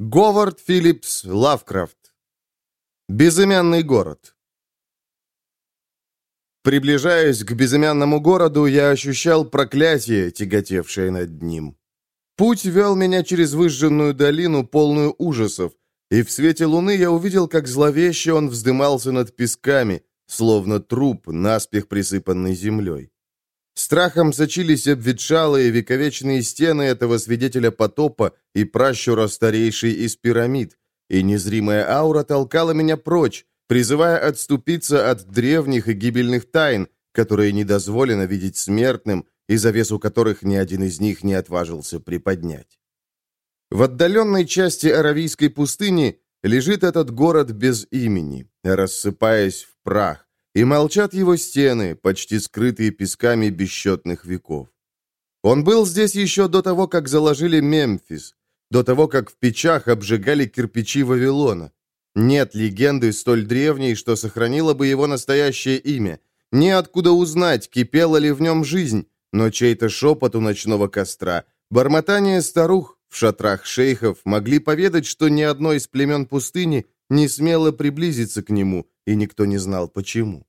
Говард Филлипс Лавкрафт. Безымянный город. Приближаясь к безымянному городу, я ощущал проклятие, тяготевшее над ним. Путь вел меня через выжженную долину, полную ужасов, и в свете луны я увидел, как зловеще он вздымался над песками, словно труп, наспех присыпанный землей. Страхом сочились обветшалые вековечные стены этого свидетеля потопа и пращура старейший из пирамид, и незримая аура толкала меня прочь, призывая отступиться от древних и гибельных тайн, которые не дозволено видеть смертным, и завесу которых ни один из них не отважился приподнять. В отдаленной части Аравийской пустыни лежит этот город без имени, рассыпаясь в прах, и молчат его стены, почти скрытые песками бесчетных веков. Он был здесь еще до того, как заложили Мемфис, до того, как в печах обжигали кирпичи Вавилона. Нет легенды столь древней, что сохранила бы его настоящее имя. Неоткуда узнать, кипела ли в нем жизнь, но чей-то шепот у ночного костра, бормотание старух в шатрах шейхов могли поведать, что ни одно из племен пустыни не смело приблизиться к нему, и никто не знал почему.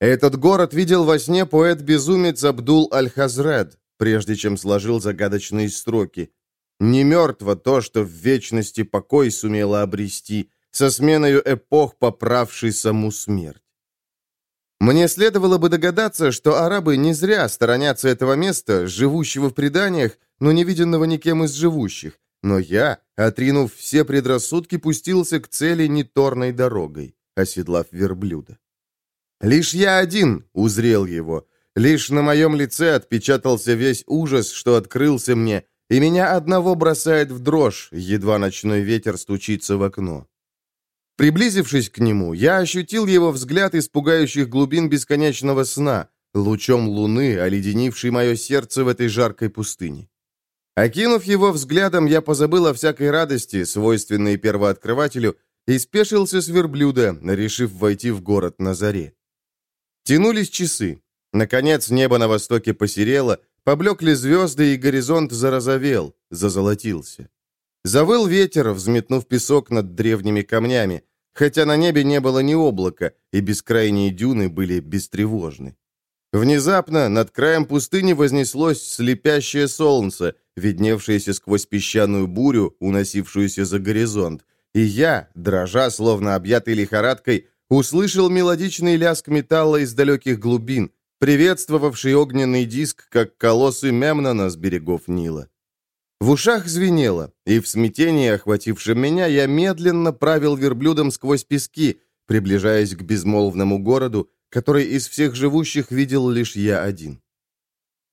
Этот город видел во сне поэт-безумец Абдул Аль-Хазред, прежде чем сложил загадочные строки. «Не мертво то, что в вечности покой сумело обрести, со сменою эпох поправший саму смерть». Мне следовало бы догадаться, что арабы не зря сторонятся этого места, живущего в преданиях, но не виденного никем из живущих, но я, отринув все предрассудки, пустился к цели неторной дорогой, оседлав верблюда. Лишь я один узрел его. Лишь на моем лице отпечатался весь ужас, что открылся мне, и меня одного бросает в дрожь, едва ночной ветер стучится в окно. Приблизившись к нему, я ощутил его взгляд испугающих глубин бесконечного сна, лучом луны, оледенивший мое сердце в этой жаркой пустыне. Окинув его взглядом, я позабыл о всякой радости, свойственной первооткрывателю, и спешился с верблюда, решив войти в город на заре. Тянулись часы. Наконец небо на востоке посерело, поблекли звезды, и горизонт зарозовел, зазолотился. Завыл ветер, взметнув песок над древними камнями, хотя на небе не было ни облака, и бескрайние дюны были бестревожны. Внезапно над краем пустыни вознеслось слепящее солнце, видневшееся сквозь песчаную бурю, уносившуюся за горизонт, и я, дрожа, словно объятый лихорадкой, Услышал мелодичный лязг металла из далеких глубин, приветствовавший огненный диск, как колоссы Мемнона с берегов Нила. В ушах звенело, и в смятении, охватившем меня, я медленно правил верблюдом сквозь пески, приближаясь к безмолвному городу, который из всех живущих видел лишь я один.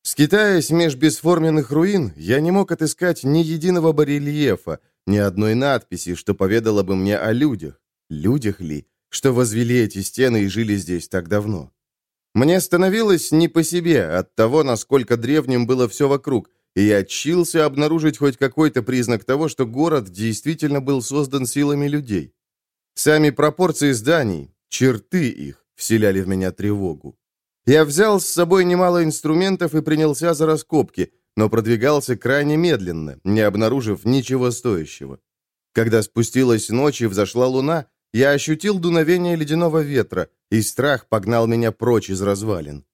Скитаясь меж бесформенных руин, я не мог отыскать ни единого барельефа, ни одной надписи, что поведало бы мне о людях. Людях ли? что возвели эти стены и жили здесь так давно. Мне становилось не по себе от того, насколько древним было все вокруг, и я отчился обнаружить хоть какой-то признак того, что город действительно был создан силами людей. Сами пропорции зданий, черты их, вселяли в меня тревогу. Я взял с собой немало инструментов и принялся за раскопки, но продвигался крайне медленно, не обнаружив ничего стоящего. Когда спустилась ночь и взошла луна, я ощутил дуновение ледяного ветра, и страх погнал меня прочь из развалин.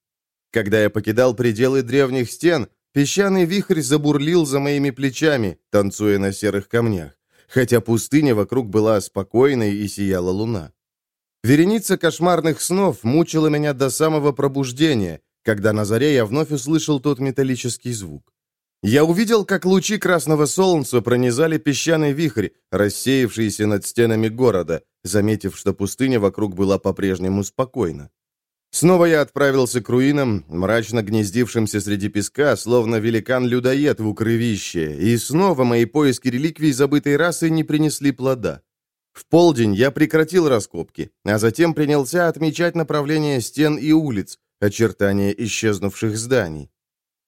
Когда я покидал пределы древних стен, песчаный вихрь забурлил за моими плечами, танцуя на серых камнях, хотя пустыня вокруг была спокойной и сияла луна. Вереница кошмарных снов мучила меня до самого пробуждения, когда на заре я вновь услышал тот металлический звук. Я увидел, как лучи красного солнца пронизали песчаный вихрь, рассеявшийся над стенами города, заметив, что пустыня вокруг была по-прежнему спокойна. Снова я отправился к руинам, мрачно гнездившимся среди песка, словно великан-людоед в укрывище, и снова мои поиски реликвий забытой расы не принесли плода. В полдень я прекратил раскопки, а затем принялся отмечать направление стен и улиц, очертания исчезнувших зданий.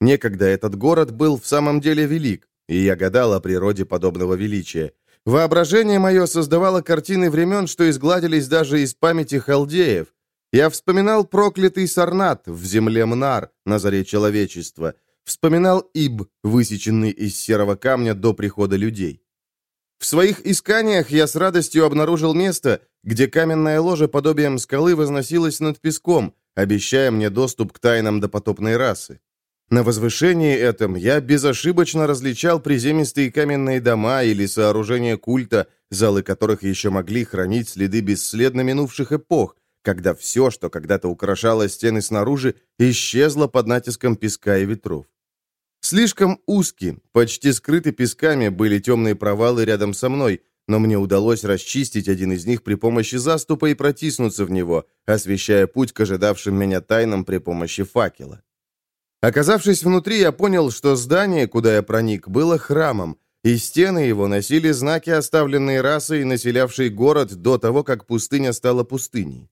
Некогда этот город был в самом деле велик, и я гадал о природе подобного величия. Воображение мое создавало картины времен, что изгладились даже из памяти халдеев. Я вспоминал проклятый Сарнат в земле Мнар на заре человечества, вспоминал Иб, высеченный из серого камня до прихода людей. В своих исканиях я с радостью обнаружил место, где каменное ложе подобием скалы возносилось над песком, обещая мне доступ к тайнам допотопной расы. На возвышении этом я безошибочно различал приземистые каменные дома или сооружения культа, залы которых еще могли хранить следы бесследно минувших эпох, когда все, что когда-то украшало стены снаружи, исчезло под натиском песка и ветров. Слишком узкие, почти скрыты песками были темные провалы рядом со мной, но мне удалось расчистить один из них при помощи заступа и протиснуться в него, освещая путь к ожидавшим меня тайнам при помощи факела. Оказавшись внутри, я понял, что здание, куда я проник, было храмом, и стены его носили знаки, оставленные расой, населявшей город до того, как пустыня стала пустыней.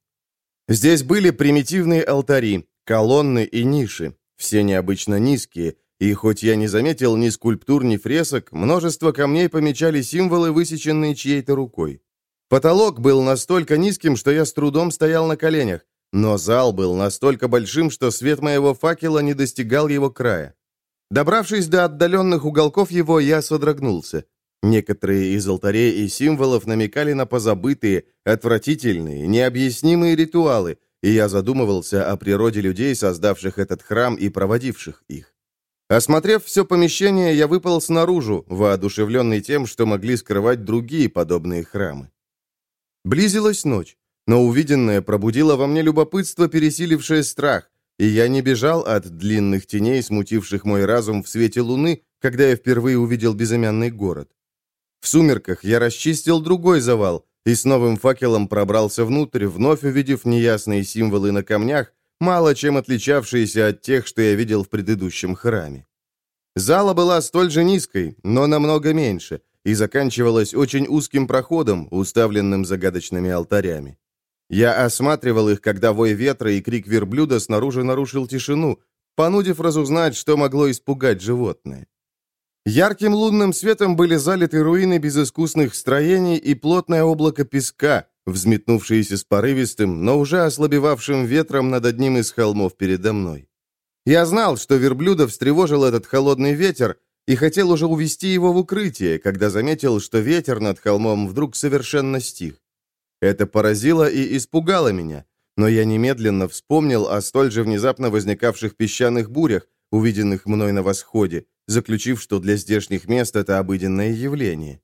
Здесь были примитивные алтари, колонны и ниши, все необычно низкие, и хоть я не заметил ни скульптур, ни фресок, множество камней помечали символы, высеченные чьей-то рукой. Потолок был настолько низким, что я с трудом стоял на коленях, но зал был настолько большим, что свет моего факела не достигал его края. Добравшись до отдаленных уголков его, я содрогнулся. Некоторые из алтарей и символов намекали на позабытые, отвратительные, необъяснимые ритуалы, и я задумывался о природе людей, создавших этот храм и проводивших их. Осмотрев все помещение, я выпал снаружи, воодушевленный тем, что могли скрывать другие подобные храмы. Близилась ночь. Но увиденное пробудило во мне любопытство, пересилившее страх, и я не бежал от длинных теней, смутивших мой разум в свете луны, когда я впервые увидел безымянный город. В сумерках я расчистил другой завал и с новым факелом пробрался внутрь, вновь увидев неясные символы на камнях, мало чем отличавшиеся от тех, что я видел в предыдущем храме. Зала была столь же низкой, но намного меньше, и заканчивалась очень узким проходом, уставленным загадочными алтарями. Я осматривал их, когда вой ветра и крик верблюда снаружи нарушил тишину, понудив разузнать, что могло испугать животное. Ярким лунным светом были залиты руины безыскусных строений и плотное облако песка, взметнувшееся с порывистым, но уже ослабевавшим ветром над одним из холмов передо мной. Я знал, что верблюда встревожил этот холодный ветер, и хотел уже увести его в укрытие, когда заметил, что ветер над холмом вдруг совершенно стих. Это поразило и испугало меня, но я немедленно вспомнил о столь же внезапно возникавших песчаных бурях, увиденных мной на восходе, заключив, что для здешних мест это обыденное явление.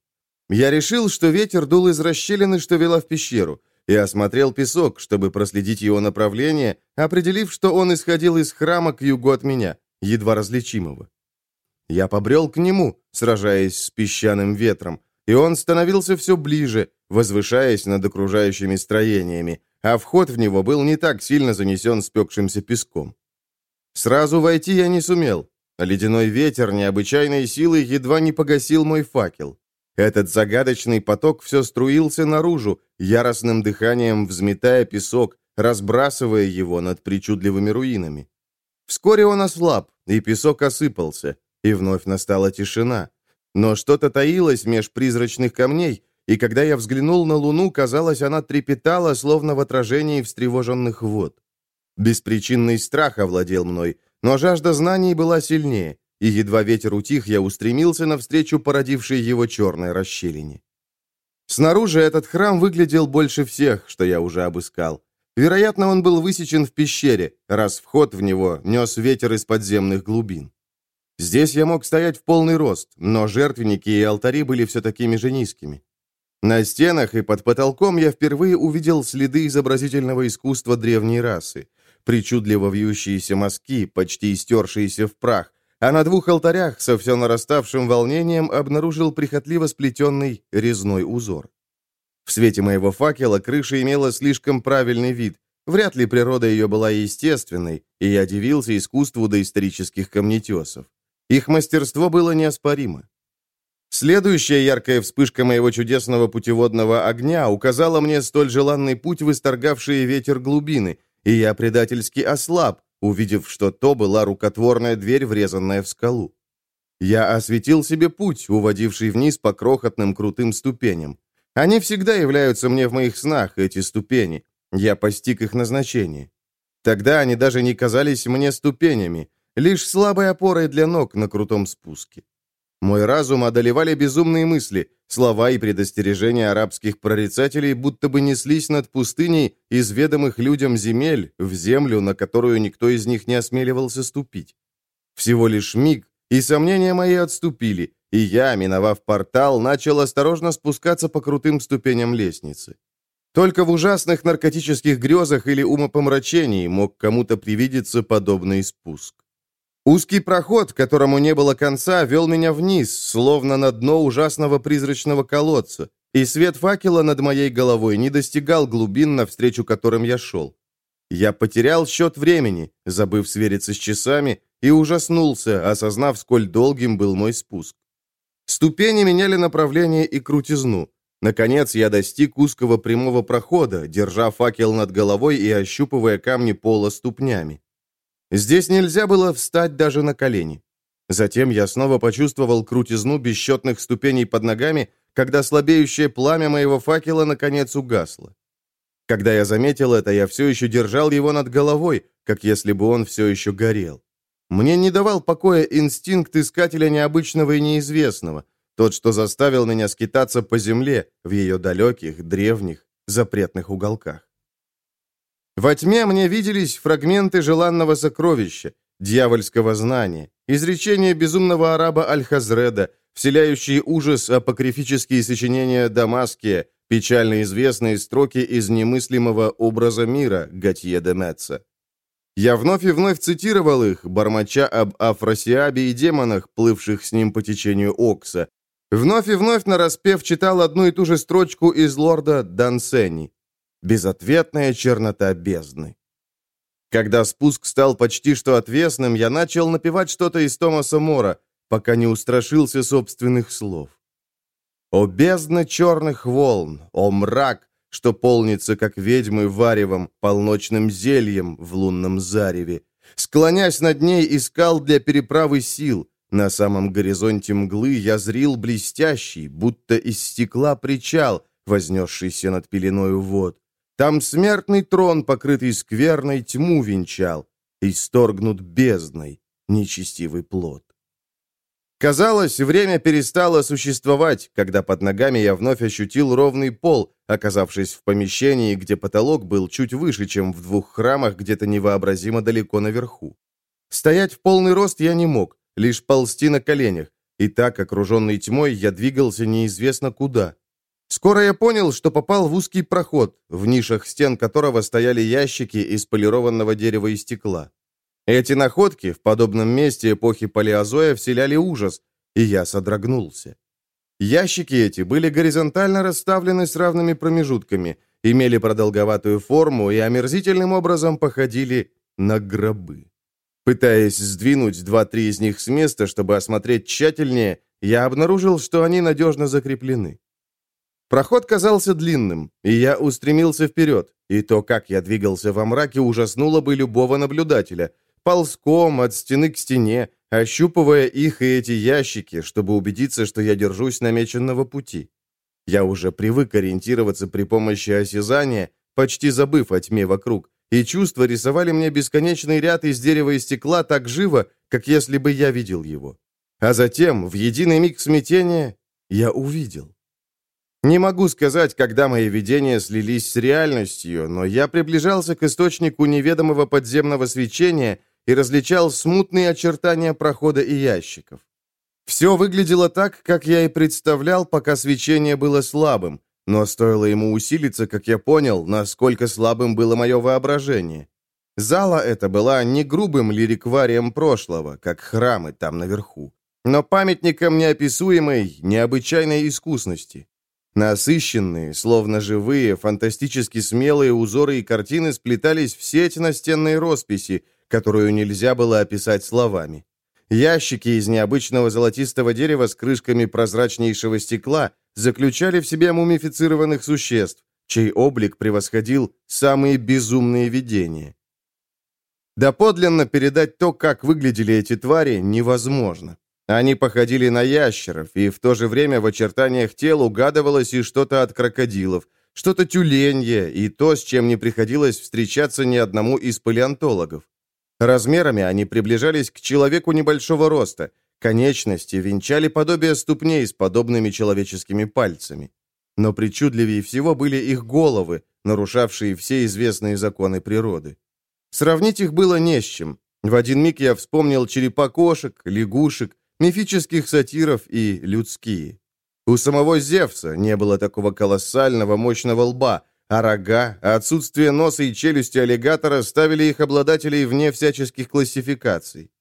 Я решил, что ветер дул из расщелины, что вела в пещеру, и осмотрел песок, чтобы проследить его направление, определив, что он исходил из храма к югу от меня, едва различимого. Я побрел к нему, сражаясь с песчаным ветром, и он становился все ближе, возвышаясь над окружающими строениями, а вход в него был не так сильно занесен спекшимся песком. Сразу войти я не сумел. Ледяной ветер необычайной силы едва не погасил мой факел. Этот загадочный поток все струился наружу, яростным дыханием взметая песок, разбрасывая его над причудливыми руинами. Вскоре он ослаб, и песок осыпался, и вновь настала тишина. Но что-то таилось меж призрачных камней, и когда я взглянул на луну, казалось, она трепетала, словно в отражении встревоженных вод. Беспричинный страх овладел мной, но жажда знаний была сильнее, и едва ветер утих, я устремился навстречу породившей его черной расщелине. Снаружи этот храм выглядел больше всех, что я уже обыскал. Вероятно, он был высечен в пещере, раз вход в него нес ветер из подземных глубин. Здесь я мог стоять в полный рост, но жертвенники и алтари были все такими же низкими. На стенах и под потолком я впервые увидел следы изобразительного искусства древней расы. Причудливо вьющиеся мазки, почти истершиеся в прах, а на двух алтарях со все нараставшим волнением обнаружил прихотливо сплетенный резной узор. В свете моего факела крыша имела слишком правильный вид, вряд ли природа ее была естественной, и я дивился искусству доисторических камнетесов. Их мастерство было неоспоримо. Следующая яркая вспышка моего чудесного путеводного огня указала мне столь желанный путь, высторгавший ветер глубины, и я предательски ослаб, увидев, что то была рукотворная дверь, врезанная в скалу. Я осветил себе путь, уводивший вниз по крохотным крутым ступеням. Они всегда являются мне в моих снах, эти ступени. Я постиг их назначение. Тогда они даже не казались мне ступенями, лишь слабой опорой для ног на крутом спуске. Мой разум одолевали безумные мысли, слова и предостережения арабских прорицателей будто бы неслись над пустыней из ведомых людям земель в землю, на которую никто из них не осмеливался ступить. Всего лишь миг, и сомнения мои отступили, и я, миновав портал, начал осторожно спускаться по крутым ступеням лестницы. Только в ужасных наркотических грезах или умопомрачении мог кому-то привидеться подобный спуск. Узкий проход, которому не было конца, вел меня вниз, словно на дно ужасного призрачного колодца, и свет факела над моей головой не достигал глубин, навстречу которым я шел. Я потерял счет времени, забыв свериться с часами, и ужаснулся, осознав, сколь долгим был мой спуск. Ступени меняли направление и крутизну. Наконец я достиг узкого прямого прохода, держа факел над головой и ощупывая камни пола ступнями. Здесь нельзя было встать даже на колени. Затем я снова почувствовал крутизну бесчетных ступеней под ногами, когда слабеющее пламя моего факела наконец угасло. Когда я заметил это, я все еще держал его над головой, как если бы он все еще горел. Мне не давал покоя инстинкт искателя необычного и неизвестного, тот, что заставил меня скитаться по земле в ее далеких, древних, запретных уголках. Во тьме мне виделись фрагменты желанного сокровища, дьявольского знания, изречения безумного араба Аль-Хазреда, вселяющие ужас апокрифические сочинения Дамаския, печально известные строки из немыслимого образа мира Готье де Метца. Я вновь и вновь цитировал их, бормоча об Афросиабе и демонах, плывших с ним по течению Окса. Вновь и вновь нараспев читал одну и ту же строчку из лорда Дансени. Безответная чернота бездны. Когда спуск стал почти что отвесным, я начал напевать что-то из Томаса Мора, пока не устрашился собственных слов. «О бездна черных волн! О мрак, что полнится, как ведьмы, варевом, полночным зельем в лунном зареве! Склонясь над ней, искал для переправы сил. На самом горизонте мглы я зрил блестящий, будто из стекла причал, вознесшийся над пеленою вод. Там смертный трон, покрытый скверной, тьму венчал, исторгнут бездной нечестивый плод. Казалось, время перестало существовать, когда под ногами я вновь ощутил ровный пол, оказавшись в помещении, где потолок был чуть выше, чем в двух храмах где-то невообразимо далеко наверху. Стоять в полный рост я не мог, лишь ползти на коленях, и так, окруженный тьмой, я двигался неизвестно куда. Скоро я понял, что попал в узкий проход, в нишах стен которого стояли ящики из полированного дерева и стекла. Эти находки в подобном месте эпохи Палеозоя вселяли ужас, и я содрогнулся. Ящики эти были горизонтально расставлены с равными промежутками, имели продолговатую форму и омерзительным образом походили на гробы. Пытаясь сдвинуть два-три из них с места, чтобы осмотреть тщательнее, я обнаружил, что они надежно закреплены. Проход казался длинным, и я устремился вперед, и то, как я двигался во мраке, ужаснуло бы любого наблюдателя. Ползком от стены к стене, ощупывая их и эти ящики, чтобы убедиться, что я держусь намеченного пути. Я уже привык ориентироваться при помощи осязания, почти забыв о тьме вокруг, и чувства рисовали мне бесконечный ряд из дерева и стекла так живо, как если бы я видел его. А затем, в единый миг смятения, я увидел. Не могу сказать, когда мои видения слились с реальностью, но я приближался к источнику неведомого подземного свечения и различал смутные очертания прохода и ящиков. Все выглядело так, как я и представлял, пока свечение было слабым, но стоило ему усилиться, как я понял, насколько слабым было мое воображение. Зала эта была не грубым лирикварием прошлого, как храмы там наверху, но памятником неописуемой, необычайной искусности. Насыщенные, словно живые, фантастически смелые узоры и картины сплетались в сеть настенной росписи, которую нельзя было описать словами. Ящики из необычного золотистого дерева с крышками прозрачнейшего стекла заключали в себе мумифицированных существ, чей облик превосходил самые безумные видения. Доподлинно передать то, как выглядели эти твари, невозможно. Они походили на ящеров, и в то же время в очертаниях тел угадывалось и что-то от крокодилов, что-то тюленье, и то, с чем не приходилось встречаться ни одному из палеонтологов. Размерами они приближались к человеку небольшого роста, Конечности венчали подобие ступней с подобными человеческими пальцами. Но причудливее всего были их головы, нарушавшие все известные законы природы. Сравнить их было не с чем. В один миг я вспомнил черепа кошек, лягушек, мифических сатиров и людские. У самого Зевса не было такого колоссального, мощного лба, а рога, отсутствие носа и челюсти аллигатора ставили их обладателей вне всяческих классификаций.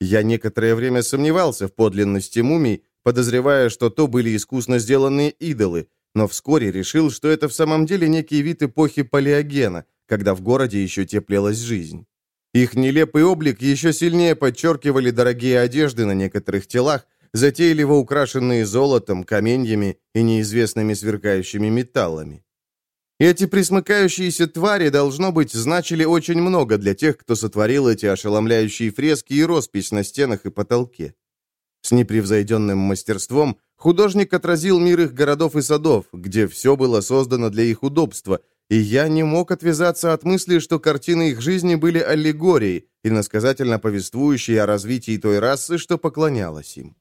Я некоторое время сомневался в подлинности мумий, подозревая, что то были искусно сделанные идолы, но вскоре решил, что это в самом деле некий вид эпохи Палеогена, когда в городе еще теплелась жизнь. Их нелепый облик еще сильнее подчеркивали дорогие одежды на некоторых телах, затейливо украшенные золотом, каменьями и неизвестными сверкающими металлами. Эти присмыкающиеся твари, должно быть, значили очень много для тех, кто сотворил эти ошеломляющие фрески и роспись на стенах и потолке. С непревзойденным мастерством художник отразил мир их городов и садов, где все было создано для их удобства, и я не мог отвязаться от мысли, что картины их жизни были аллегорией, иносказательно повествующей о развитии той расы, что поклонялась им.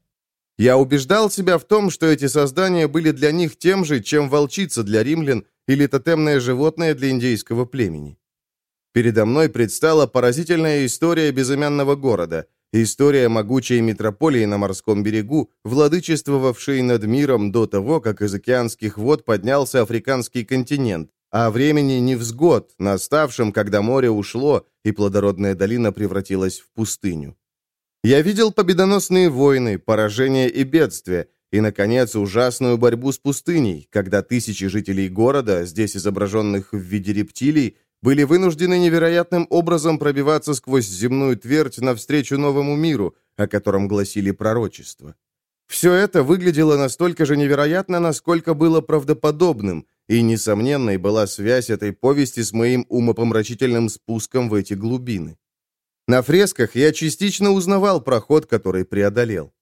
Я убеждал себя в том, что эти создания были для них тем же, чем волчица для римлян или тотемное животное для индейского племени. Передо мной предстала поразительная история безымянного города, история могучей метрополии на морском берегу, владычествовавшей над миром до того, как из океанских вод поднялся африканский континент, а времени невзгод, наставшем, когда море ушло и плодородная долина превратилась в пустыню. Я видел победоносные войны, поражения и бедствия, и, наконец, ужасную борьбу с пустыней, когда тысячи жителей города, здесь изображенных в виде рептилий, были вынуждены невероятным образом пробиваться сквозь земную твердь навстречу новому миру, о котором гласили пророчества. Все это выглядело настолько же невероятно, насколько было правдоподобным, и несомненной была связь этой повести с моим умопомрачительным спуском в эти глубины. На фресках я частично узнавал проход, который преодолел.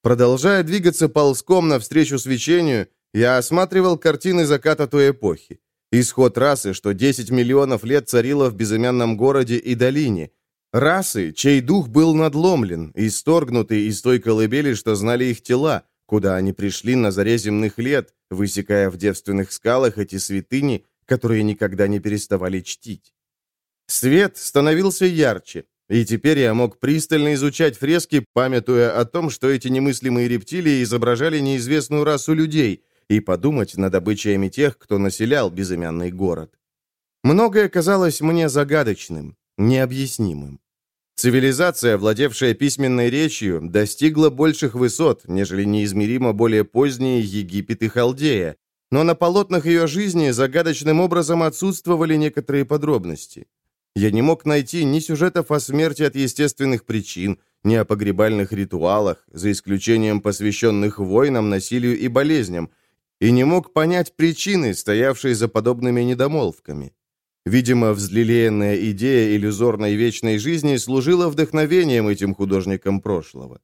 Продолжая двигаться ползком навстречу свечению, я осматривал картины заката той эпохи. Исход расы, что 10 миллионов лет царила в безымянном городе и долине. Расы, чей дух был надломлен, исторгнутый из той колыбели, что знали их тела, куда они пришли на заре земных лет, высекая в девственных скалах эти святыни, которые никогда не переставали чтить. Свет становился ярче, и теперь я мог пристально изучать фрески, памятуя о том, что эти немыслимые рептилии изображали неизвестную расу людей, и подумать над обычаями тех, кто населял безымянный город. Многое казалось мне загадочным, необъяснимым. Цивилизация, владевшая письменной речью, достигла больших высот, нежели неизмеримо более поздние Египет и Халдея, но на полотнах ее жизни загадочным образом отсутствовали некоторые подробности. Я не мог найти ни сюжетов о смерти от естественных причин, ни о погребальных ритуалах, за исключением посвященных войнам, насилию и болезням, и не мог понять причины, стоявшие за подобными недомолвками. Видимо, взлелеянная идея иллюзорной вечной жизни служила вдохновением этим художникам прошлого.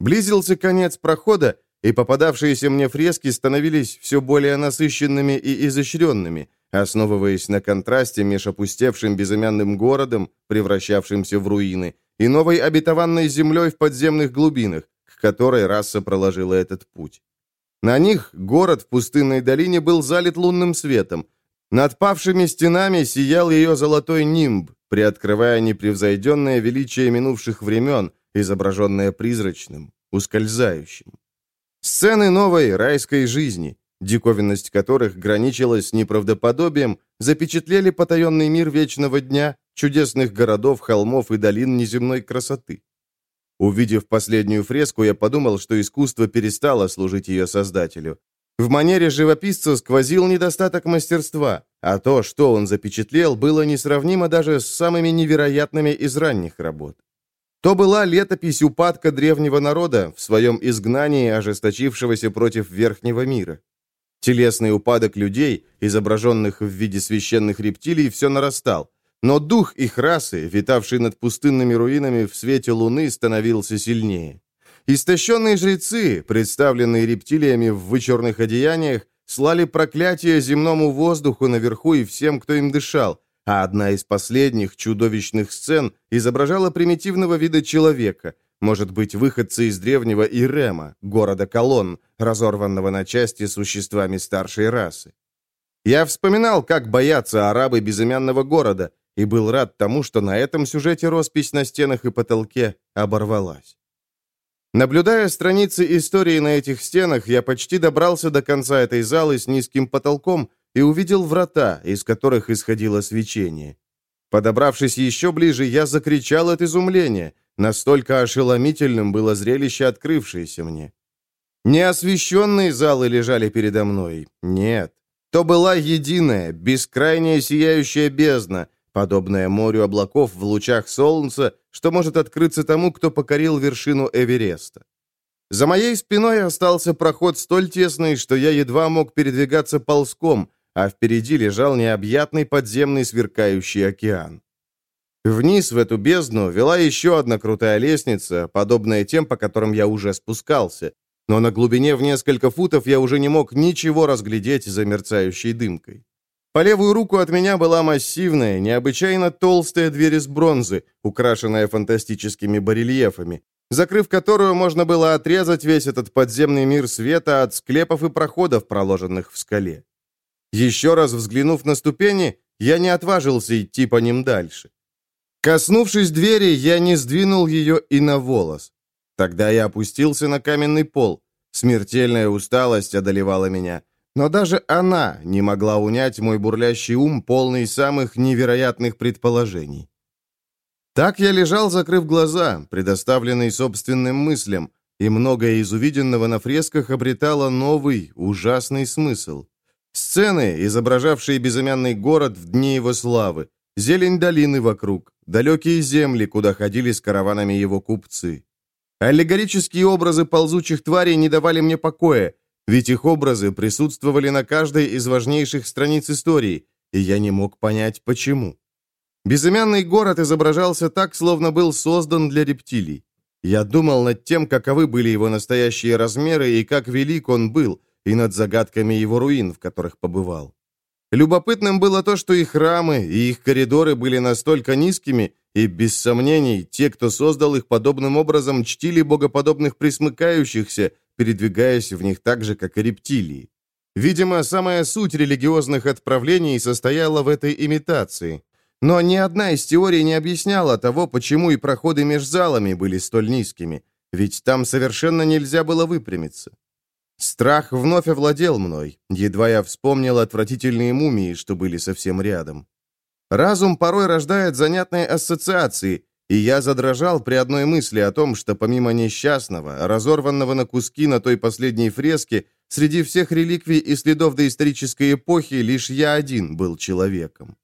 Близился конец прохода, и попадавшиеся мне фрески становились все более насыщенными и изощренными, основываясь на контрасте между опустевшим безымянным городом, превращавшимся в руины, и новой обетованной землей в подземных глубинах, к которой раса проложила этот путь. На них город в пустынной долине был залит лунным светом. Над павшими стенами сиял ее золотой нимб, приоткрывая непревзойденное величие минувших времен, изображенное призрачным, ускользающим. Сцены новой райской жизни, диковинность которых граничила с неправдоподобием, запечатлели потаенный мир вечного дня, чудесных городов, холмов и долин неземной красоты. Увидев последнюю фреску, я подумал, что искусство перестало служить ее создателю. В манере живописца сквозил недостаток мастерства, а то, что он запечатлел, было несравнимо даже с самыми невероятными из ранних работ. То была летопись упадка древнего народа в своем изгнании, ожесточившегося против верхнего мира. Телесный упадок людей, изображенных в виде священных рептилий, все нарастал, но дух их расы, витавший над пустынными руинами в свете луны, становился сильнее. Истощенные жрецы, представленные рептилиями в вычурных одеяниях, слали проклятие земному воздуху наверху и всем, кто им дышал, а одна из последних чудовищных сцен изображала примитивного вида человека, может быть, выходцы из древнего Ирема, города Колон, разорванного на части существами старшей расы. Я вспоминал, как боятся арабы безымянного города, и был рад тому, что на этом сюжете роспись на стенах и потолке оборвалась. Наблюдая страницы истории на этих стенах, я почти добрался до конца этой залы с низким потолком и увидел врата, из которых исходило свечение. Подобравшись еще ближе, я закричал от изумления. Настолько ошеломительным было зрелище, открывшееся мне. Неосвещенные залы лежали передо мной. Нет. То была единая, бескрайняя сияющая бездна, подобная морю облаков в лучах солнца, что может открыться тому, кто покорил вершину Эвереста. За моей спиной остался проход столь тесный, что я едва мог передвигаться ползком, а впереди лежал необъятный подземный сверкающий океан. Вниз в эту бездну вела еще одна крутая лестница, подобная тем, по которым я уже спускался, но на глубине в несколько футов я уже не мог ничего разглядеть за мерцающей дымкой. По левую руку от меня была массивная, необычайно толстая дверь из бронзы, украшенная фантастическими барельефами, закрыв которую можно было отрезать весь этот подземный мир света от склепов и проходов, проложенных в скале. Еще раз взглянув на ступени, я не отважился идти по ним дальше. Коснувшись двери, я не сдвинул ее и на волос. Тогда я опустился на каменный пол. Смертельная усталость одолевала меня. Но даже она не могла унять мой бурлящий ум, полный самых невероятных предположений. Так я лежал, закрыв глаза, предоставленный собственным мыслям, и многое из увиденного на фресках обретало новый, ужасный смысл. Сцены, изображавшие безымянный город в дни его славы, зелень долины вокруг, далекие земли, куда ходили с караванами его купцы. Аллегорические образы ползучих тварей не давали мне покоя, ведь их образы присутствовали на каждой из важнейших страниц истории, и я не мог понять, почему. Безымянный город изображался так, словно был создан для рептилий. Я думал над тем, каковы были его настоящие размеры и как велик он был, и над загадками его руин, в которых побывал. Любопытным было то, что их рамы и их коридоры были настолько низкими, и, без сомнений, те, кто создал их подобным образом, чтили богоподобных присмыкающихся, передвигаясь в них так же, как и рептилии. Видимо, самая суть религиозных отправлений состояла в этой имитации. Но ни одна из теорий не объясняла того, почему и проходы между залами были столь низкими, ведь там совершенно нельзя было выпрямиться. Страх вновь овладел мной, едва я вспомнил отвратительные мумии, что были совсем рядом. Разум порой рождает занятные ассоциации, и я задрожал при одной мысли о том, что помимо несчастного, разорванного на куски на той последней фреске, среди всех реликвий и следов доисторической эпохи лишь я один был человеком.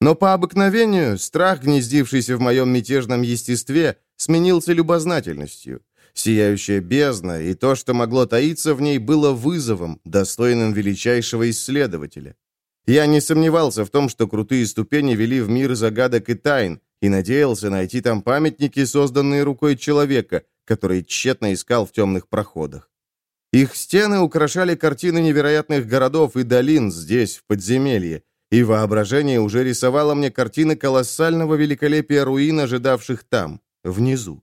Но по обыкновению страх, гнездившийся в моем мятежном естестве, сменился любознательностью. Сияющая бездна и то, что могло таиться в ней, было вызовом, достойным величайшего исследователя. Я не сомневался в том, что крутые ступени вели в мир загадок и тайн, и надеялся найти там памятники, созданные рукой человека, который тщетно искал в темных проходах. Их стены украшали картины невероятных городов и долин здесь, в подземелье, и воображение уже рисовало мне картины колоссального великолепия руин, ожидавших там, внизу.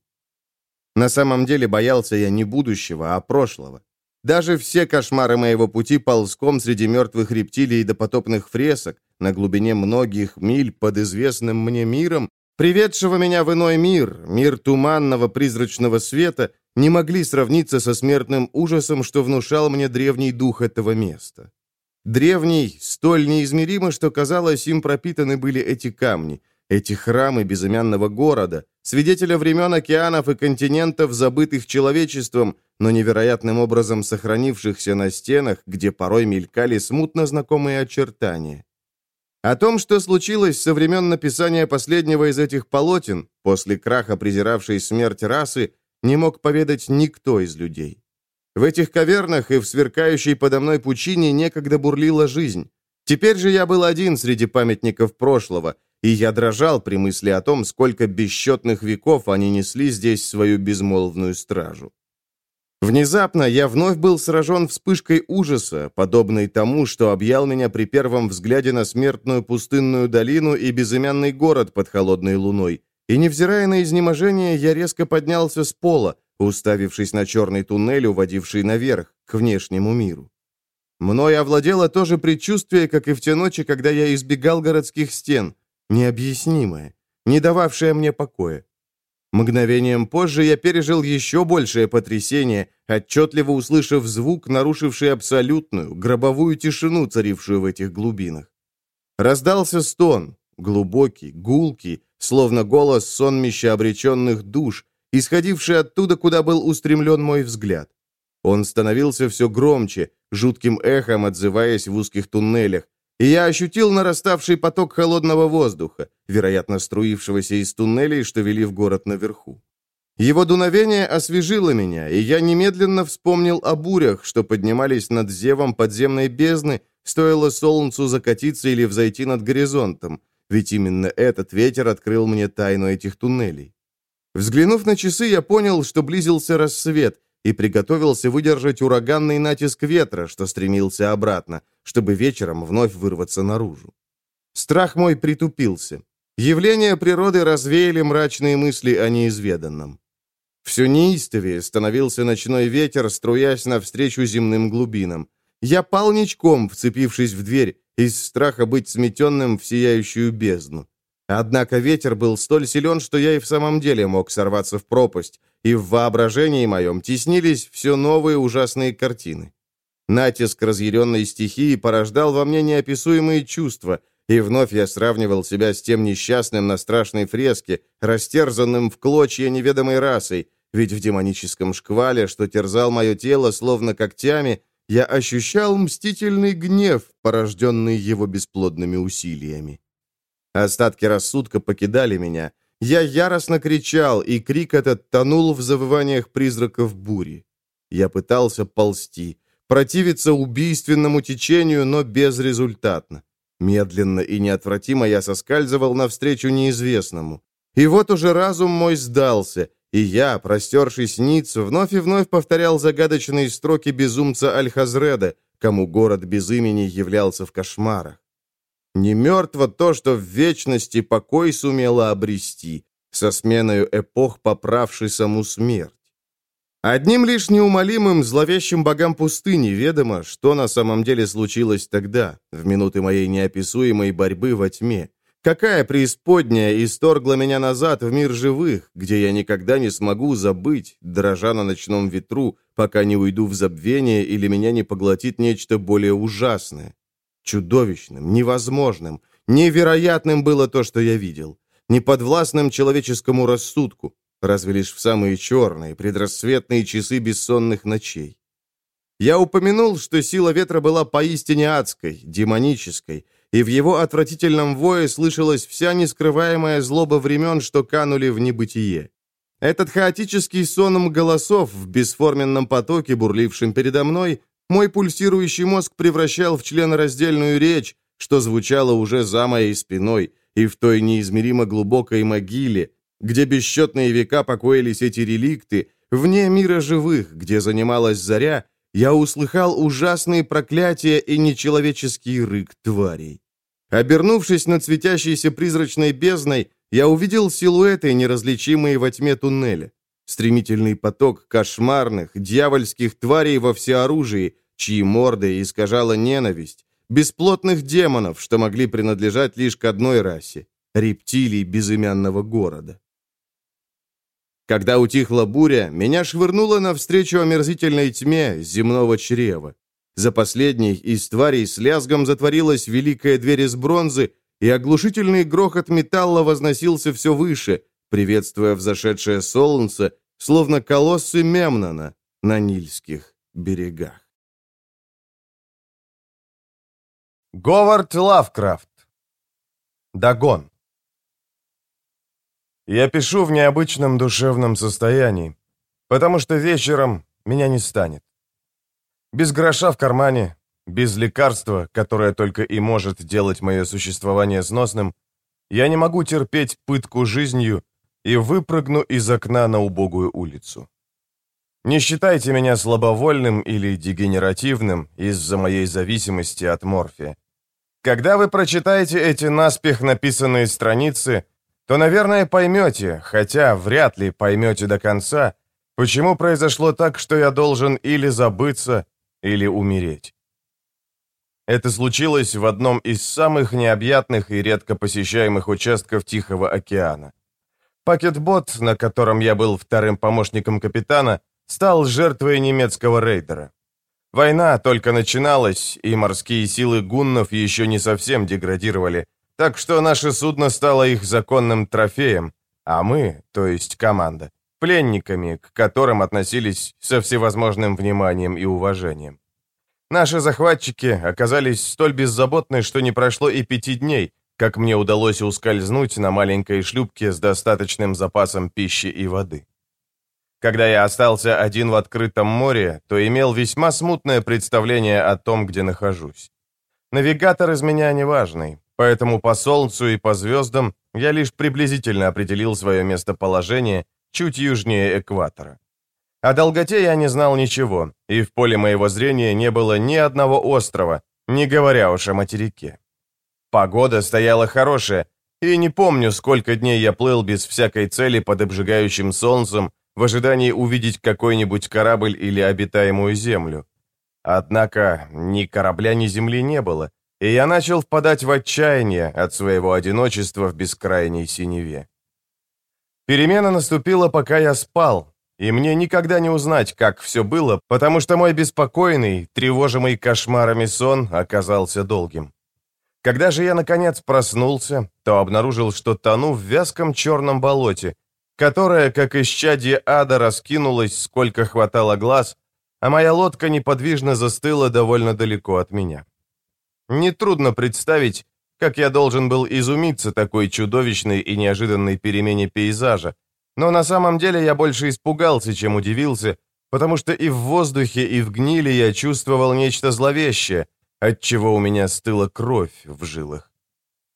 На самом деле боялся я не будущего, а прошлого. Даже все кошмары моего пути ползком среди мертвых рептилий и допотопных фресок, на глубине многих миль под известным мне миром, приведшего меня в иной мир, мир туманного призрачного света, не могли сравниться со смертным ужасом, что внушал мне древний дух этого места. Древний, столь неизмеримо, что, казалось, им пропитаны были эти камни, эти храмы безымянного города, свидетеля времен океанов и континентов, забытых человечеством, но невероятным образом сохранившихся на стенах, где порой мелькали смутно знакомые очертания. О том, что случилось со времен написания последнего из этих полотен, после краха презиравшей смерть расы, не мог поведать никто из людей. В этих кавернах и в сверкающей подо мной пучине некогда бурлила жизнь. Теперь же я был один среди памятников прошлого, и я дрожал при мысли о том, сколько бесчетных веков они несли здесь свою безмолвную стражу. Внезапно я вновь был сражен вспышкой ужаса, подобной тому, что объял меня при первом взгляде на смертную пустынную долину и безымянный город под холодной луной, и, невзирая на изнеможение, я резко поднялся с пола, уставившись на черный туннель, уводивший наверх, к внешнему миру. Мною овладело то же предчувствие, как и в те ночи, когда я избегал городских стен, необъяснимое, не дававшее мне покоя. Мгновением позже я пережил еще большее потрясение, отчетливо услышав звук, нарушивший абсолютную, гробовую тишину, царившую в этих глубинах. Раздался стон, глубокий, гулкий, словно голос сонмища обреченных душ, исходивший оттуда, куда был устремлен мой взгляд. Он становился все громче, жутким эхом отзываясь в узких туннелях, и я ощутил нараставший поток холодного воздуха, вероятно, струившегося из туннелей, что вели в город наверху. Его дуновение освежило меня, и я немедленно вспомнил о бурях, что поднимались над зевом подземной бездны, стоило солнцу закатиться или взойти над горизонтом, ведь именно этот ветер открыл мне тайну этих туннелей. Взглянув на часы, я понял, что близился рассвет, и приготовился выдержать ураганный натиск ветра, что стремился обратно, чтобы вечером вновь вырваться наружу. Страх мой притупился. Явления природы развеяли мрачные мысли о неизведанном. Все неистовее становился ночной ветер, струясь навстречу земным глубинам. Я пал ничком, вцепившись в дверь, из страха быть сметенным в сияющую бездну. Однако ветер был столь силен, что я и в самом деле мог сорваться в пропасть, и в воображении моем теснились все новые ужасные картины. Натиск разъяренной стихии порождал во мне неописуемые чувства, и вновь я сравнивал себя с тем несчастным на страшной фреске, растерзанным в клочья неведомой расой, ведь в демоническом шквале, что терзал мое тело словно когтями, я ощущал мстительный гнев, порожденный его бесплодными усилиями. Остатки рассудка покидали меня — я яростно кричал, и крик этот тонул в завываниях призраков бури. Я пытался ползти, противиться убийственному течению, но безрезультатно. Медленно и неотвратимо я соскальзывал навстречу неизвестному. И вот уже разум мой сдался, и я, простершись ниц, вновь и вновь повторял загадочные строки безумца Аль-Хазреда, кому город без имени являлся в кошмарах. Не мертво то, что в вечности покой сумела обрести, со сменою эпох поправший саму смерть. Одним лишь неумолимым, зловещим богам пустыни ведомо, что на самом деле случилось тогда, в минуты моей неописуемой борьбы во тьме. Какая преисподняя исторгла меня назад в мир живых, где я никогда не смогу забыть, дрожа на ночном ветру, пока не уйду в забвение или меня не поглотит нечто более ужасное. Чудовищным, невозможным, невероятным было то, что я видел. Неподвластным человеческому рассудку, разве лишь в самые черные, предрассветные часы бессонных ночей. Я упомянул, что сила ветра была поистине адской, демонической, и в его отвратительном вое слышалась вся нескрываемая злоба времен, что канули в небытие. Этот хаотический соном голосов в бесформенном потоке, бурлившем передо мной, мой пульсирующий мозг превращал в членораздельную речь, что звучало уже за моей спиной, и в той неизмеримо глубокой могиле, где бесчетные века покоились эти реликты, вне мира живых, где занималась заря, я услыхал ужасные проклятия и нечеловеческий рык тварей. Обернувшись над светящейся призрачной бездной, я увидел силуэты, неразличимые во тьме туннеля. Стремительный поток кошмарных, дьявольских тварей во всеоружии, чьи морды искажала ненависть, бесплотных демонов, что могли принадлежать лишь к одной расе — рептилий безымянного города. Когда утихла буря, меня швырнуло навстречу омерзительной тьме земного чрева. За последней из тварей с лязгом затворилась великая дверь из бронзы, и оглушительный грохот металла возносился все выше, приветствуя взошедшее солнце, словно колоссы Мемнона на Нильских берегах. Говард Лавкрафт. Дагон. Я пишу в необычном душевном состоянии, потому что вечером меня не станет. Без гроша в кармане, без лекарства, которое только и может делать мое существование сносным, я не могу терпеть пытку жизнью и выпрыгну из окна на убогую улицу. Не считайте меня слабовольным или дегенеративным из-за моей зависимости от морфия. Когда вы прочитаете эти наспех написанные страницы, то, наверное, поймете, хотя вряд ли поймете до конца, почему произошло так, что я должен или забыться, или умереть. Это случилось в одном из самых необъятных и редко посещаемых участков Тихого океана. Пакетбот, на котором я был вторым помощником капитана, стал жертвой немецкого рейдера. Война только начиналась, и морские силы гуннов еще не совсем деградировали, так что наше судно стало их законным трофеем, а мы, то есть команда, пленниками, к которым относились со всевозможным вниманием и уважением. Наши захватчики оказались столь беззаботны, что не прошло и пяти дней, как мне удалось ускользнуть на маленькой шлюпке с достаточным запасом пищи и воды. Когда я остался один в открытом море, то имел весьма смутное представление о том, где нахожусь. Навигатор из меня неважный, поэтому по Солнцу и по звездам я лишь приблизительно определил свое местоположение чуть южнее экватора. О долготе я не знал ничего, и в поле моего зрения не было ни одного острова, не говоря уж о материке. Погода стояла хорошая, и не помню, сколько дней я плыл без всякой цели под обжигающим солнцем в ожидании увидеть какой-нибудь корабль или обитаемую землю. Однако ни корабля, ни земли не было, и я начал впадать в отчаяние от своего одиночества в бескрайней синеве. Перемена наступила, пока я спал, и мне никогда не узнать, как все было, потому что мой беспокойный, тревожимый кошмарами сон оказался долгим. Когда же я, наконец, проснулся, то обнаружил, что тону в вязком черном болоте, которое, как исчадье ада, раскинулось, сколько хватало глаз, а моя лодка неподвижно застыла довольно далеко от меня. Нетрудно представить, как я должен был изумиться такой чудовищной и неожиданной перемене пейзажа, но на самом деле я больше испугался, чем удивился, потому что и в воздухе, и в гниле я чувствовал нечто зловещее, отчего у меня стыла кровь в жилах.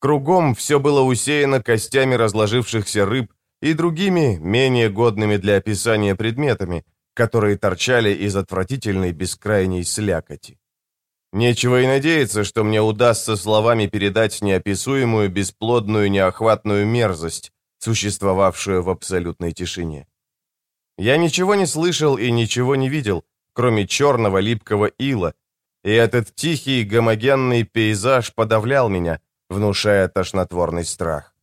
Кругом все было усеяно костями разложившихся рыб и другими, менее годными для описания предметами, которые торчали из отвратительной бескрайней слякоти. Нечего и надеяться, что мне удастся словами передать неописуемую, бесплодную, неохватную мерзость, существовавшую в абсолютной тишине. Я ничего не слышал и ничего не видел, кроме черного липкого ила, и этот тихий гомогенный пейзаж подавлял меня, внушая тошнотворный страх.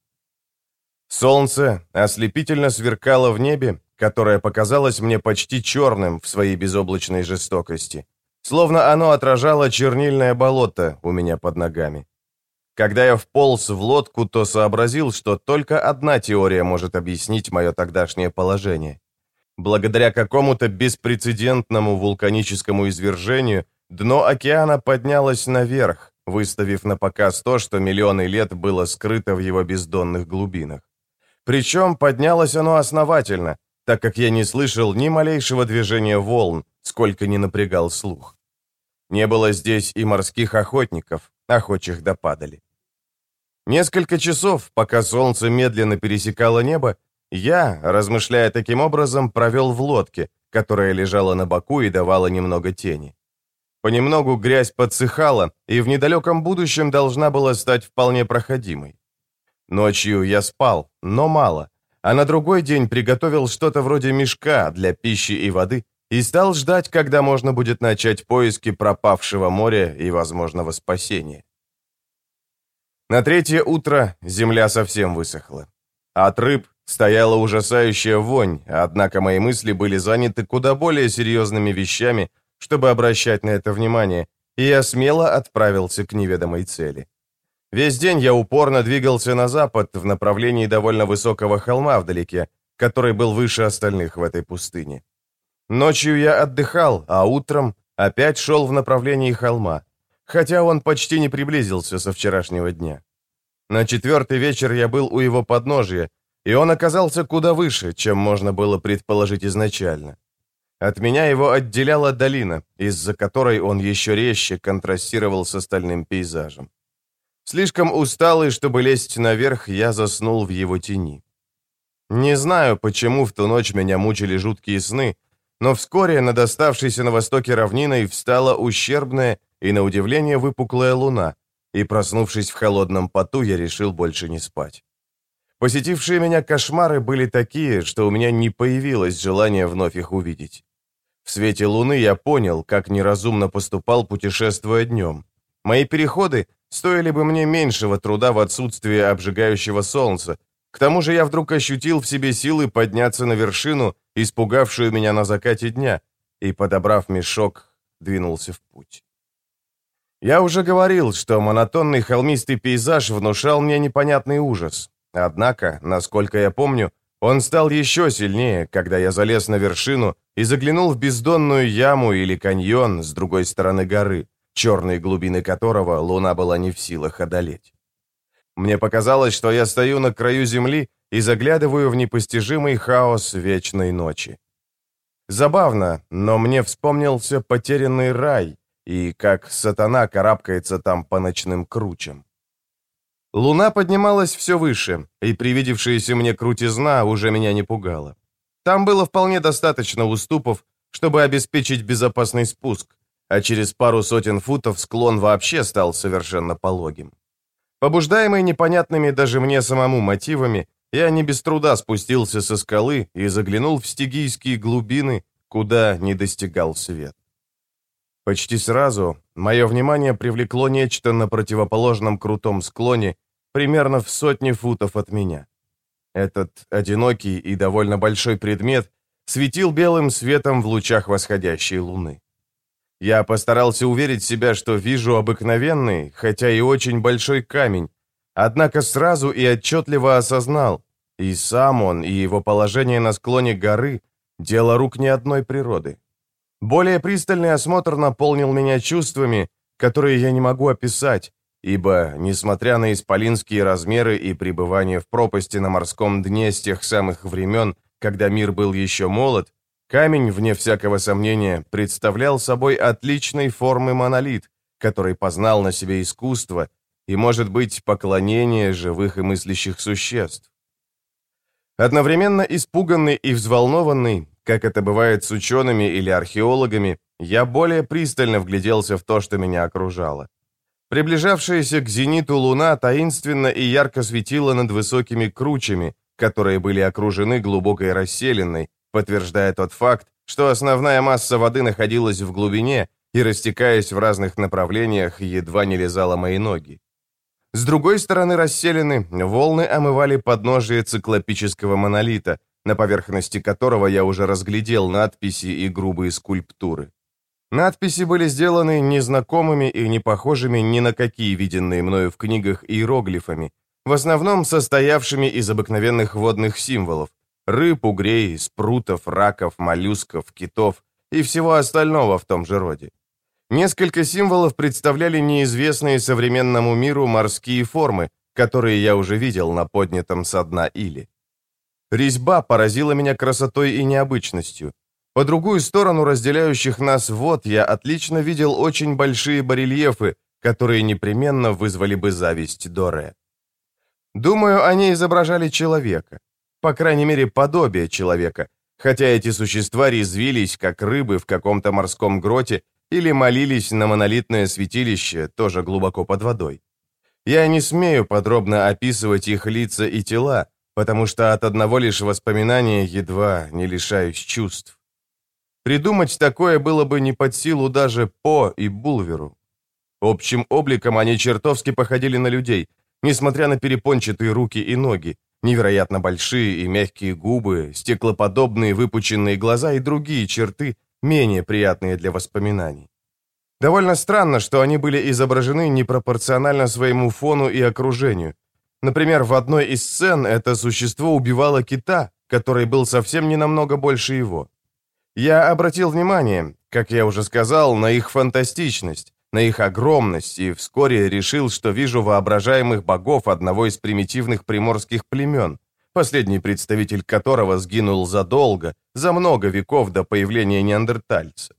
Солнце ослепительно сверкало в небе, которое показалось мне почти черным в своей безоблачной жестокости, словно оно отражало чернильное болото у меня под ногами. Когда я вполз в лодку, то сообразил, что только одна теория может объяснить мое тогдашнее положение. Благодаря какому-то беспрецедентному вулканическому извержению дно океана поднялось наверх, выставив на показ то, что миллионы лет было скрыто в его бездонных глубинах. Причем поднялось оно основательно, так как я не слышал ни малейшего движения волн, сколько не напрягал слух. Не было здесь и морских охотников, охочих до падали. Несколько часов, пока солнце медленно пересекало небо, я, размышляя таким образом, провел в лодке, которая лежала на боку и давала немного тени. Понемногу грязь подсыхала, и в недалеком будущем должна была стать вполне проходимой. Ночью я спал, но мало, а на другой день приготовил что-то вроде мешка для пищи и воды и стал ждать, когда можно будет начать поиски пропавшего моря и возможного спасения. На третье утро земля совсем высохла. От рыб стояла ужасающая вонь, однако мои мысли были заняты куда более серьезными вещами, чтобы обращать на это внимание, и я смело отправился к неведомой цели. Весь день я упорно двигался на запад в направлении довольно высокого холма вдалеке, который был выше остальных в этой пустыне. Ночью я отдыхал, а утром опять шел в направлении холма хотя он почти не приблизился со вчерашнего дня. На четвертый вечер я был у его подножия, и он оказался куда выше, чем можно было предположить изначально. От меня его отделяла долина, из-за которой он еще резче контрастировал с остальным пейзажем. Слишком усталый, чтобы лезть наверх, я заснул в его тени. Не знаю, почему в ту ночь меня мучили жуткие сны, но вскоре над оставшейся на востоке равниной встала ущербная и, на удивление, выпуклая луна, и, проснувшись в холодном поту, я решил больше не спать. Посетившие меня кошмары были такие, что у меня не появилось желания вновь их увидеть. В свете луны я понял, как неразумно поступал, путешествуя днем. Мои переходы стоили бы мне меньшего труда в отсутствии обжигающего солнца. К тому же я вдруг ощутил в себе силы подняться на вершину, испугавшую меня на закате дня, и, подобрав мешок, двинулся в путь. Я уже говорил, что монотонный холмистый пейзаж внушал мне непонятный ужас. Однако, насколько я помню, он стал еще сильнее, когда я залез на вершину и заглянул в бездонную яму или каньон с другой стороны горы, черные глубины которого луна была не в силах одолеть. Мне показалось, что я стою на краю земли и заглядываю в непостижимый хаос вечной ночи. Забавно, но мне вспомнился потерянный рай и как сатана карабкается там по ночным кручам. Луна поднималась все выше, и привидевшаяся мне крутизна уже меня не пугала. Там было вполне достаточно уступов, чтобы обеспечить безопасный спуск, а через пару сотен футов склон вообще стал совершенно пологим. Побуждаемый непонятными даже мне самому мотивами, я не без труда спустился со скалы и заглянул в стигийские глубины, куда не достигал свет. Почти сразу мое внимание привлекло нечто на противоположном крутом склоне, примерно в сотне футов от меня. Этот одинокий и довольно большой предмет светил белым светом в лучах восходящей луны. Я постарался уверить себя, что вижу обыкновенный, хотя и очень большой камень, однако сразу и отчетливо осознал, и сам он, и его положение на склоне горы – дело рук не одной природы. Более пристальный осмотр наполнил меня чувствами, которые я не могу описать, ибо, несмотря на исполинские размеры и пребывание в пропасти на морском дне с тех самых времен, когда мир был еще молод, камень, вне всякого сомнения, представлял собой отличной формы монолит, который познал на себе искусство и, может быть, поклонение живых и мыслящих существ. Одновременно испуганный и взволнованный, как это бывает с учеными или археологами, я более пристально вгляделся в то, что меня окружало. Приближавшаяся к зениту луна таинственно и ярко светила над высокими кручами, которые были окружены глубокой расселенной, подтверждая тот факт, что основная масса воды находилась в глубине и, растекаясь в разных направлениях, едва не лизала мои ноги. С другой стороны расселены, волны омывали подножие циклопического монолита, на поверхности которого я уже разглядел надписи и грубые скульптуры. Надписи были сделаны незнакомыми и не похожими ни на какие виденные мною в книгах иероглифами, в основном состоявшими из обыкновенных водных символов – рыб, угрей, спрутов, раков, моллюсков, китов и всего остального в том же роде. Несколько символов представляли неизвестные современному миру морские формы, которые я уже видел на поднятом со дна или. Резьба поразила меня красотой и необычностью. По другую сторону разделяющих нас вод я отлично видел очень большие барельефы, которые непременно вызвали бы зависть Доре. Думаю, они изображали человека. По крайней мере, подобие человека, хотя эти существа резвились, как рыбы в каком-то морском гроте, или молились на монолитное святилище, тоже глубоко под водой. Я не смею подробно описывать их лица и тела, потому что от одного лишь воспоминания едва не лишаюсь чувств. Придумать такое было бы не под силу даже По и Булверу. Общим обликом они чертовски походили на людей, несмотря на перепончатые руки и ноги, невероятно большие и мягкие губы, стеклоподобные выпученные глаза и другие черты, менее приятные для воспоминаний. Довольно странно, что они были изображены непропорционально своему фону и окружению. Например, в одной из сцен это существо убивало кита, который был совсем не намного больше его. Я обратил внимание, как я уже сказал, на их фантастичность, на их огромность, и вскоре решил, что вижу воображаемых богов одного из примитивных приморских племен, последний представитель которого сгинул задолго, за много веков до появления неандертальца.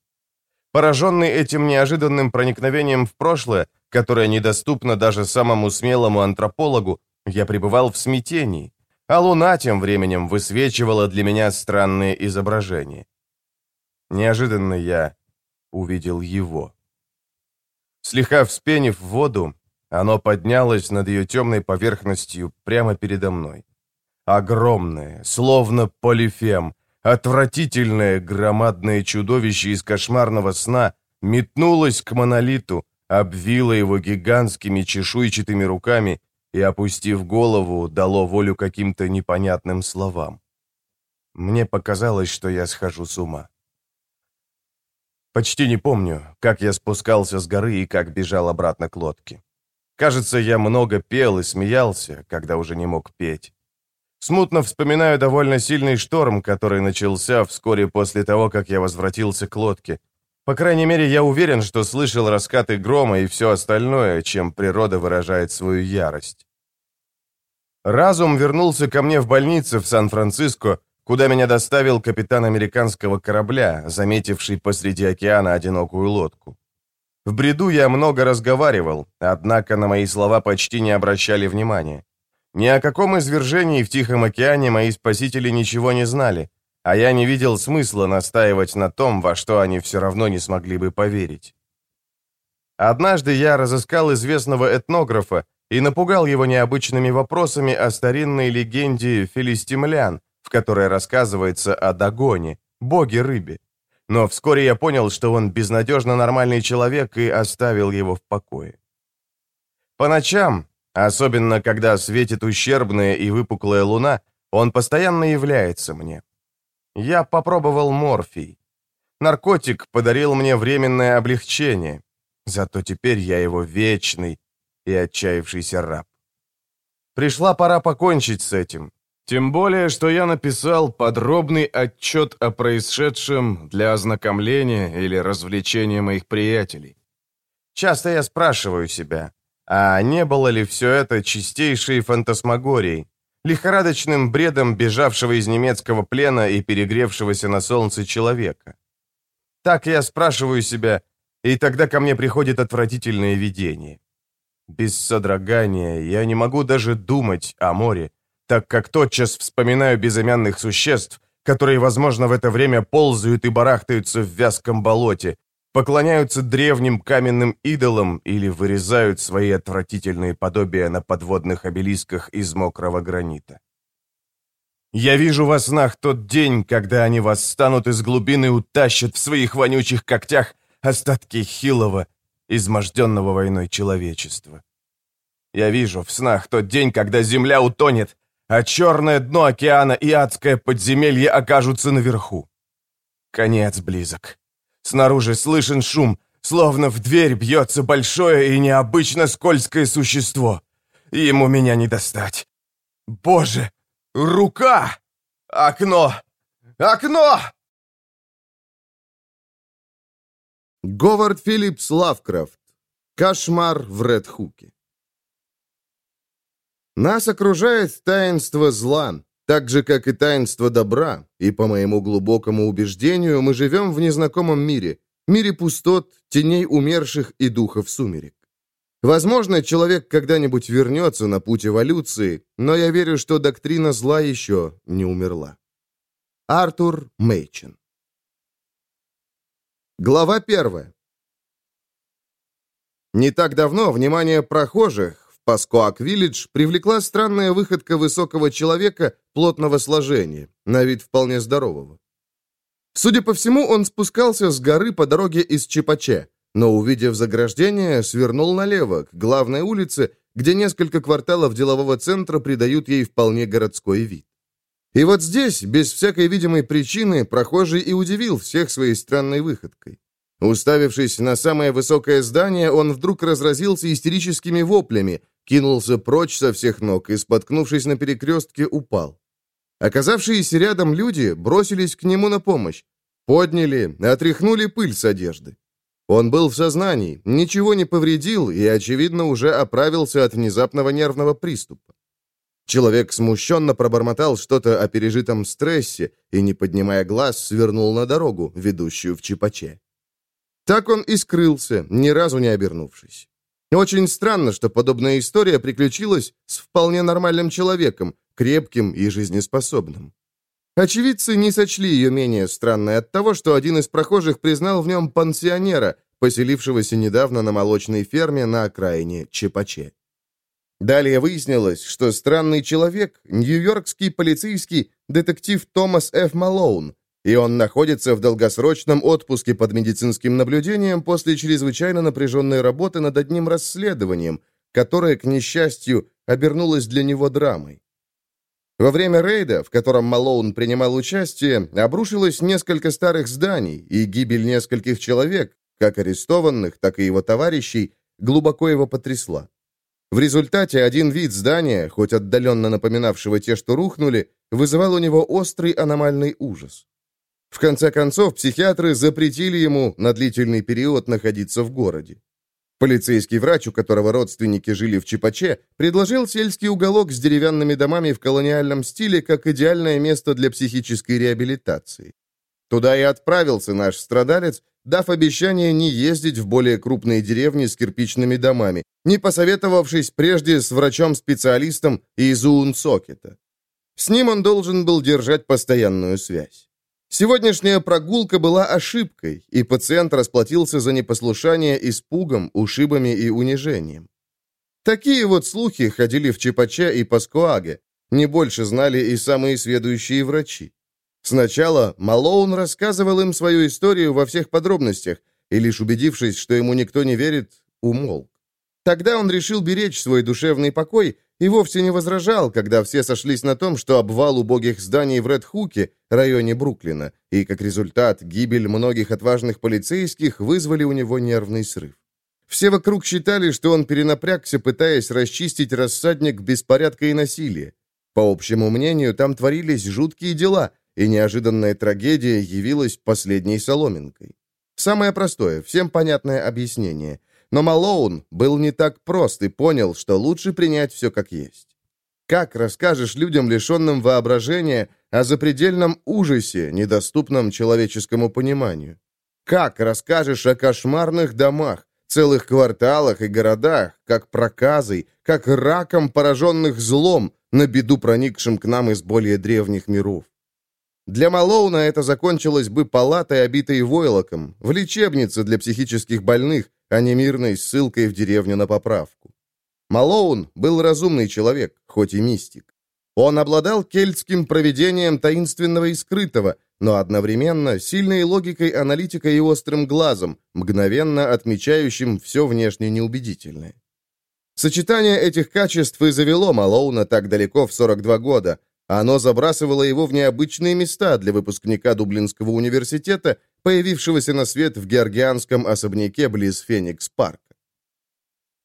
Пораженный этим неожиданным проникновением в прошлое, которое недоступно даже самому смелому антропологу, я пребывал в смятении, а луна тем временем высвечивала для меня странные изображения. Неожиданно я увидел его. Слегка вспенив воду, оно поднялось над ее темной поверхностью прямо передо мной. Огромное, словно полифем, отвратительное громадное чудовище из кошмарного сна метнулось к монолиту, обвило его гигантскими чешуйчатыми руками и, опустив голову, дало волю каким-то непонятным словам. Мне показалось, что я схожу с ума. Почти не помню, как я спускался с горы и как бежал обратно к лодке. Кажется, я много пел и смеялся, когда уже не мог петь. Смутно вспоминаю довольно сильный шторм, который начался вскоре после того, как я возвратился к лодке. По крайней мере, я уверен, что слышал раскаты грома и все остальное, чем природа выражает свою ярость. Разум вернулся ко мне в больнице в Сан-Франциско, куда меня доставил капитан американского корабля, заметивший посреди океана одинокую лодку. В бреду я много разговаривал, однако на мои слова почти не обращали внимания. Ни о каком извержении в Тихом океане мои спасители ничего не знали, а я не видел смысла настаивать на том, во что они все равно не смогли бы поверить. Однажды я разыскал известного этнографа и напугал его необычными вопросами о старинной легенде филистимлян, в которой рассказывается о Дагоне, боге-рыбе. Но вскоре я понял, что он безнадежно нормальный человек и оставил его в покое. По ночам, особенно когда светит ущербная и выпуклая луна, он постоянно является мне. Я попробовал морфий. Наркотик подарил мне временное облегчение, зато теперь я его вечный и отчаявшийся раб. Пришла пора покончить с этим, тем более, что я написал подробный отчет о происшедшем для ознакомления или развлечения моих приятелей. Часто я спрашиваю себя, а не было ли все это чистейшей фантасмагорией, лихорадочным бредом бежавшего из немецкого плена и перегревшегося на солнце человека? Так я спрашиваю себя, и тогда ко мне приходит отвратительное видение. Без содрогания я не могу даже думать о море, так как тотчас вспоминаю безымянных существ, которые, возможно, в это время ползают и барахтаются в вязком болоте, поклоняются древним каменным идолам или вырезают свои отвратительные подобия на подводных обелисках из мокрого гранита. Я вижу во снах тот день, когда они восстанут из глубины и утащат в своих вонючих когтях остатки хилого, изможденного войной человечества. Я вижу в снах тот день, когда земля утонет, а черное дно океана и адское подземелье окажутся наверху. Конец близок. Снаружи слышен шум, словно в дверь бьется большое и необычно скользкое существо. Ему меня не достать. Боже, рука! Окно! Окно! Говард Филлипс Лавкрафт. Кошмар в Редхуке. Нас окружает таинство зла, так же, как и таинство добра, и, по моему глубокому убеждению, мы живем в незнакомом мире, мире пустот, теней умерших и духов сумерек. Возможно, человек когда-нибудь вернется на путь эволюции, но я верю, что доктрина зла еще не умерла. Артур Мейчин Глава первая. Не так давно внимание прохожих, Паскоак-Виллидж привлекла странная выходка высокого человека плотного сложения, на вид вполне здорового. Судя по всему, он спускался с горы по дороге из Чепаче, но, увидев заграждение, свернул налево, к главной улице, где несколько кварталов делового центра придают ей вполне городской вид. И вот здесь, без всякой видимой причины, прохожий и удивил всех своей странной выходкой. Уставившись на самое высокое здание, он вдруг разразился истерическими воплями, кинулся прочь со всех ног и, споткнувшись на перекрестке, упал. Оказавшиеся рядом люди бросились к нему на помощь, подняли, отряхнули пыль с одежды. Он был в сознании, ничего не повредил и, очевидно, уже оправился от внезапного нервного приступа. Человек смущенно пробормотал что-то о пережитом стрессе и, не поднимая глаз, свернул на дорогу, ведущую в Чипаче. Так он и скрылся, ни разу не обернувшись. Очень странно, что подобная история приключилась с вполне нормальным человеком, крепким и жизнеспособным. Очевидцы не сочли ее менее странной от того, что один из прохожих признал в нем пансионера, поселившегося недавно на молочной ферме на окраине Чепаче. Далее выяснилось, что странный человек, нью-йоркский полицейский детектив Томас Ф. Малоун, и он находится в долгосрочном отпуске под медицинским наблюдением после чрезвычайно напряженной работы над одним расследованием, которое, к несчастью, обернулось для него драмой. Во время рейда, в котором Малоун принимал участие, обрушилось несколько старых зданий, и гибель нескольких человек, как арестованных, так и его товарищей, глубоко его потрясла. В результате один вид здания, хоть отдаленно напоминавшего те, что рухнули, вызывал у него острый аномальный ужас. В конце концов, психиатры запретили ему на длительный период находиться в городе. Полицейский врач, у которого родственники жили в Чипаче, предложил сельский уголок с деревянными домами в колониальном стиле как идеальное место для психической реабилитации. Туда и отправился наш страдалец, дав обещание не ездить в более крупные деревни с кирпичными домами, не посоветовавшись прежде с врачом-специалистом из Уунсокета. С ним он должен был держать постоянную связь. Сегодняшняя прогулка была ошибкой, и пациент расплатился за непослушание испугом, ушибами и унижением. Такие вот слухи ходили в Чепаче и Паскуаге, не больше знали и самые сведущие врачи. Сначала Малоун рассказывал им свою историю во всех подробностях, и лишь убедившись, что ему никто не верит, умолк. Тогда он решил беречь свой душевный покой и вовсе не возражал, когда все сошлись на том, что обвал убогих зданий в Редхуке, районе Бруклина, и, как результат, гибель многих отважных полицейских вызвали у него нервный срыв. Все вокруг считали, что он перенапрягся, пытаясь расчистить рассадник беспорядка и насилия. По общему мнению, там творились жуткие дела, и неожиданная трагедия явилась последней соломинкой. Самое простое, всем понятное объяснение. Но Малоун был не так прост и понял, что лучше принять все как есть. Как расскажешь людям, лишенным воображения, о запредельном ужасе, недоступном человеческому пониманию? Как расскажешь о кошмарных домах, целых кварталах и городах, как проказой, как раком, пораженных злом, на беду проникшим к нам из более древних миров? Для Малоуна это закончилось бы палатой, обитой войлоком, в лечебнице для психических больных, а не мирной ссылкой в деревню на поправку. Малоун был разумный человек, хоть и мистик. Он обладал кельтским проведением таинственного и скрытого, но одновременно сильной логикой аналитика и острым глазом, мгновенно отмечающим все внешне неубедительное. Сочетание этих качеств и завело Малоуна так далеко в 42 года, оно забрасывало его в необычные места для выпускника Дублинского университета, появившегося на свет в георгианском особняке близ Феникс-парка.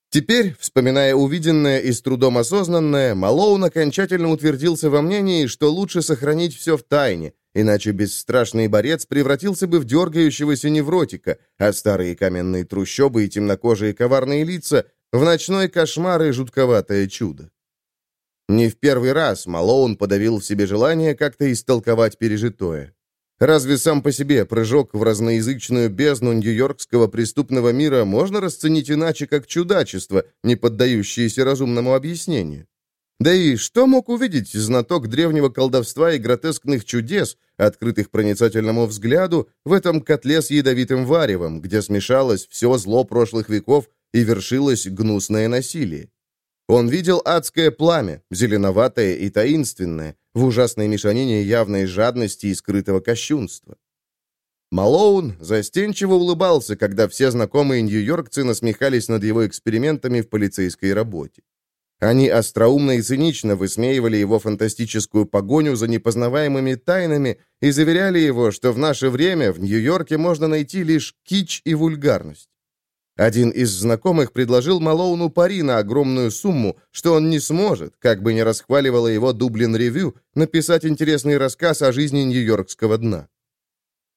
Теперь, вспоминая увиденное и с трудом осознанное, Малоун окончательно утвердился во мнении, что лучше сохранить все в тайне, иначе бесстрашный борец превратился бы в дергающегося невротика, а старые каменные трущобы и темнокожие коварные лица — в ночной кошмар и жутковатое чудо. Не в первый раз Малоун подавил в себе желание как-то истолковать пережитое. Разве сам по себе прыжок в разноязычную бездну нью-йоркского преступного мира можно расценить иначе, как чудачество, не поддающееся разумному объяснению? Да и что мог увидеть знаток древнего колдовства и гротескных чудес, открытых проницательному взгляду, в этом котле с ядовитым варевом, где смешалось все зло прошлых веков и вершилось гнусное насилие? Он видел адское пламя, зеленоватое и таинственное, в ужасной мешанине явной жадности и скрытого кощунства. Малоун застенчиво улыбался, когда все знакомые нью-йоркцы насмехались над его экспериментами в полицейской работе. Они остроумно и цинично высмеивали его фантастическую погоню за непознаваемыми тайнами и заверяли его, что в наше время в Нью-Йорке можно найти лишь кич и вульгарность. Один из знакомых предложил Малоуну пари на огромную сумму, что он не сможет, как бы ни расхваливало его Дублин-ревю, написать интересный рассказ о жизни нью-йоркского дна.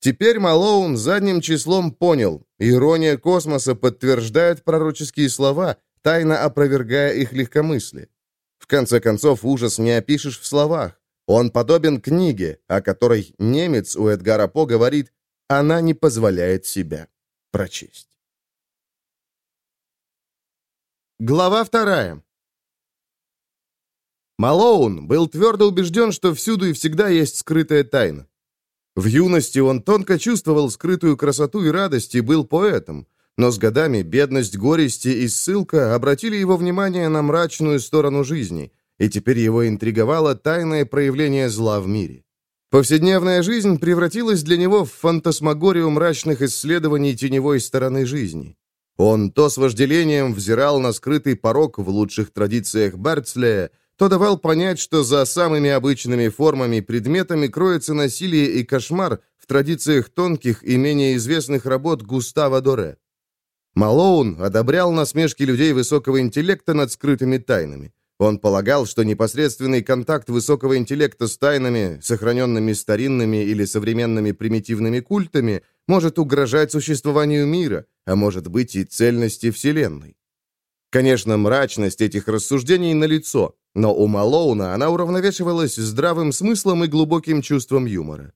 Теперь Малоун задним числом понял, ирония космоса подтверждает пророческие слова, тайно опровергая их легкомыслие. В конце концов, ужас не опишешь в словах. Он подобен книге, о которой немец у Эдгара По говорит, она не позволяет себя прочесть. Глава вторая. Малоун был твердо убежден, что всюду и всегда есть скрытая тайна. В юности он тонко чувствовал скрытую красоту и радость и был поэтом, но с годами бедность, горести и ссылка обратили его внимание на мрачную сторону жизни, и теперь его интриговало тайное проявление зла в мире. Повседневная жизнь превратилась для него в фантасмагорию мрачных исследований теневой стороны жизни. Он то с вожделением взирал на скрытый порог в лучших традициях Берцлея, то давал понять, что за самыми обычными формами предметами кроется насилие и кошмар в традициях тонких и менее известных работ Густава Доре. Малоун одобрял насмешки людей высокого интеллекта над скрытыми тайнами. Он полагал, что непосредственный контакт высокого интеллекта с тайнами, сохраненными старинными или современными примитивными культами, может угрожать существованию мира, а может быть и цельности Вселенной. Конечно, мрачность этих рассуждений налицо, но у Малоуна она уравновешивалась здравым смыслом и глубоким чувством юмора.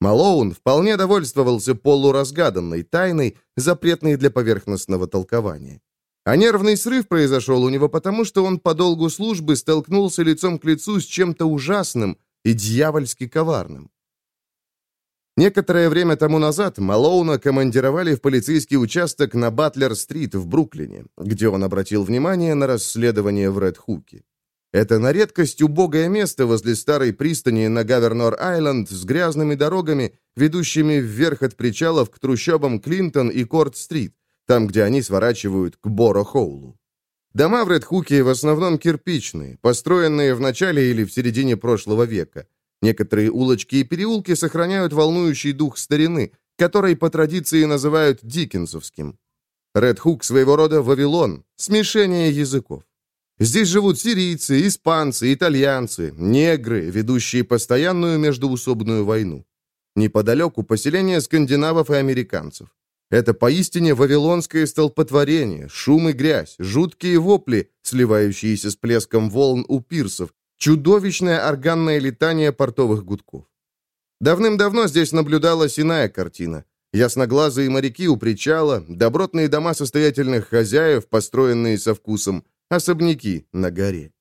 Малоун вполне довольствовался полуразгаданной тайной, запретной для поверхностного толкования. А нервный срыв произошел у него потому, что он по долгу службы столкнулся лицом к лицу с чем-то ужасным и дьявольски коварным. Некоторое время тому назад Малоуна командировали в полицейский участок на Батлер-стрит в Бруклине, где он обратил внимание на расследование в Ред-Хуке. Это на редкость убогое место возле старой пристани на Гавернор-Айленд с грязными дорогами, ведущими вверх от причалов к трущобам Клинтон и Корт-стрит, там, где они сворачивают к Боро-Хоулу. Дома в Редхуке в основном кирпичные, построенные в начале или в середине прошлого века. Некоторые улочки и переулки сохраняют волнующий дух старины, который по традиции называют диккенсовским. Редхук своего рода Вавилон, смешение языков. Здесь живут сирийцы, испанцы, итальянцы, негры, ведущие постоянную междуусобную войну. Неподалеку поселение скандинавов и американцев. Это поистине вавилонское столпотворение, шум и грязь, жуткие вопли, сливающиеся с плеском волн у пирсов, чудовищное органное летание портовых гудков. Давным-давно здесь наблюдалась иная картина. Ясноглазые моряки у причала, добротные дома состоятельных хозяев, построенные со вкусом, особняки на горе.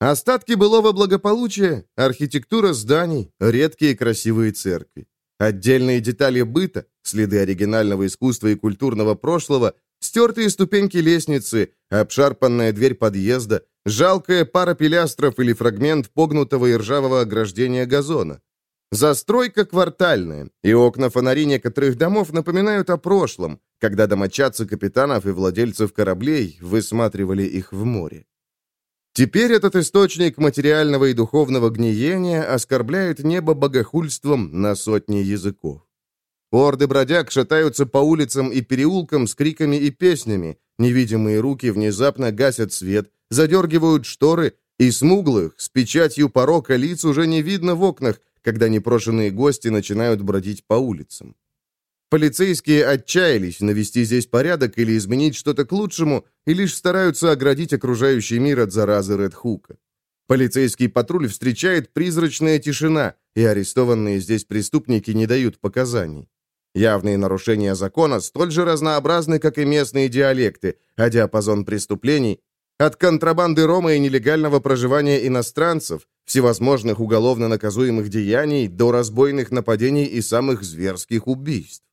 Остатки былого благополучия, архитектура зданий, редкие красивые церкви. Отдельные детали быта, следы оригинального искусства и культурного прошлого, стертые ступеньки лестницы, обшарпанная дверь подъезда, жалкая пара пилястров или фрагмент погнутого и ржавого ограждения газона. Застройка квартальная, и окна фонари некоторых домов напоминают о прошлом, когда домочадцы капитанов и владельцев кораблей высматривали их в море. Теперь этот источник материального и духовного гниения оскорбляет небо богохульством на сотни языков. Орды бродяг шатаются по улицам и переулкам с криками и песнями, невидимые руки внезапно гасят свет, задергивают шторы, и смуглых, с печатью порока лиц уже не видно в окнах, когда непрошенные гости начинают бродить по улицам. Полицейские отчаялись навести здесь порядок или изменить что-то к лучшему и лишь стараются оградить окружающий мир от заразы Редхука. Полицейский патруль встречает призрачная тишина, и арестованные здесь преступники не дают показаний. Явные нарушения закона столь же разнообразны, как и местные диалекты, а диапазон преступлений от контрабанды рома и нелегального проживания иностранцев, всевозможных уголовно наказуемых деяний до разбойных нападений и самых зверских убийств.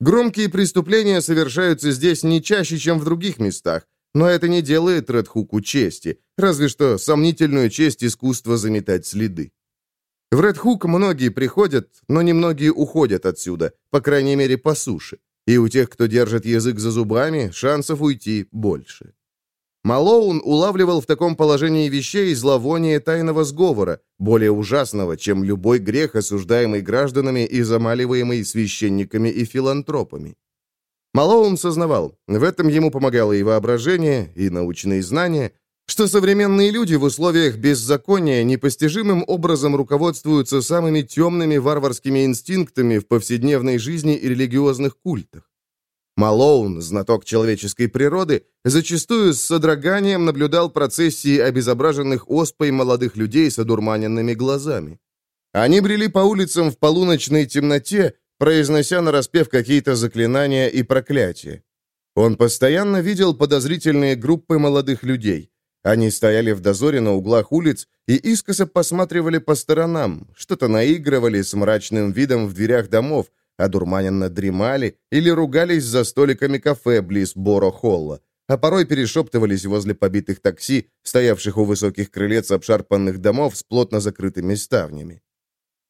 Громкие преступления совершаются здесь не чаще, чем в других местах, но это не делает Редхуку чести, разве что сомнительную честь искусства заметать следы. В Редхук многие приходят, но немногие уходят отсюда, по крайней мере по суше. И у тех, кто держит язык за зубами, шансов уйти больше. Малоун улавливал в таком положении вещей зловоние тайного сговора, более ужасного, чем любой грех, осуждаемый гражданами и замаливаемый священниками и филантропами. Малоун сознавал, в этом ему помогало и воображение, и научные знания, что современные люди в условиях беззакония непостижимым образом руководствуются самыми темными варварскими инстинктами в повседневной жизни и религиозных культах. Малоун, знаток человеческой природы, зачастую с содроганием наблюдал процессии обезображенных оспой молодых людей с одурманенными глазами. Они брели по улицам в полуночной темноте, произнося нараспев какие-то заклинания и проклятия. Он постоянно видел подозрительные группы молодых людей. Они стояли в дозоре на углах улиц и искоса посматривали по сторонам, что-то наигрывали с мрачным видом в дверях домов, одурманенно дремали или ругались за столиками кафе близ Боро-Холла, а порой перешептывались возле побитых такси, стоявших у высоких крылец обшарпанных домов с плотно закрытыми ставнями.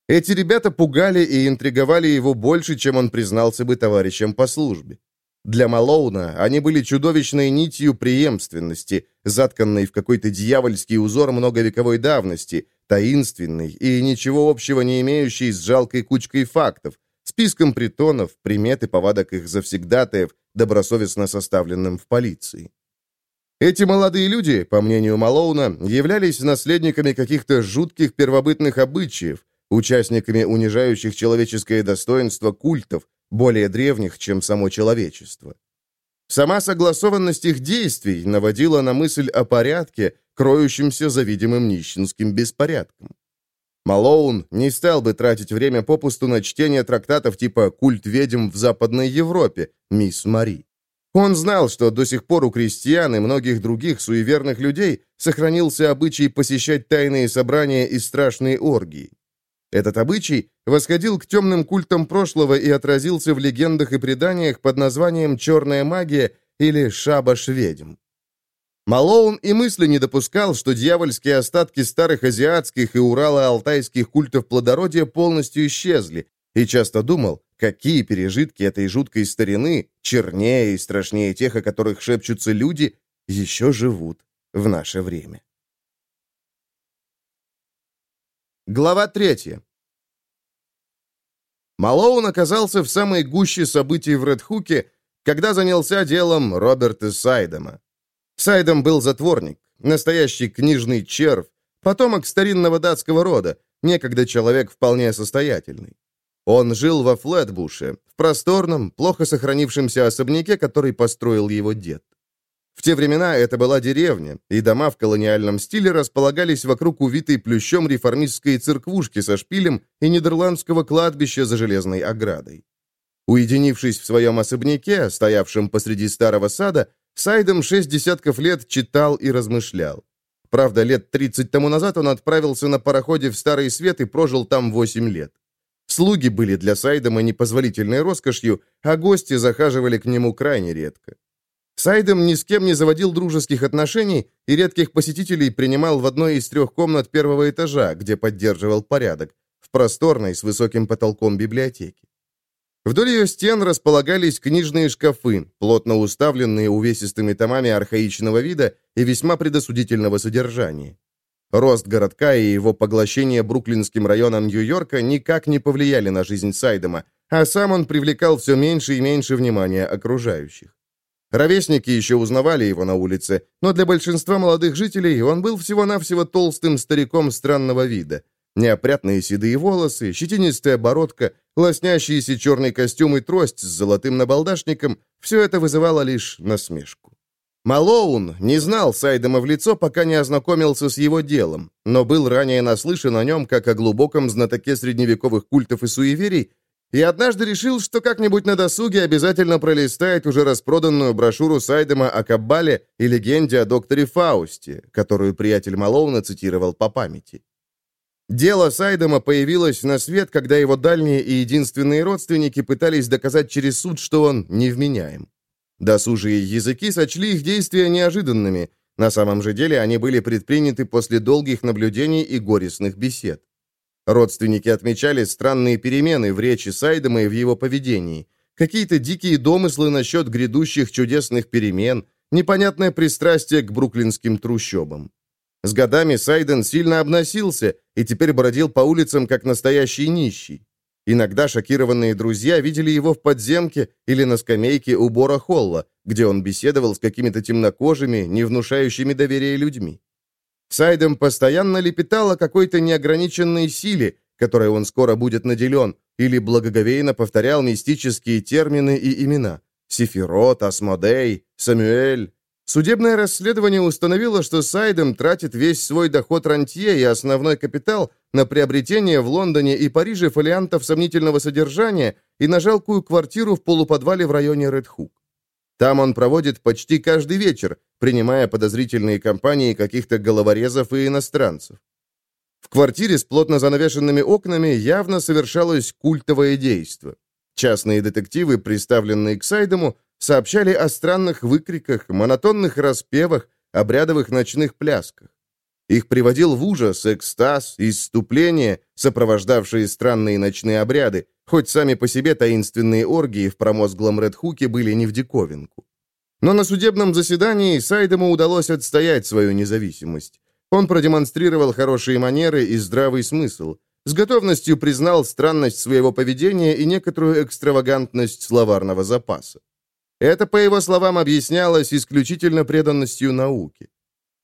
Эти ребята пугали и интриговали его больше, чем он признался бы товарищам по службе. Для Малоуна они были чудовищной нитью преемственности, затканной в какой-то дьявольский узор многовековой давности, таинственный и ничего общего не имеющий с жалкой кучкой фактов, списком притонов, примет и повадок их завсегдатаев, добросовестно составленным в полиции. Эти молодые люди, по мнению Малоуна, являлись наследниками каких-то жутких первобытных обычаев, участниками унижающих человеческое достоинство культов, более древних, чем само человечество. Сама согласованность их действий наводила на мысль о порядке, кроющемся за видимым нищенским беспорядком. Малоун не стал бы тратить время попусту на чтение трактатов типа «Культ ведьм в Западной Европе» «Мисс Мари». Он знал, что до сих пор у крестьян и многих других суеверных людей сохранился обычай посещать тайные собрания и страшные оргии. Этот обычай восходил к темным культам прошлого и отразился в легендах и преданиях под названием «Черная магия» или «Шабаш-ведьм». Малоун и мысли не допускал, что дьявольские остатки старых азиатских и урало-алтайских культов плодородия полностью исчезли, и часто думал, какие пережитки этой жуткой старины, чернее и страшнее тех, о которых шепчутся люди, еще живут в наше время. Глава третья. Малоун оказался в самой гуще событий в Редхуке, когда занялся делом Роберта Сайдема. Сайдом был затворник, настоящий книжный червь, потомок старинного датского рода, некогда человек вполне состоятельный. Он жил во Флетбуше, в просторном, плохо сохранившемся особняке, который построил его дед. В те времена это была деревня, и дома в колониальном стиле располагались вокруг увитой плющом реформистской церквушки со шпилем и нидерландского кладбища за железной оградой. Уединившись в своем особняке, стоявшем посреди старого сада, Сайдом шесть десятков лет читал и размышлял. Правда, лет 30 тому назад он отправился на пароходе в Старый Свет и прожил там 8 лет. Слуги были для Сайдома непозволительной роскошью, а гости захаживали к нему крайне редко. Сайдом ни с кем не заводил дружеских отношений и редких посетителей принимал в одной из трех комнат первого этажа, где поддерживал порядок, в просторной с высоким потолком библиотеке. Вдоль ее стен располагались книжные шкафы, плотно уставленные увесистыми томами архаичного вида и весьма предосудительного содержания. Рост городка и его поглощение бруклинским районом Нью-Йорка никак не повлияли на жизнь Сайдема, а сам он привлекал все меньше и меньше внимания окружающих. Ровесники еще узнавали его на улице, но для большинства молодых жителей он был всего-навсего толстым стариком странного вида – Неопрятные седые волосы, щетинистая бородка, лоснящийся черный костюм и трость с золотым набалдашником — все это вызывало лишь насмешку. Малоун не знал Сайдема в лицо, пока не ознакомился с его делом, но был ранее наслышан о нем как о глубоком знатоке средневековых культов и суеверий, и однажды решил, что как-нибудь на досуге обязательно пролистает уже распроданную брошюру Сайдема о Каббале и легенде о докторе Фаусте, которую приятель Малоуна цитировал по памяти. Дело Сайдема появилось на свет, когда его дальние и единственные родственники пытались доказать через суд, что он невменяем. Досужие языки сочли их действия неожиданными. На самом же деле они были предприняты после долгих наблюдений и горестных бесед. Родственники отмечали странные перемены в речи Сайдема и в его поведении. Какие-то дикие домыслы насчет грядущих чудесных перемен, непонятное пристрастие к бруклинским трущобам. С годами Сайден сильно обносился и теперь бродил по улицам, как настоящий нищий. Иногда шокированные друзья видели его в подземке или на скамейке у Бора Холла, где он беседовал с какими-то темнокожими, не внушающими доверия людьми. Сайдем постоянно лепетал о какой-то неограниченной силе, которой он скоро будет наделен, или благоговейно повторял мистические термины и имена. Сефирот, Асмодей, Самуэль, Судебное расследование установило, что Сайдем тратит весь свой доход рантье и основной капитал на приобретение в Лондоне и Париже фолиантов сомнительного содержания и на жалкую квартиру в полуподвале в районе Редхук. Там он проводит почти каждый вечер, принимая подозрительные компании каких-то головорезов и иностранцев. В квартире с плотно занавешенными окнами явно совершалось культовое действо. Частные детективы, приставленные к Сайдему, сообщали о странных выкриках, монотонных распевах, обрядовых ночных плясках. Их приводил в ужас экстаз, исступление, сопровождавшие странные ночные обряды, хоть сами по себе таинственные оргии в промозглом Редхуке были не в диковинку. Но на судебном заседании Сайдему удалось отстоять свою независимость. Он продемонстрировал хорошие манеры и здравый смысл, с готовностью признал странность своего поведения и некоторую экстравагантность словарного запаса. Это, по его словам, объяснялось исключительно преданностью науке.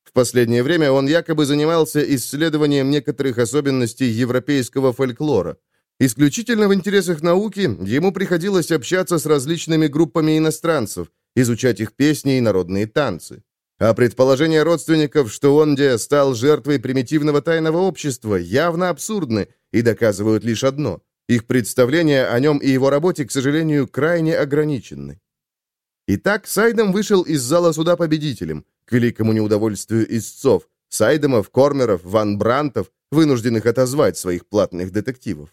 В последнее время он якобы занимался исследованием некоторых особенностей европейского фольклора. Исключительно в интересах науки ему приходилось общаться с различными группами иностранцев, изучать их песни и народные танцы. А предположения родственников, что он где стал жертвой примитивного тайного общества, явно абсурдны и доказывают лишь одно – их представления о нем и его работе, к сожалению, крайне ограничены. Итак, Сайдом вышел из зала суда победителем, к великому неудовольствию истцов, Сайдемов, Кормеров, Ван Брантов, вынужденных отозвать своих платных детективов.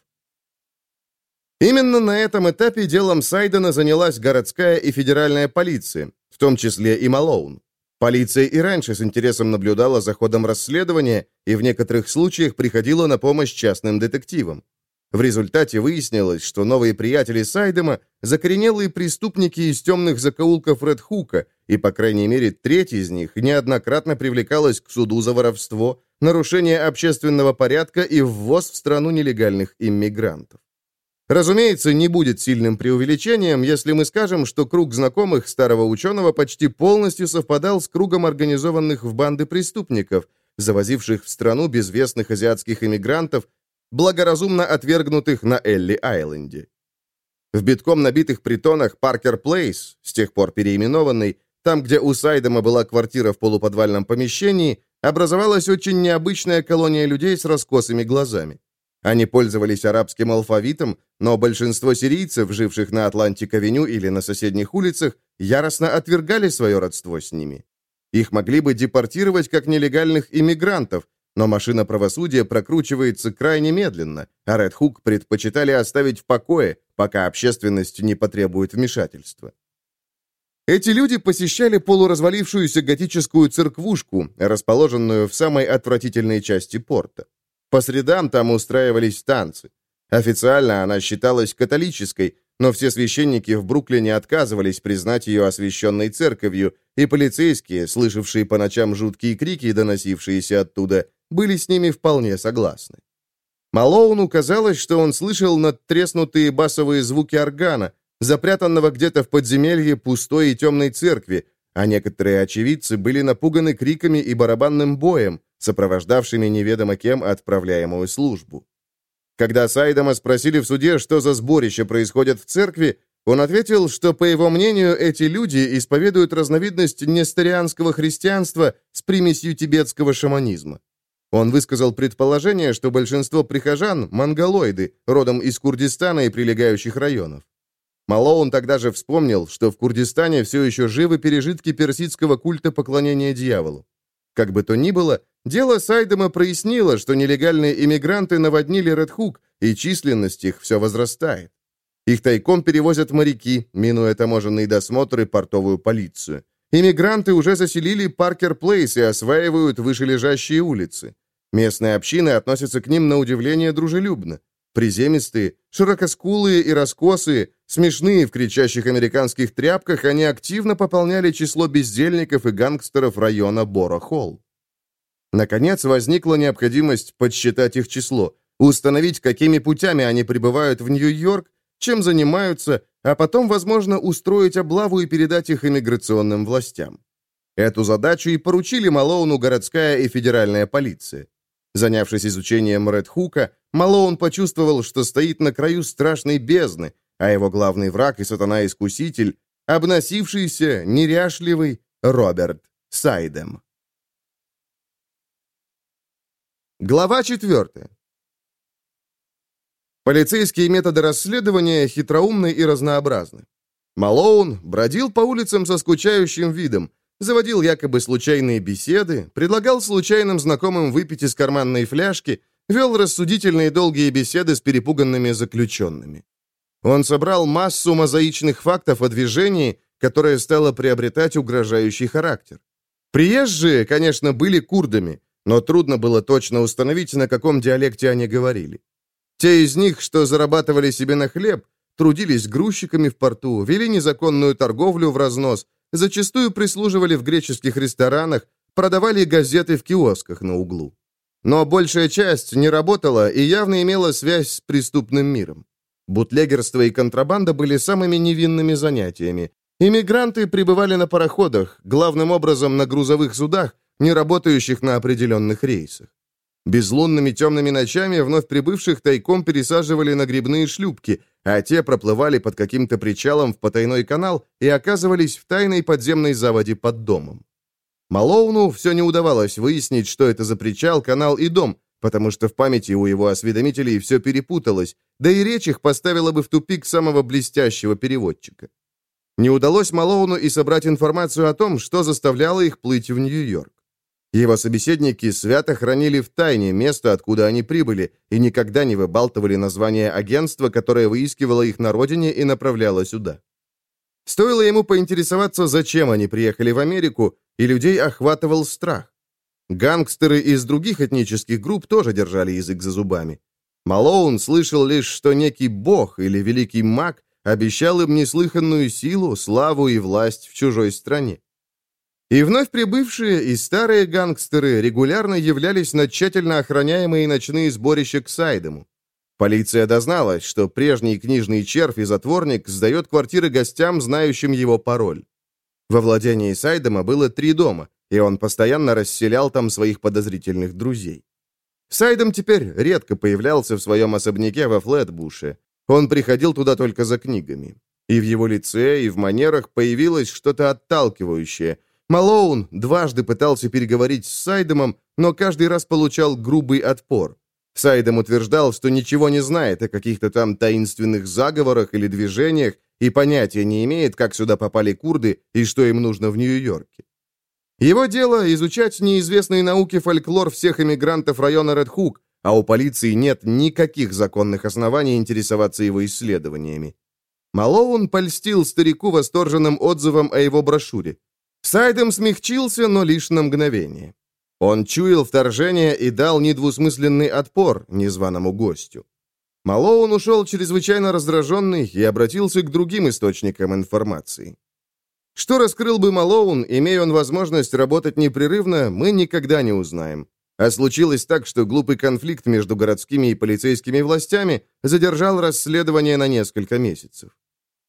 Именно на этом этапе делом Сайдена занялась городская и федеральная полиция, в том числе и Малоун. Полиция и раньше с интересом наблюдала за ходом расследования и в некоторых случаях приходила на помощь частным детективам. В результате выяснилось, что новые приятели Сайдема – закоренелые преступники из темных закоулков Редхука, и, по крайней мере, треть из них неоднократно привлекалась к суду за воровство, нарушение общественного порядка и ввоз в страну нелегальных иммигрантов. Разумеется, не будет сильным преувеличением, если мы скажем, что круг знакомых старого ученого почти полностью совпадал с кругом организованных в банды преступников, завозивших в страну безвестных азиатских иммигрантов, благоразумно отвергнутых на Элли-Айленде. В битком набитых притонах Паркер Плейс, с тех пор переименованный, там, где у Сайдема была квартира в полуподвальном помещении, образовалась очень необычная колония людей с раскосыми глазами. Они пользовались арабским алфавитом, но большинство сирийцев, живших на Атлантик-авеню или на соседних улицах, яростно отвергали свое родство с ними. Их могли бы депортировать как нелегальных иммигрантов, но машина правосудия прокручивается крайне медленно, а Ред Хук предпочитали оставить в покое, пока общественность не потребует вмешательства. Эти люди посещали полуразвалившуюся готическую церквушку, расположенную в самой отвратительной части порта. По средам там устраивались танцы. Официально она считалась католической, но все священники в Бруклине отказывались признать ее освященной церковью, и полицейские, слышавшие по ночам жуткие крики, доносившиеся оттуда, были с ними вполне согласны. Малоуну казалось, что он слышал надтреснутые басовые звуки органа, запрятанного где-то в подземелье пустой и темной церкви, а некоторые очевидцы были напуганы криками и барабанным боем, сопровождавшими неведомо кем отправляемую службу. Когда Сайдама спросили в суде, что за сборище происходит в церкви, он ответил, что, по его мнению, эти люди исповедуют разновидность несторианского христианства с примесью тибетского шаманизма. Он высказал предположение, что большинство прихожан – монголоиды, родом из Курдистана и прилегающих районов. Малоун тогда же вспомнил, что в Курдистане все еще живы пережитки персидского культа поклонения дьяволу. Как бы то ни было, дело Сайдема прояснило, что нелегальные иммигранты наводнили Редхук, и численность их все возрастает. Их тайком перевозят моряки, минуя таможенные досмотры и портовую полицию. Иммигранты уже заселили Паркер Плейс и осваивают вышележащие улицы. Местные общины относятся к ним на удивление дружелюбно. Приземистые, широкоскулые и раскосые, смешные в кричащих американских тряпках, они активно пополняли число бездельников и гангстеров района Бора-Холл. Наконец, возникла необходимость подсчитать их число, установить, какими путями они прибывают в Нью-Йорк, чем занимаются, а потом, возможно, устроить облаву и передать их иммиграционным властям. Эту задачу и поручили Малоуну городская и федеральная полиция. Занявшись изучением Ред Хука, Малоун почувствовал, что стоит на краю страшной бездны, а его главный враг и сатана-искуситель — обносившийся, неряшливый Роберт Сайдем. Глава четвертая. Полицейские методы расследования хитроумны и разнообразны. Малоун бродил по улицам со скучающим видом, заводил якобы случайные беседы, предлагал случайным знакомым выпить из карманной фляжки, вел рассудительные долгие беседы с перепуганными заключенными. Он собрал массу мозаичных фактов о движении, которое стало приобретать угрожающий характер. Приезжие, конечно, были курдами, но трудно было точно установить, на каком диалекте они говорили. Те из них, что зарабатывали себе на хлеб, трудились грузчиками в порту, вели незаконную торговлю в разнос, зачастую прислуживали в греческих ресторанах, продавали газеты в киосках на углу. Но большая часть не работала и явно имела связь с преступным миром. Бутлегерство и контрабанда были самыми невинными занятиями. Иммигранты прибывали на пароходах, главным образом на грузовых судах, не работающих на определенных рейсах. Безлунными темными ночами вновь прибывших тайком пересаживали на грибные шлюпки, а те проплывали под каким-то причалом в потайной канал и оказывались в тайной подземной заводе под домом. Малоуну все не удавалось выяснить, что это за причал, канал и дом, потому что в памяти у его осведомителей все перепуталось, да и речь их поставила бы в тупик самого блестящего переводчика. Не удалось Малоуну и собрать информацию о том, что заставляло их плыть в Нью-Йорк. Его собеседники свято хранили в тайне место, откуда они прибыли, и никогда не выбалтывали название агентства, которое выискивало их на родине и направляло сюда. Стоило ему поинтересоваться, зачем они приехали в Америку, и людей охватывал страх. Гангстеры из других этнических групп тоже держали язык за зубами. Малоун слышал лишь, что некий бог или великий маг обещал им неслыханную силу, славу и власть в чужой стране. И вновь прибывшие и старые гангстеры регулярно являлись на тщательно охраняемые ночные сборища к Сайдему. Полиция дозналась, что прежний книжный червь и затворник сдает квартиры гостям, знающим его пароль. Во владении Сайдема было три дома, и он постоянно расселял там своих подозрительных друзей. Сайдем теперь редко появлялся в своем особняке во Флетбуше. Он приходил туда только за книгами. И в его лице, и в манерах появилось что-то отталкивающее. Малоун дважды пытался переговорить с Сайдемом, но каждый раз получал грубый отпор. Сайдем утверждал, что ничего не знает о каких-то там таинственных заговорах или движениях и понятия не имеет, как сюда попали курды и что им нужно в Нью-Йорке. Его дело — изучать неизвестные науки фольклор всех эмигрантов района Редхук, а у полиции нет никаких законных оснований интересоваться его исследованиями. Малоун польстил старику восторженным отзывом о его брошюре. Сайдем смягчился, но лишь на мгновение. Он чуял вторжение и дал недвусмысленный отпор незваному гостю. Малоун ушел чрезвычайно раздраженный и обратился к другим источникам информации. Что раскрыл бы Малоун, имея он возможность работать непрерывно, мы никогда не узнаем. А случилось так, что глупый конфликт между городскими и полицейскими властями задержал расследование на несколько месяцев.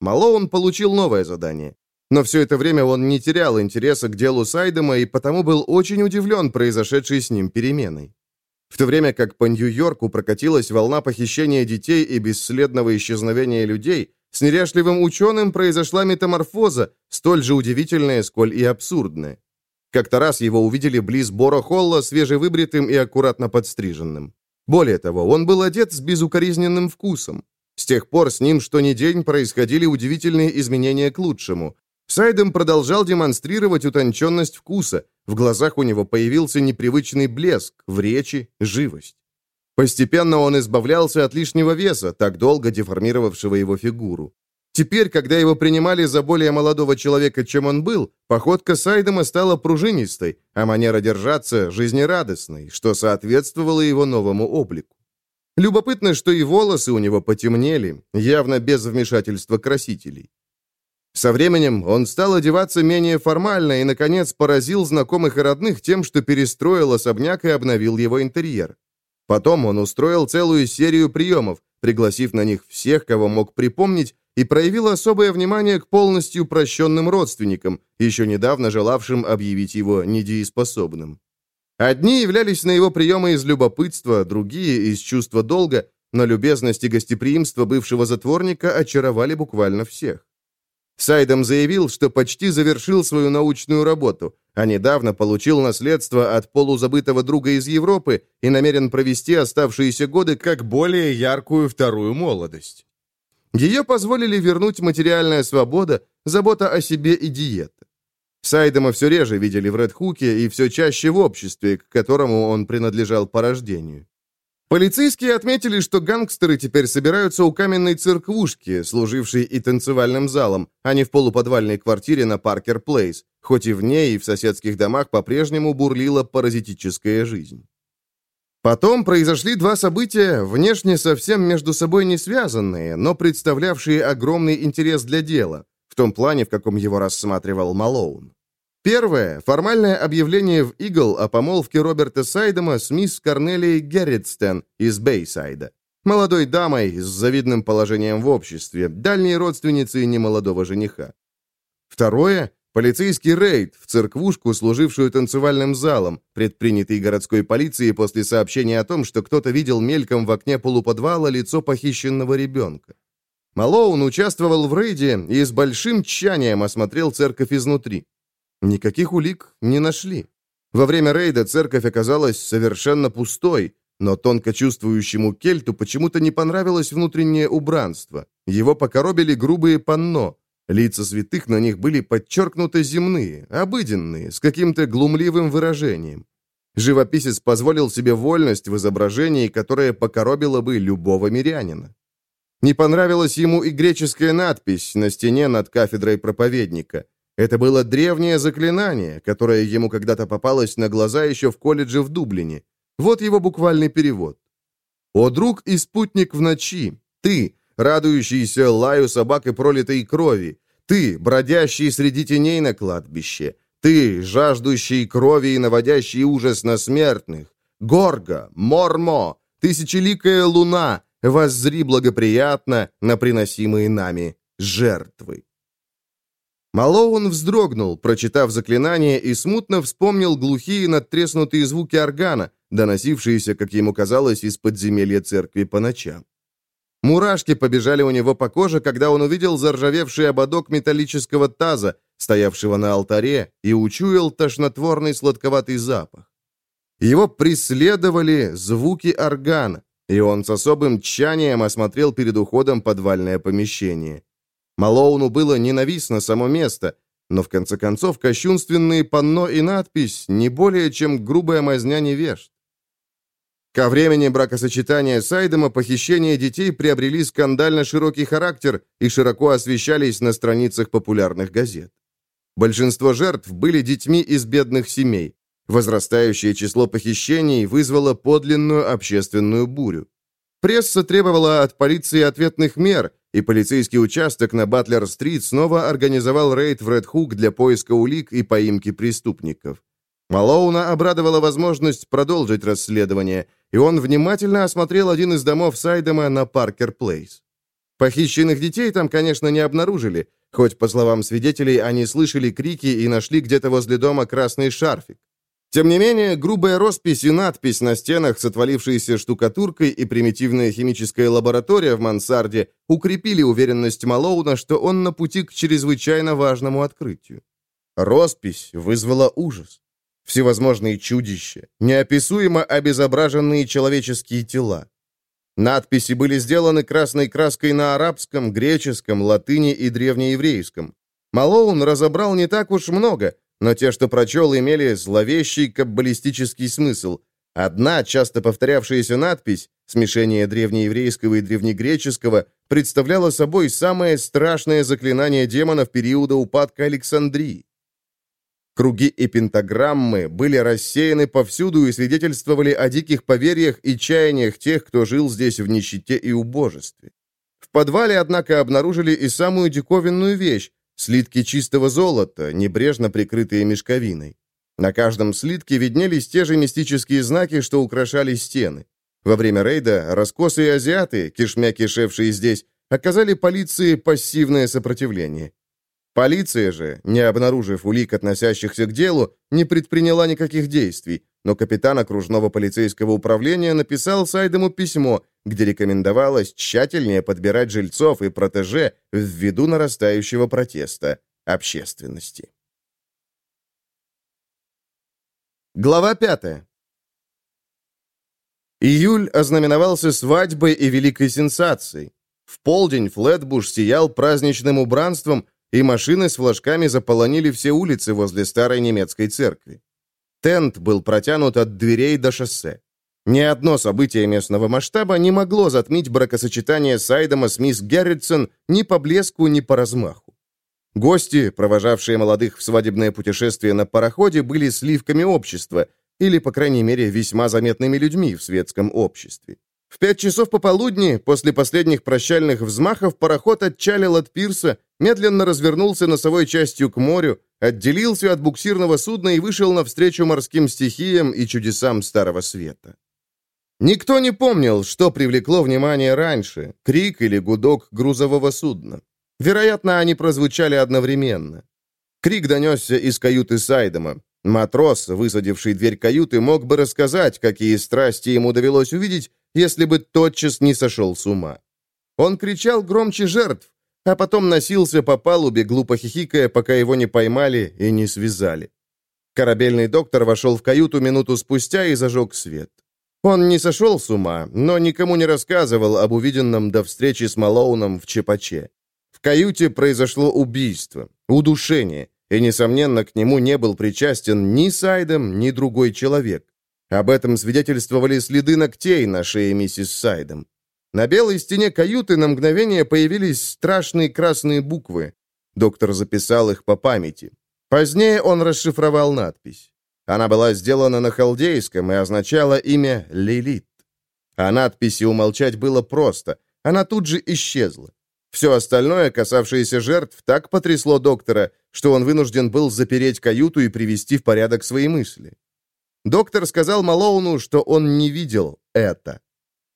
Малоун получил новое задание но все это время он не терял интереса к делу Сайдема и потому был очень удивлен произошедшей с ним переменой. В то время как по Нью-Йорку прокатилась волна похищения детей и бесследного исчезновения людей, с неряшливым ученым произошла метаморфоза, столь же удивительная, сколь и абсурдная. Как-то раз его увидели близ Бора Холла свежевыбритым и аккуратно подстриженным. Более того, он был одет с безукоризненным вкусом. С тех пор с ним что ни день происходили удивительные изменения к лучшему. Сайдем продолжал демонстрировать утонченность вкуса, в глазах у него появился непривычный блеск, в речи – живость. Постепенно он избавлялся от лишнего веса, так долго деформировавшего его фигуру. Теперь, когда его принимали за более молодого человека, чем он был, походка Сайдема стала пружинистой, а манера держаться – жизнерадостной, что соответствовало его новому облику. Любопытно, что и волосы у него потемнели, явно без вмешательства красителей. Со временем он стал одеваться менее формально и, наконец, поразил знакомых и родных тем, что перестроил особняк и обновил его интерьер. Потом он устроил целую серию приемов, пригласив на них всех, кого мог припомнить, и проявил особое внимание к полностью прощенным родственникам, еще недавно желавшим объявить его недееспособным. Одни являлись на его приемы из любопытства, другие — из чувства долга, но любезность и гостеприимство бывшего затворника очаровали буквально всех. Сайдом заявил, что почти завершил свою научную работу, а недавно получил наследство от полузабытого друга из Европы и намерен провести оставшиеся годы как более яркую вторую молодость. Ее позволили вернуть материальная свобода, забота о себе и диета. Сайдема все реже видели в Редхуке и все чаще в обществе, к которому он принадлежал по рождению. Полицейские отметили, что гангстеры теперь собираются у каменной церквушки, служившей и танцевальным залом, а не в полуподвальной квартире на Паркер Плейс, хоть и в ней и в соседских домах по-прежнему бурлила паразитическая жизнь. Потом произошли два события, внешне совсем между собой не связанные, но представлявшие огромный интерес для дела, в том плане, в каком его рассматривал Малоун. Первое – формальное объявление в «Игл» о помолвке Роберта Сайдема с мисс Корнелией Герритстен из Бейсайда. Молодой дамой с завидным положением в обществе, дальней родственницей немолодого жениха. Второе – полицейский рейд в церквушку, служившую танцевальным залом, предпринятый городской полицией после сообщения о том, что кто-то видел мельком в окне полуподвала лицо похищенного ребенка. Малоун участвовал в рейде и с большим тщанием осмотрел церковь изнутри. Никаких улик не нашли. Во время рейда церковь оказалась совершенно пустой, но тонко чувствующему кельту почему-то не понравилось внутреннее убранство. Его покоробили грубые панно. Лица святых на них были подчеркнуто земные, обыденные, с каким-то глумливым выражением. Живописец позволил себе вольность в изображении, которое покоробило бы любого мирянина. Не понравилась ему и греческая надпись на стене над кафедрой проповедника – это было древнее заклинание, которое ему когда-то попалось на глаза еще в колледже в Дублине. Вот его буквальный перевод. «О, друг и спутник в ночи, ты, радующийся лаю собак и пролитой крови, ты, бродящий среди теней на кладбище, ты, жаждущий крови и наводящий ужас на смертных, Горго, Мормо, тысячеликая луна, воззри благоприятно на приносимые нами жертвы. Малоун вздрогнул, прочитав заклинание, и смутно вспомнил глухие надтреснутые звуки органа, доносившиеся, как ему казалось, из подземелья церкви по ночам. Мурашки побежали у него по коже, когда он увидел заржавевший ободок металлического таза, стоявшего на алтаре, и учуял тошнотворный сладковатый запах. Его преследовали звуки органа, и он с особым тщанием осмотрел перед уходом подвальное помещение. Малоуну было ненавистно само место, но в конце концов кощунственные панно и надпись не более чем грубая мазня невежд. Ко времени бракосочетания Сайдема похищения детей приобрели скандально широкий характер и широко освещались на страницах популярных газет. Большинство жертв были детьми из бедных семей. Возрастающее число похищений вызвало подлинную общественную бурю. Пресса требовала от полиции ответных мер, и полицейский участок на Батлер-стрит снова организовал рейд в Ред-Хук для поиска улик и поимки преступников. Малоуна обрадовала возможность продолжить расследование, и он внимательно осмотрел один из домов Сайдема на Паркер-Плейс. Похищенных детей там, конечно, не обнаружили, хоть, по словам свидетелей, они слышали крики и нашли где-то возле дома красный шарфик. Тем не менее, грубая роспись и надпись на стенах с отвалившейся штукатуркой и примитивная химическая лаборатория в мансарде укрепили уверенность Малоуна, что он на пути к чрезвычайно важному открытию. Роспись вызвала ужас. Всевозможные чудища, неописуемо обезображенные человеческие тела. Надписи были сделаны красной краской на арабском, греческом, латыни и древнееврейском. Малоун разобрал не так уж много, но те, что прочел, имели зловещий каббалистический смысл. Одна, часто повторявшаяся надпись, смешение древнееврейского и древнегреческого, представляла собой самое страшное заклинание демонов периода упадка Александрии. Круги и пентаграммы были рассеяны повсюду и свидетельствовали о диких поверьях и чаяниях тех, кто жил здесь в нищете и убожестве. В подвале, однако, обнаружили и самую диковинную вещь Слитки чистого золота, небрежно прикрытые мешковиной. На каждом слитке виднелись те же мистические знаки, что украшали стены. Во время рейда раскосые азиаты, кишмя кишевшие здесь, оказали полиции пассивное сопротивление. Полиция же, не обнаружив улик, относящихся к делу, не предприняла никаких действий, но капитан окружного полицейского управления написал Сайдему письмо, где рекомендовалось тщательнее подбирать жильцов и протеже ввиду нарастающего протеста общественности. Глава 5. Июль ознаменовался свадьбой и великой сенсацией. В полдень Флетбуш сиял праздничным убранством, и машины с флажками заполонили все улицы возле старой немецкой церкви. Тент был протянут от дверей до шоссе. Ни одно событие местного масштаба не могло затмить бракосочетание Сайдома с мисс Герритсон ни по блеску, ни по размаху. Гости, провожавшие молодых в свадебное путешествие на пароходе, были сливками общества, или, по крайней мере, весьма заметными людьми в светском обществе. В пять часов пополудни, после последних прощальных взмахов, пароход отчалил от пирса, медленно развернулся носовой частью к морю, отделился от буксирного судна и вышел навстречу морским стихиям и чудесам Старого Света. Никто не помнил, что привлекло внимание раньше, крик или гудок грузового судна. Вероятно, они прозвучали одновременно. Крик донесся из каюты Сайдома. Матрос, высадивший дверь каюты, мог бы рассказать, какие страсти ему довелось увидеть, если бы тотчас не сошел с ума. Он кричал громче жертв, а потом носился по палубе, глупо хихикая, пока его не поймали и не связали. Корабельный доктор вошел в каюту минуту спустя и зажег свет. Он не сошел с ума, но никому не рассказывал об увиденном до встречи с Малоуном в Чепаче. В каюте произошло убийство, удушение, и, несомненно, к нему не был причастен ни Сайдом, ни другой человек. Об этом свидетельствовали следы ногтей на шее миссис Сайдом. На белой стене каюты на мгновение появились страшные красные буквы. Доктор записал их по памяти. Позднее он расшифровал надпись. Она была сделана на халдейском и означала имя Лилит. О надписи умолчать было просто. Она тут же исчезла. Все остальное, касавшееся жертв, так потрясло доктора, что он вынужден был запереть каюту и привести в порядок свои мысли. Доктор сказал Малоуну, что он не видел это.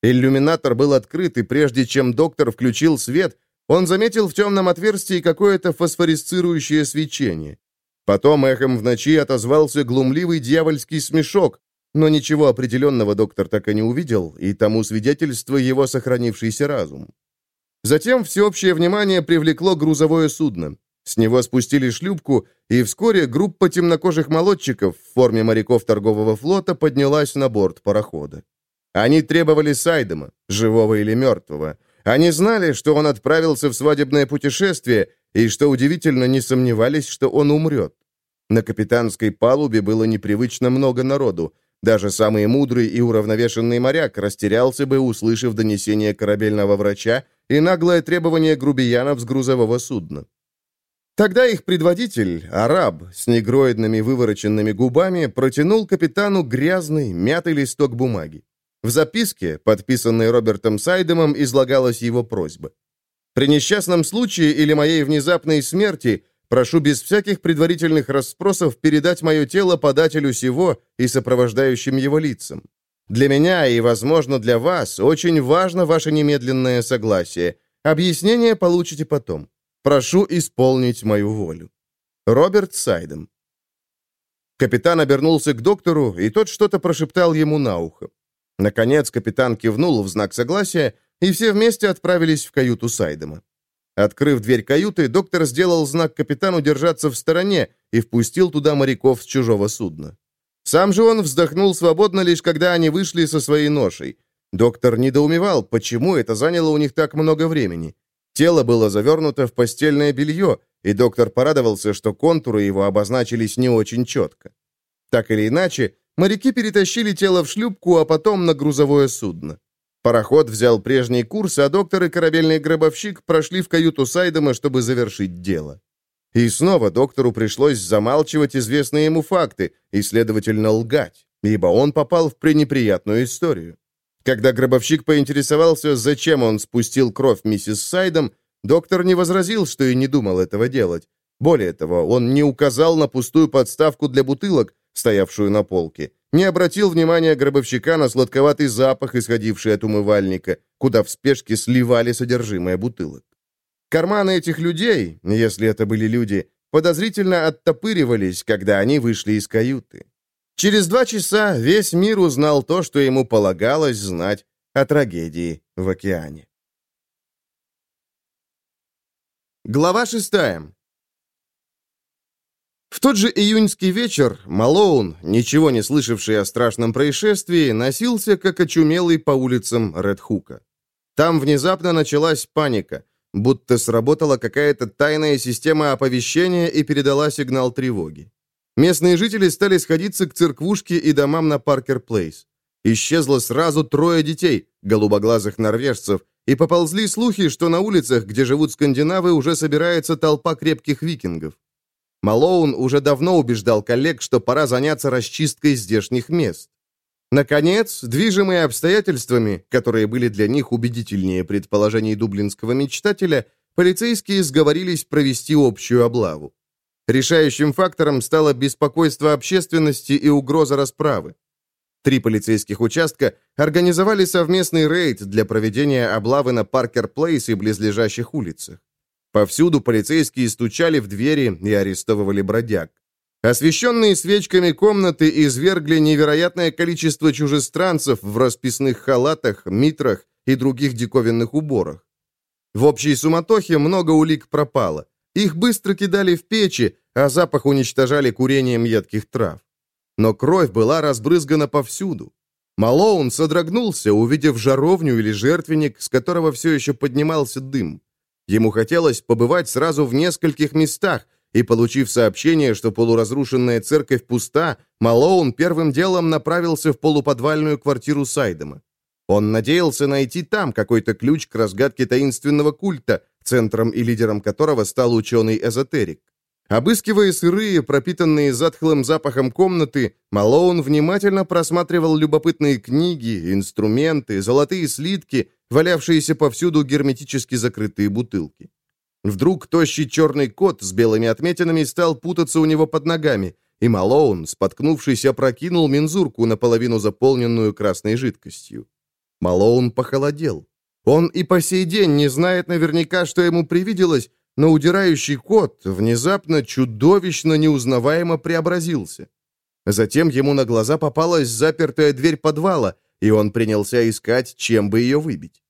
Иллюминатор был открыт, и прежде чем доктор включил свет, он заметил в темном отверстии какое-то фосфорисцирующее свечение. Потом эхом в ночи отозвался глумливый дьявольский смешок, но ничего определенного доктор так и не увидел, и тому свидетельство его сохранившийся разум. Затем всеобщее внимание привлекло грузовое судно. С него спустили шлюпку, и вскоре группа темнокожих молодчиков в форме моряков торгового флота поднялась на борт парохода. Они требовали Сайдема, живого или мертвого. Они знали, что он отправился в свадебное путешествие, и, что удивительно, не сомневались, что он умрет. На капитанской палубе было непривычно много народу. Даже самый мудрый и уравновешенный моряк растерялся бы, услышав донесение корабельного врача и наглое требование грубиянов с грузового судна. Тогда их предводитель, араб, с негроидными вывороченными губами, протянул капитану грязный, мятый листок бумаги. В записке, подписанной Робертом Сайдемом, излагалась его просьба. «При несчастном случае или моей внезапной смерти прошу без всяких предварительных расспросов передать мое тело подателю сего и сопровождающим его лицам. Для меня и, возможно, для вас очень важно ваше немедленное согласие. Объяснение получите потом. Прошу исполнить мою волю. Роберт Сайдем. Капитан обернулся к доктору, и тот что-то прошептал ему на ухо. Наконец капитан кивнул в знак согласия, и все вместе отправились в каюту Сайдема. Открыв дверь каюты, доктор сделал знак капитану держаться в стороне и впустил туда моряков с чужого судна. Сам же он вздохнул свободно лишь когда они вышли со своей ношей. Доктор недоумевал, почему это заняло у них так много времени. Тело было завернуто в постельное белье, и доктор порадовался, что контуры его обозначились не очень четко. Так или иначе, моряки перетащили тело в шлюпку, а потом на грузовое судно. Пароход взял прежний курс, а доктор и корабельный гробовщик прошли в каюту Сайдема, чтобы завершить дело. И снова доктору пришлось замалчивать известные ему факты и, следовательно, лгать, ибо он попал в пренеприятную историю. Когда гробовщик поинтересовался, зачем он спустил кровь миссис Сайдом, доктор не возразил, что и не думал этого делать. Более того, он не указал на пустую подставку для бутылок, стоявшую на полке, не обратил внимания гробовщика на сладковатый запах, исходивший от умывальника, куда в спешке сливали содержимое бутылок. Карманы этих людей, если это были люди, подозрительно оттопыривались, когда они вышли из каюты. Через два часа весь мир узнал то, что ему полагалось знать о трагедии в океане. Глава шестая. В тот же июньский вечер Малоун, ничего не слышавший о страшном происшествии, носился как очумелый по улицам Редхука. Там внезапно началась паника, будто сработала какая-то тайная система оповещения и передала сигнал тревоги. Местные жители стали сходиться к церквушке и домам на Паркер-Плейс. Исчезло сразу трое детей, голубоглазых норвежцев, и поползли слухи, что на улицах, где живут скандинавы, уже собирается толпа крепких викингов. Малоун уже давно убеждал коллег, что пора заняться расчисткой здешних мест. Наконец, движимые обстоятельствами, которые были для них убедительнее предположений дублинского мечтателя, полицейские сговорились провести общую облаву. Решающим фактором стало беспокойство общественности и угроза расправы. Три полицейских участка организовали совместный рейд для проведения облавы на Паркер-Плейс и близлежащих улицах. Повсюду полицейские стучали в двери и арестовывали бродяг. Освещенные свечками комнаты извергли невероятное количество чужестранцев в расписных халатах, митрах и других диковинных уборах. В общей суматохе много улик пропало. Их быстро кидали в печи, а запах уничтожали курением едких трав. Но кровь была разбрызгана повсюду. Малоун содрогнулся, увидев жаровню или жертвенник, с которого все еще поднимался дым. Ему хотелось побывать сразу в нескольких местах, и, получив сообщение, что полуразрушенная церковь пуста, Малоун первым делом направился в полуподвальную квартиру Сайдема. Он надеялся найти там какой-то ключ к разгадке таинственного культа, центром и лидером которого стал ученый-эзотерик. Обыскивая сырые, пропитанные затхлым запахом комнаты, Малоун внимательно просматривал любопытные книги, инструменты, золотые слитки, валявшиеся повсюду герметически закрытые бутылки. Вдруг тощий черный кот с белыми отметинами стал путаться у него под ногами, и Малоун, споткнувшись, опрокинул мензурку, наполовину заполненную красной жидкостью. Малоун похолодел. Он и по сей день не знает наверняка, что ему привиделось, но удирающий кот внезапно чудовищно неузнаваемо преобразился. Затем ему на глаза попалась запертая дверь подвала, и он принялся искать, чем бы ее выбить.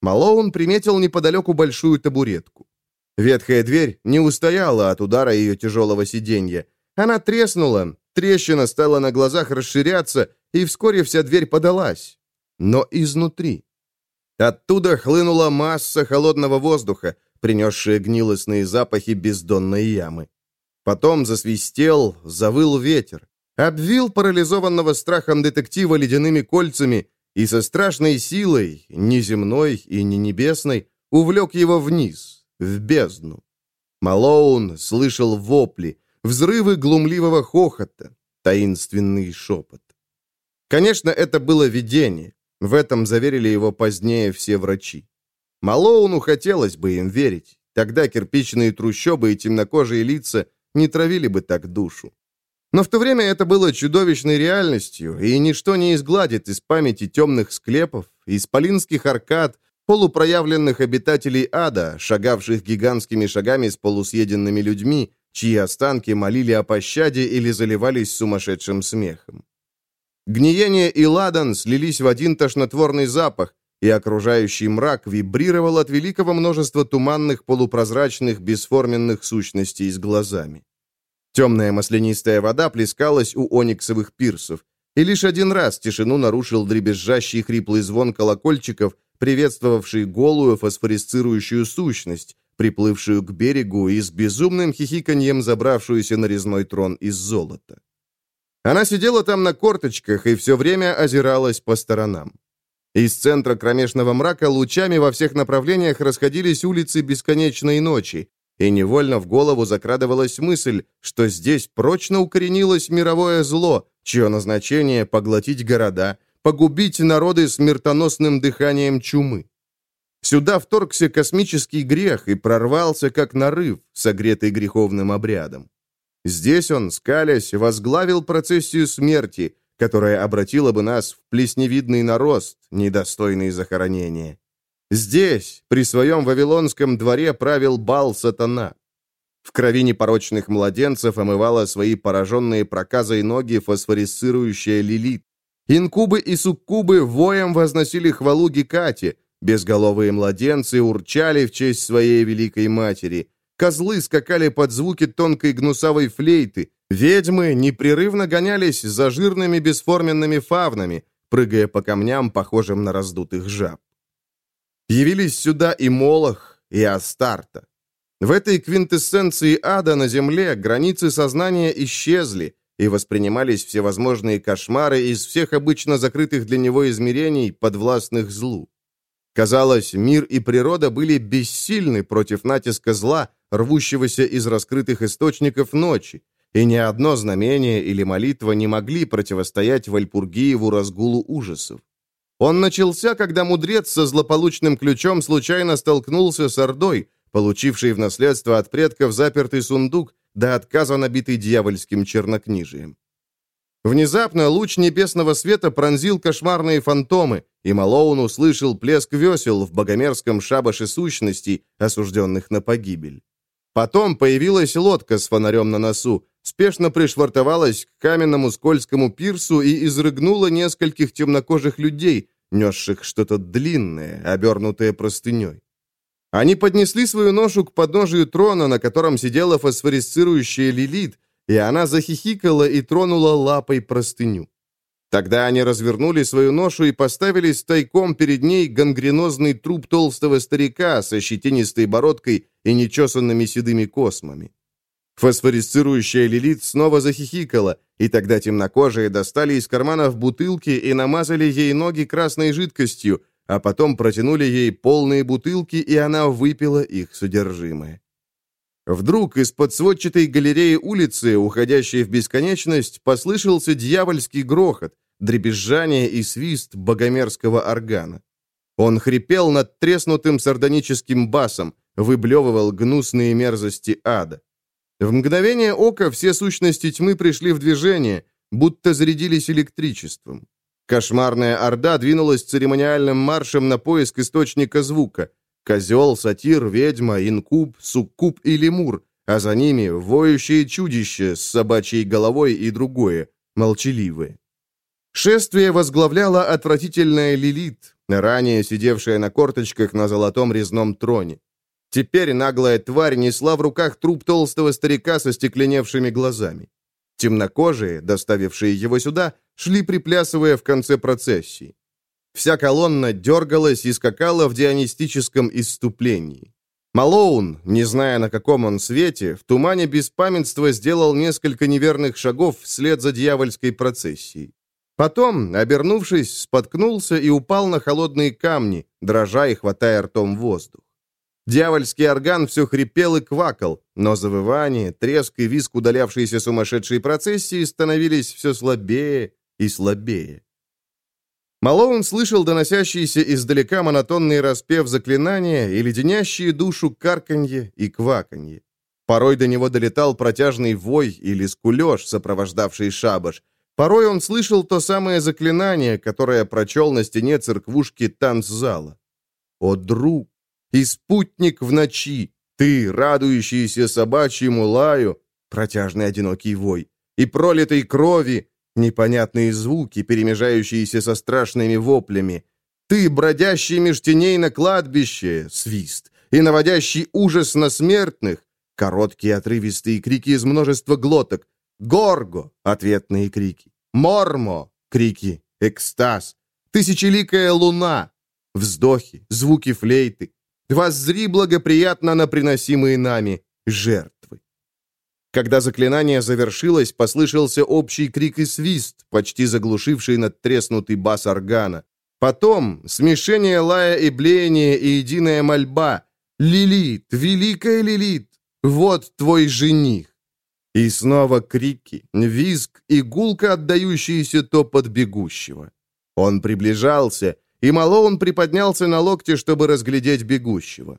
Малоун приметил неподалеку большую табуретку. Ветхая дверь не устояла от удара ее тяжелого сиденья. Она треснула, трещина стала на глазах расширяться, и вскоре вся дверь подалась. Но изнутри. Оттуда хлынула масса холодного воздуха, принесшая гнилостные запахи бездонной ямы. Потом засвистел, завыл ветер, обвил парализованного страхом детектива ледяными кольцами и со страшной силой, ни земной и ни небесной, увлек его вниз, в бездну. Малоун слышал вопли, взрывы глумливого хохота, таинственный шепот. Конечно, это было видение. В этом заверили его позднее все врачи. Малоуну хотелось бы им верить. Тогда кирпичные трущобы и темнокожие лица не травили бы так душу. Но в то время это было чудовищной реальностью, и ничто не изгладит из памяти темных склепов, исполинских аркад, полупроявленных обитателей ада, шагавших гигантскими шагами с полусъеденными людьми, чьи останки молили о пощаде или заливались сумасшедшим смехом. Гниение и ладан слились в один тошнотворный запах, и окружающий мрак вибрировал от великого множества туманных полупрозрачных бесформенных сущностей с глазами. Темная маслянистая вода плескалась у ониксовых пирсов, и лишь один раз тишину нарушил дребезжащий хриплый звон колокольчиков, приветствовавший голую фосфорисцирующую сущность, приплывшую к берегу и с безумным хихиканьем забравшуюся на резной трон из золота. Она сидела там на корточках и все время озиралась по сторонам. Из центра кромешного мрака лучами во всех направлениях расходились улицы бесконечной ночи, и невольно в голову закрадывалась мысль, что здесь прочно укоренилось мировое зло, чье назначение — поглотить города — погубить народы смертоносным дыханием чумы. Сюда вторгся космический грех и прорвался, как нарыв, согретый греховным обрядом. Здесь он, скалясь, возглавил процессию смерти, которая обратила бы нас в плесневидный нарост, недостойный захоронения. Здесь, при своем вавилонском дворе, правил бал сатана. В крови непорочных младенцев омывала свои пораженные проказой ноги фосфорисцирующая лилит. Инкубы и суккубы воем возносили хвалу Гекате, безголовые младенцы урчали в честь своей великой матери, козлы скакали под звуки тонкой гнусавой флейты, ведьмы непрерывно гонялись за жирными бесформенными фавнами, прыгая по камням, похожим на раздутых жаб. Явились сюда и Молох, и Астарта. В этой квинтэссенции ада на земле границы сознания исчезли, и воспринимались всевозможные кошмары из всех обычно закрытых для него измерений, подвластных злу. Казалось, мир и природа были бессильны против натиска зла, рвущегося из раскрытых источников ночи, и ни одно знамение или молитва не могли противостоять Вальпургиеву разгулу ужасов. Он начался, когда мудрец со злополучным ключом случайно столкнулся с Ордой, получившей в наследство от предков запертый сундук, до отказа набитый дьявольским чернокнижием. Внезапно луч небесного света пронзил кошмарные фантомы, и Малоун услышал плеск весел в богомерзком шабаше сущностей, осужденных на погибель. Потом появилась лодка с фонарем на носу, спешно пришвартовалась к каменному скользкому пирсу и изрыгнула нескольких темнокожих людей, несших что-то длинное, обернутое простыней. Они поднесли свою ношу к подножию трона, на котором сидела фосфорисцирующая Лилит, и она захихикала и тронула лапой простыню. Тогда они развернули свою ношу и поставили тайком перед ней гангренозный труп толстого старика со щетинистой бородкой и нечесанными седыми космами. Фосфорисцирующая Лилит снова захихикала, и тогда темнокожие достали из карманов бутылки и намазали ей ноги красной жидкостью, а потом протянули ей полные бутылки, и она выпила их содержимое. Вдруг из-под сводчатой галереи улицы, уходящей в бесконечность, послышался дьявольский грохот, дребезжание и свист богомерзкого органа. Он хрипел над треснутым сардоническим басом, выблевывал гнусные мерзости ада. В мгновение ока все сущности тьмы пришли в движение, будто зарядились электричеством. Кошмарная орда двинулась церемониальным маршем на поиск источника звука. Козел, сатир, ведьма, инкуб, суккуб и лемур, а за ними воющее чудище с собачьей головой и другое, молчаливое. Шествие возглавляла отвратительная Лилит, ранее сидевшая на корточках на золотом резном троне. Теперь наглая тварь несла в руках труп толстого старика со стекленевшими глазами. Темнокожие, доставившие его сюда, шли приплясывая в конце процессии. Вся колонна дергалась и скакала в дионистическом исступлении. Малоун, не зная, на каком он свете, в тумане беспамятства сделал несколько неверных шагов вслед за дьявольской процессией. Потом, обернувшись, споткнулся и упал на холодные камни, дрожа и хватая ртом воздух. Дьявольский орган все хрипел и квакал, но завывание, треск и визг удалявшейся сумасшедшей процессии становились все слабее и слабее. Малоун слышал доносящийся издалека монотонный распев заклинания и леденящие душу карканье и кваканье. Порой до него долетал протяжный вой или скулеж, сопровождавший шабаш. Порой он слышал то самое заклинание, которое прочел на стене церквушки танцзала. «О, друг, и спутник в ночи, ты, радующийся собачьему лаю, протяжный одинокий вой, и пролитой крови, непонятные звуки, перемежающиеся со страшными воплями, ты, бродящий меж теней на кладбище, свист, и наводящий ужас на смертных, короткие отрывистые крики из множества глоток, горго, ответные крики, мормо, крики, экстаз, тысячеликая луна, вздохи, звуки флейты, Воззри благоприятно на приносимые нами жертвы. Когда заклинание завершилось, послышался общий крик и свист, почти заглушивший надтреснутый бас органа. Потом смешение лая и блеяния и единая мольба. «Лилит, великая Лилит, вот твой жених!» И снова крики, визг и гулко отдающиеся топот бегущего. Он приближался, и Малоун приподнялся на локте, чтобы разглядеть бегущего.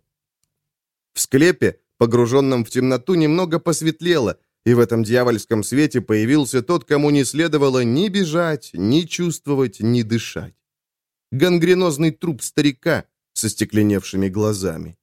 В склепе, погруженном в темноту, немного посветлело, и в этом дьявольском свете появился тот, кому не следовало ни бежать, ни чувствовать, ни дышать. Гангренозный труп старика со стекленевшими глазами.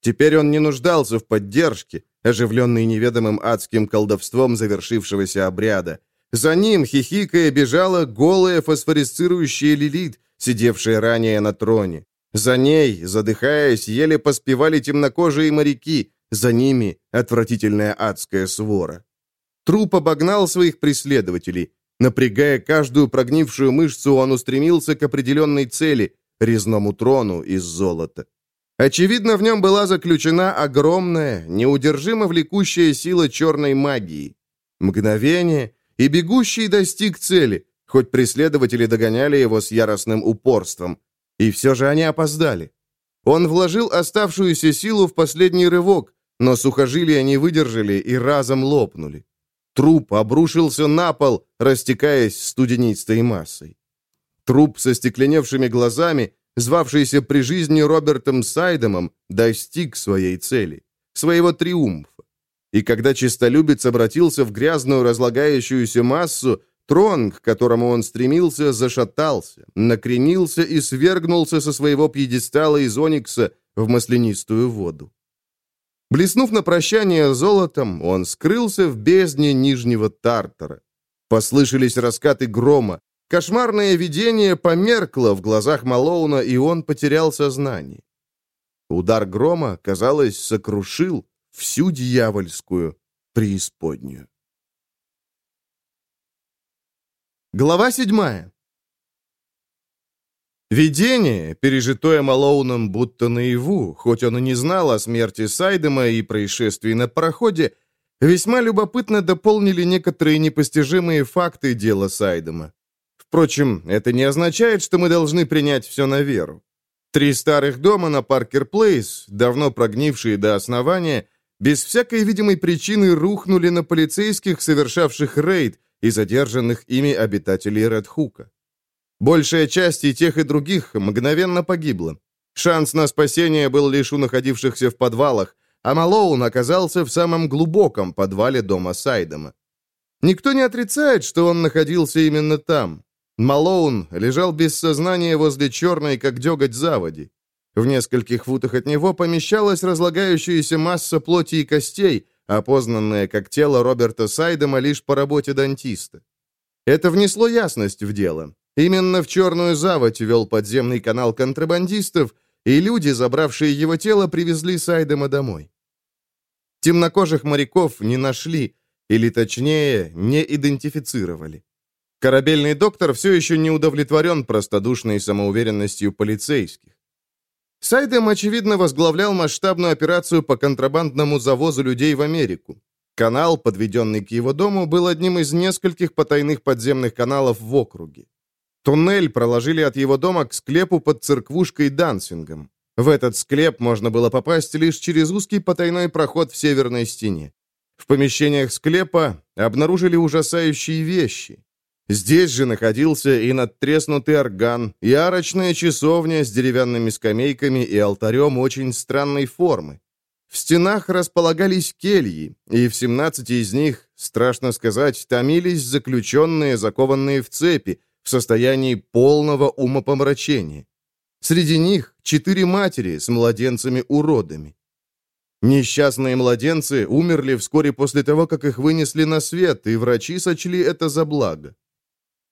Теперь он не нуждался в поддержке, оживленный неведомым адским колдовством завершившегося обряда. За ним, хихикая, бежала голая фосфорисцирующая лилит, сидевшая ранее на троне. За ней, задыхаясь, еле поспевали темнокожие моряки, за ними отвратительная адская свора. Труп обогнал своих преследователей. Напрягая каждую прогнившую мышцу, он устремился к определенной цели — резному трону из золота. Очевидно, в нем была заключена огромная, неудержимо влекущая сила черной магии. Мгновение, и бегущий достиг цели, хоть преследователи догоняли его с яростным упорством. И все же они опоздали. Он вложил оставшуюся силу в последний рывок, но сухожилия не выдержали и разом лопнули. Труп обрушился на пол, растекаясь студенистой массой. Труп со стекленевшими глазами, звавшийся при жизни Робертом Сайдемом, достиг своей цели, своего триумфа. И когда чистолюбец обратился в грязную разлагающуюся массу, трон, к которому он стремился, зашатался, накренился и свергнулся со своего пьедестала из оникса в маслянистую воду. Блеснув на прощание золотом, он скрылся в бездне Нижнего Тартара. Послышались раскаты грома. Кошмарное видение померкло в глазах Малоуна, и он потерял сознание. Удар грома, казалось, сокрушил всю дьявольскую преисподнюю. Глава седьмая. Видение, пережитое Малоуном будто наяву, хоть он и не знал о смерти Сайдема и происшествии на проходе, весьма любопытно дополнили некоторые непостижимые факты дела Сайдема. Впрочем, это не означает, что мы должны принять все на веру. Три старых дома на Паркер-Плейс, давно прогнившие до основания, без всякой видимой причины рухнули на полицейских, совершавших рейд, и задержанных ими обитателей Редхука. Большая часть и тех, и других мгновенно погибла. Шанс на спасение был лишь у находившихся в подвалах, а Малоун оказался в самом глубоком подвале дома Сайдема. Никто не отрицает, что он находился именно там. Малоун лежал без сознания возле черной, как деготь заводи. В нескольких футах от него помещалась разлагающаяся масса плоти и костей, опознанная как тело Роберта Сайдема лишь по работе дантиста. Это внесло ясность в дело. Именно в Черную Заводь вел подземный канал контрабандистов, и люди, забравшие его тело, привезли Сайдема домой. Темнокожих моряков не нашли, или точнее, не идентифицировали. Корабельный доктор все еще не удовлетворен простодушной самоуверенностью полицейских. Сайдем, очевидно, возглавлял масштабную операцию по контрабандному завозу людей в Америку. Канал, подведенный к его дому, был одним из нескольких потайных подземных каналов в округе. Туннель проложили от его дома к склепу под церквушкой Дансингом. В этот склеп можно было попасть лишь через узкий потайной проход в северной стене. В помещениях склепа обнаружили ужасающие вещи. Здесь же находился и надтреснутый орган, и арочная часовня с деревянными скамейками и алтарем очень странной формы. В стенах располагались кельи, и в 17 из них, страшно сказать, томились заключенные, закованные в цепи, в состоянии полного умопомрачения. Среди них четыре матери с младенцами-уродами. Несчастные младенцы умерли вскоре после того, как их вынесли на свет, и врачи сочли это за благо.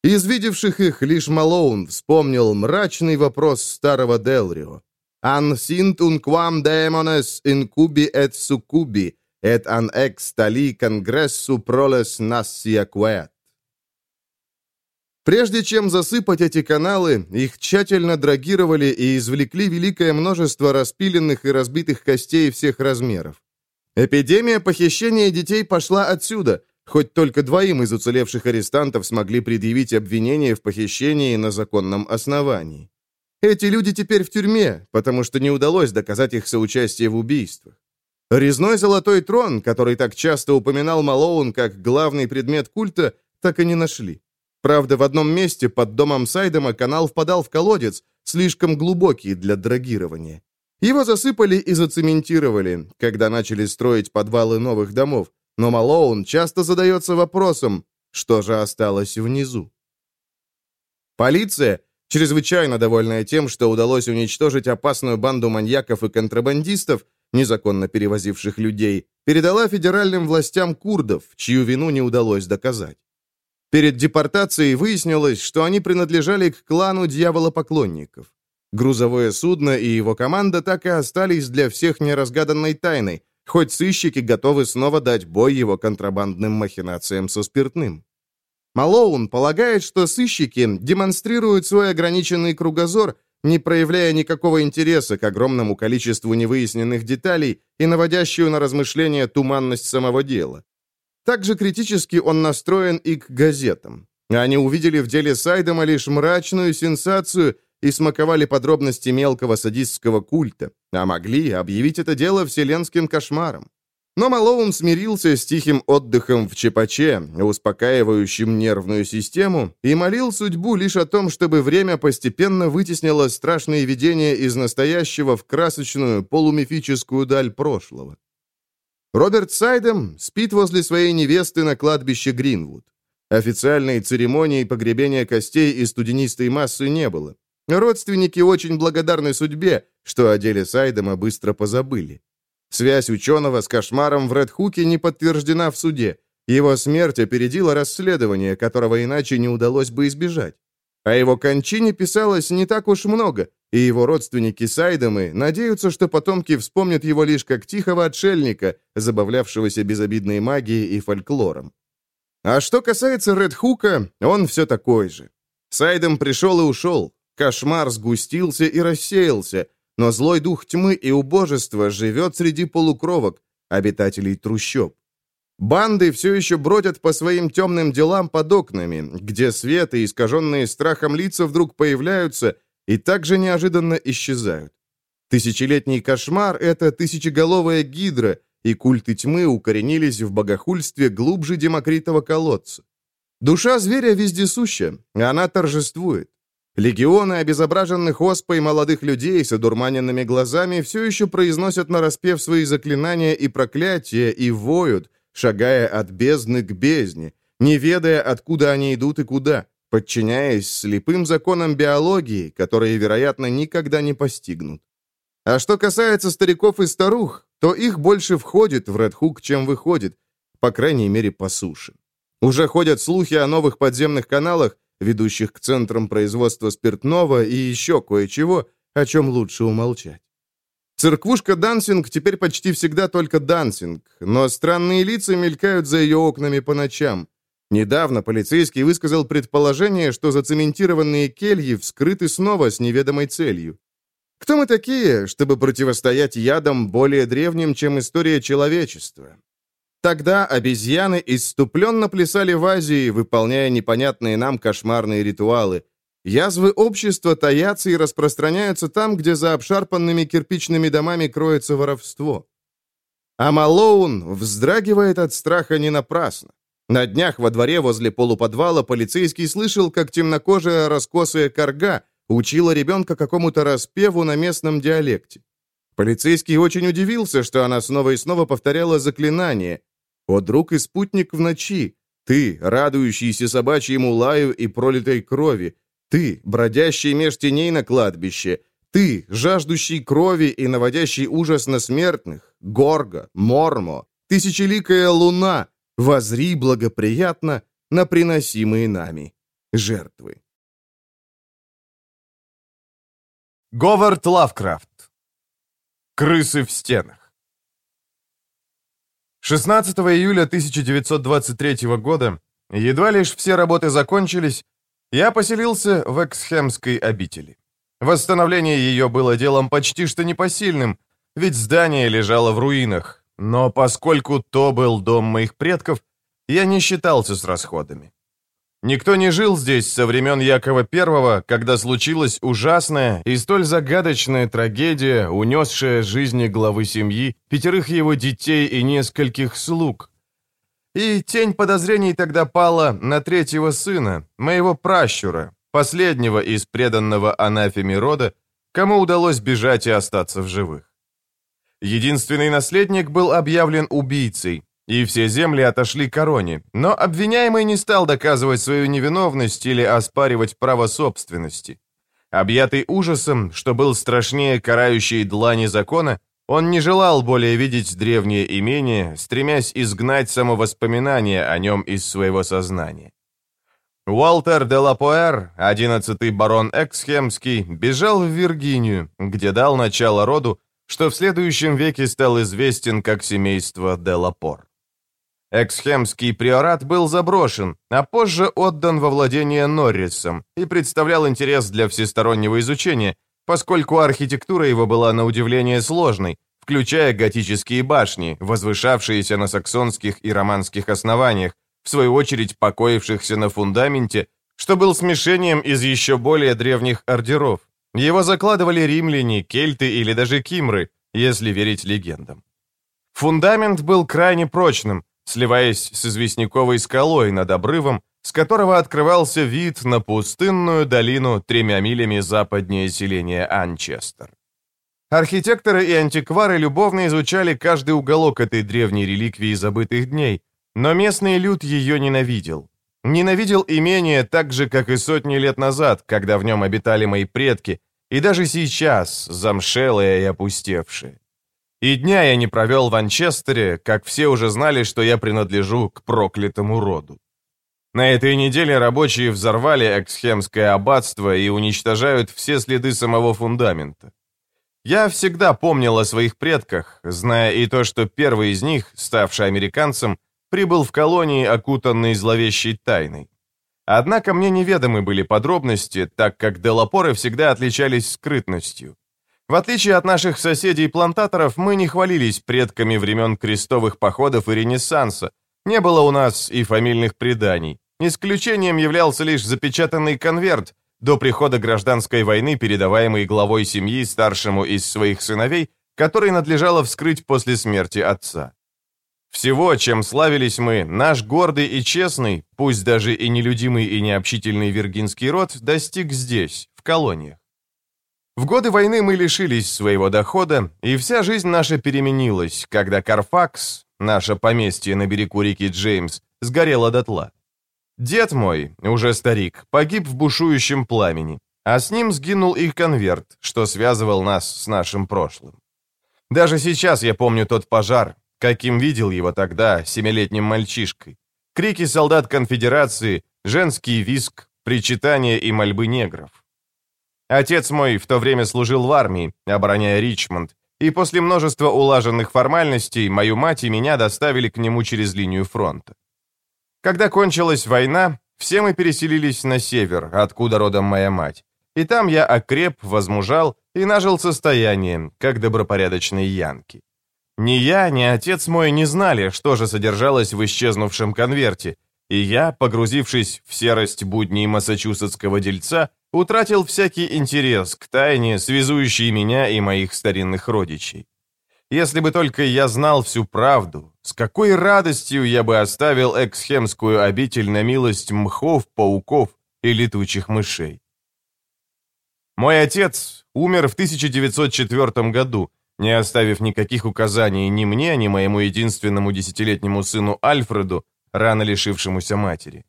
Из видевших их лишь Малоун вспомнил мрачный вопрос старого Делрио. «An sint unquam demones incubi et succubi, et an ex tali congressu proles nassia quet». Прежде чем засыпать эти каналы, их тщательно драгировали и извлекли великое множество распиленных и разбитых костей всех размеров. Эпидемия похищения детей пошла отсюда – Хоть только двоим из уцелевших арестантов смогли предъявить обвинение в похищении на законном основании. Эти люди теперь в тюрьме, потому что не удалось доказать их соучастие в убийствах. Резной золотой трон, который так часто упоминал Малоун как главный предмет культа, так и не нашли. Правда, в одном месте под домом Сайдема канал впадал в колодец, слишком глубокий для драгирования. Его засыпали и зацементировали, когда начали строить подвалы новых домов, но Малоун часто задается вопросом, что же осталось внизу. Полиция, чрезвычайно довольная тем, что удалось уничтожить опасную банду маньяков и контрабандистов, незаконно перевозивших людей, передала федеральным властям курдов, чью вину не удалось доказать. Перед депортацией выяснилось, что они принадлежали к клану дьяволопоклонников. Грузовое судно и его команда так и остались для всех неразгаданной тайной, хоть сыщики готовы снова дать бой его контрабандным махинациям со спиртным. Малоун полагает, что сыщики демонстрируют свой ограниченный кругозор, не проявляя никакого интереса к огромному количеству невыясненных деталей и наводящую на размышления туманность самого дела. Также критически он настроен и к газетам. Они увидели в деле Сайдема лишь мрачную сенсацию и смаковали подробности мелкого садистского культа, а могли объявить это дело вселенским кошмаром. Но Малоун смирился с тихим отдыхом в Чепаче, успокаивающим нервную систему, и молил судьбу лишь о том, чтобы время постепенно вытеснило страшные видения из настоящего в красочную полумифическую даль прошлого. Роберт Сайдем спит возле своей невесты на кладбище Гринвуд. Официальной церемонии погребения костей и студенистой массы не было. Родственники очень благодарны судьбе, что о деле Сайдема быстро позабыли. Связь ученого с кошмаром в Редхуке не подтверждена в суде. Его смерть опередила расследование, которого иначе не удалось бы избежать. О его кончине писалось не так уж много, и его родственники Сайдамы надеются, что потомки вспомнят его лишь как тихого отшельника, забавлявшегося безобидной магией и фольклором. А что касается Редхука, он все такой же. Сайдам пришел и ушел, кошмар сгустился и рассеялся, но злой дух тьмы и убожества живет среди полукровок, обитателей трущоб. Банды все еще бродят по своим темным делам под окнами, где свет и искаженные страхом лица вдруг появляются и также неожиданно исчезают. Тысячелетний кошмар — это тысячеголовая гидра, и культы тьмы укоренились в богохульстве глубже Демокритова колодца. Душа зверя вездесуща, она торжествует. Легионы обезображенных оспой молодых людей с одурманенными глазами все еще произносят нараспев свои заклинания и проклятия и воют, шагая от бездны к бездне, не ведая, откуда они идут и куда, подчиняясь слепым законам биологии, которые, вероятно, никогда не постигнут. А что касается стариков и старух, то их больше входит в Редхук, чем выходит, по крайней мере, по суше. Уже ходят слухи о новых подземных каналах, ведущих к центрам производства спиртного и еще кое-чего, о чем лучше умолчать. Церквушка Дансинг теперь почти всегда только Дансинг, но странные лица мелькают за ее окнами по ночам. Недавно полицейский высказал предположение, что зацементированные кельи вскрыты снова с неведомой целью. Кто мы такие, чтобы противостоять ядам более древним, чем история человечества? Тогда обезьяны иступленно плясали в Азии, выполняя непонятные нам кошмарные ритуалы. Язвы общества таятся и распространяются там, где за обшарпанными кирпичными домами кроется воровство. А Малоун вздрагивает от страха не напрасно. На днях во дворе возле полуподвала полицейский слышал, как темнокожая раскосая корга учила ребенка какому-то распеву на местном диалекте. Полицейский очень удивился, что она снова и снова повторяла заклинание, о, друг и спутник в ночи, ты, радующийся собачьему лаю и пролитой крови, ты, бродящий меж теней на кладбище, ты, жаждущий крови и наводящий ужас на смертных, Горго, Мормо, тысячеликая луна, возри благоприятно на приносимые нами жертвы. Говард Лавкрафт. Крысы в стенах. 16 июля 1923 года, едва лишь все работы закончились, я поселился в Эксхемской обители. Восстановление ее было делом почти что непосильным, ведь здание лежало в руинах, но поскольку то был дом моих предков, я не считался с расходами. Никто не жил здесь со времен Якова I, когда случилась ужасная и столь загадочная трагедия, унесшая жизни главы семьи, пятерых его детей и нескольких слуг. И тень подозрений тогда пала на третьего сына, моего пращура, последнего из преданного анафеме рода, кому удалось бежать и остаться в живых. Единственный наследник был объявлен убийцей, и все земли отошли короне, но обвиняемый не стал доказывать свою невиновность или оспаривать право собственности. Объятый ужасом, что был страшнее карающей длани закона, он не желал более видеть древнее имение, стремясь изгнать само воспоминание о нем из своего сознания. Уолтер де Лапуэр, одиннадцатый барон Эксхемский, бежал в Виргинию, где дал начало роду, что в следующем веке стал известен как семейство де Лапор. Эксхемский приорат был заброшен, а позже отдан во владение Норрисом и представлял интерес для всестороннего изучения, поскольку архитектура его была на удивление сложной, включая готические башни, возвышавшиеся на саксонских и романских основаниях, в свою очередь покоившихся на фундаменте, что был смешением из еще более древних ордеров. Его закладывали римляне, кельты или даже кимры, если верить легендам. Фундамент был крайне прочным, сливаясь с известняковой скалой над обрывом, с которого открывался вид на пустынную долину тремя милями западнее селения Анчестер. Архитекторы и антиквары любовно изучали каждый уголок этой древней реликвии забытых дней, но местный люд ее ненавидел. Ненавидел имение так же, как и сотни лет назад, когда в нем обитали мои предки, и даже сейчас, замшелые и опустевшие. И дня я не провел в Анчестере, как все уже знали, что я принадлежу к проклятому роду. На этой неделе рабочие взорвали Эксхемское аббатство и уничтожают все следы самого фундамента. Я всегда помнил о своих предках, зная и то, что первый из них, ставший американцем, прибыл в колонии, окутанный зловещей тайной. Однако мне неведомы были подробности, так как делапоры всегда отличались скрытностью. В отличие от наших соседей-плантаторов, мы не хвалились предками времен крестовых походов и Ренессанса. Не было у нас и фамильных преданий. Исключением являлся лишь запечатанный конверт, до прихода гражданской войны, передаваемый главой семьи старшему из своих сыновей, который надлежало вскрыть после смерти отца. Всего, чем славились мы, наш гордый и честный, пусть даже и нелюдимый и необщительный виргинский род, достиг здесь, в колониях. В годы войны мы лишились своего дохода, и вся жизнь наша переменилась, когда Карфакс, наше поместье на берегу реки Джеймс, сгорело дотла. Дед мой, уже старик, погиб в бушующем пламени, а с ним сгинул их конверт, что связывал нас с нашим прошлым. Даже сейчас я помню тот пожар, каким видел его тогда, семилетним мальчишкой. Крики солдат конфедерации, женский виск, причитания и мольбы негров. Отец мой в то время служил в армии, обороняя Ричмонд, и после множества улаженных формальностей мою мать и меня доставили к нему через линию фронта. Когда кончилась война, все мы переселились на север, откуда родом моя мать. И там я окреп, возмужал и нажил состояние, как добропорядочные янки. Ни я, ни отец мой не знали, что же содержалось в исчезнувшем конверте, и я, погрузившись в серость будней массачусетского дельца, утратил всякий интерес к тайне, связующей меня и моих старинных родичей. Если бы только я знал всю правду, с какой радостью я бы оставил Эксхемскую обитель на милость мхов, пауков и летучих мышей. Мой отец умер в 1904 году, не оставив никаких указаний ни мне, ни моему единственному десятилетнему сыну Альфреду, рано лишившемуся матери.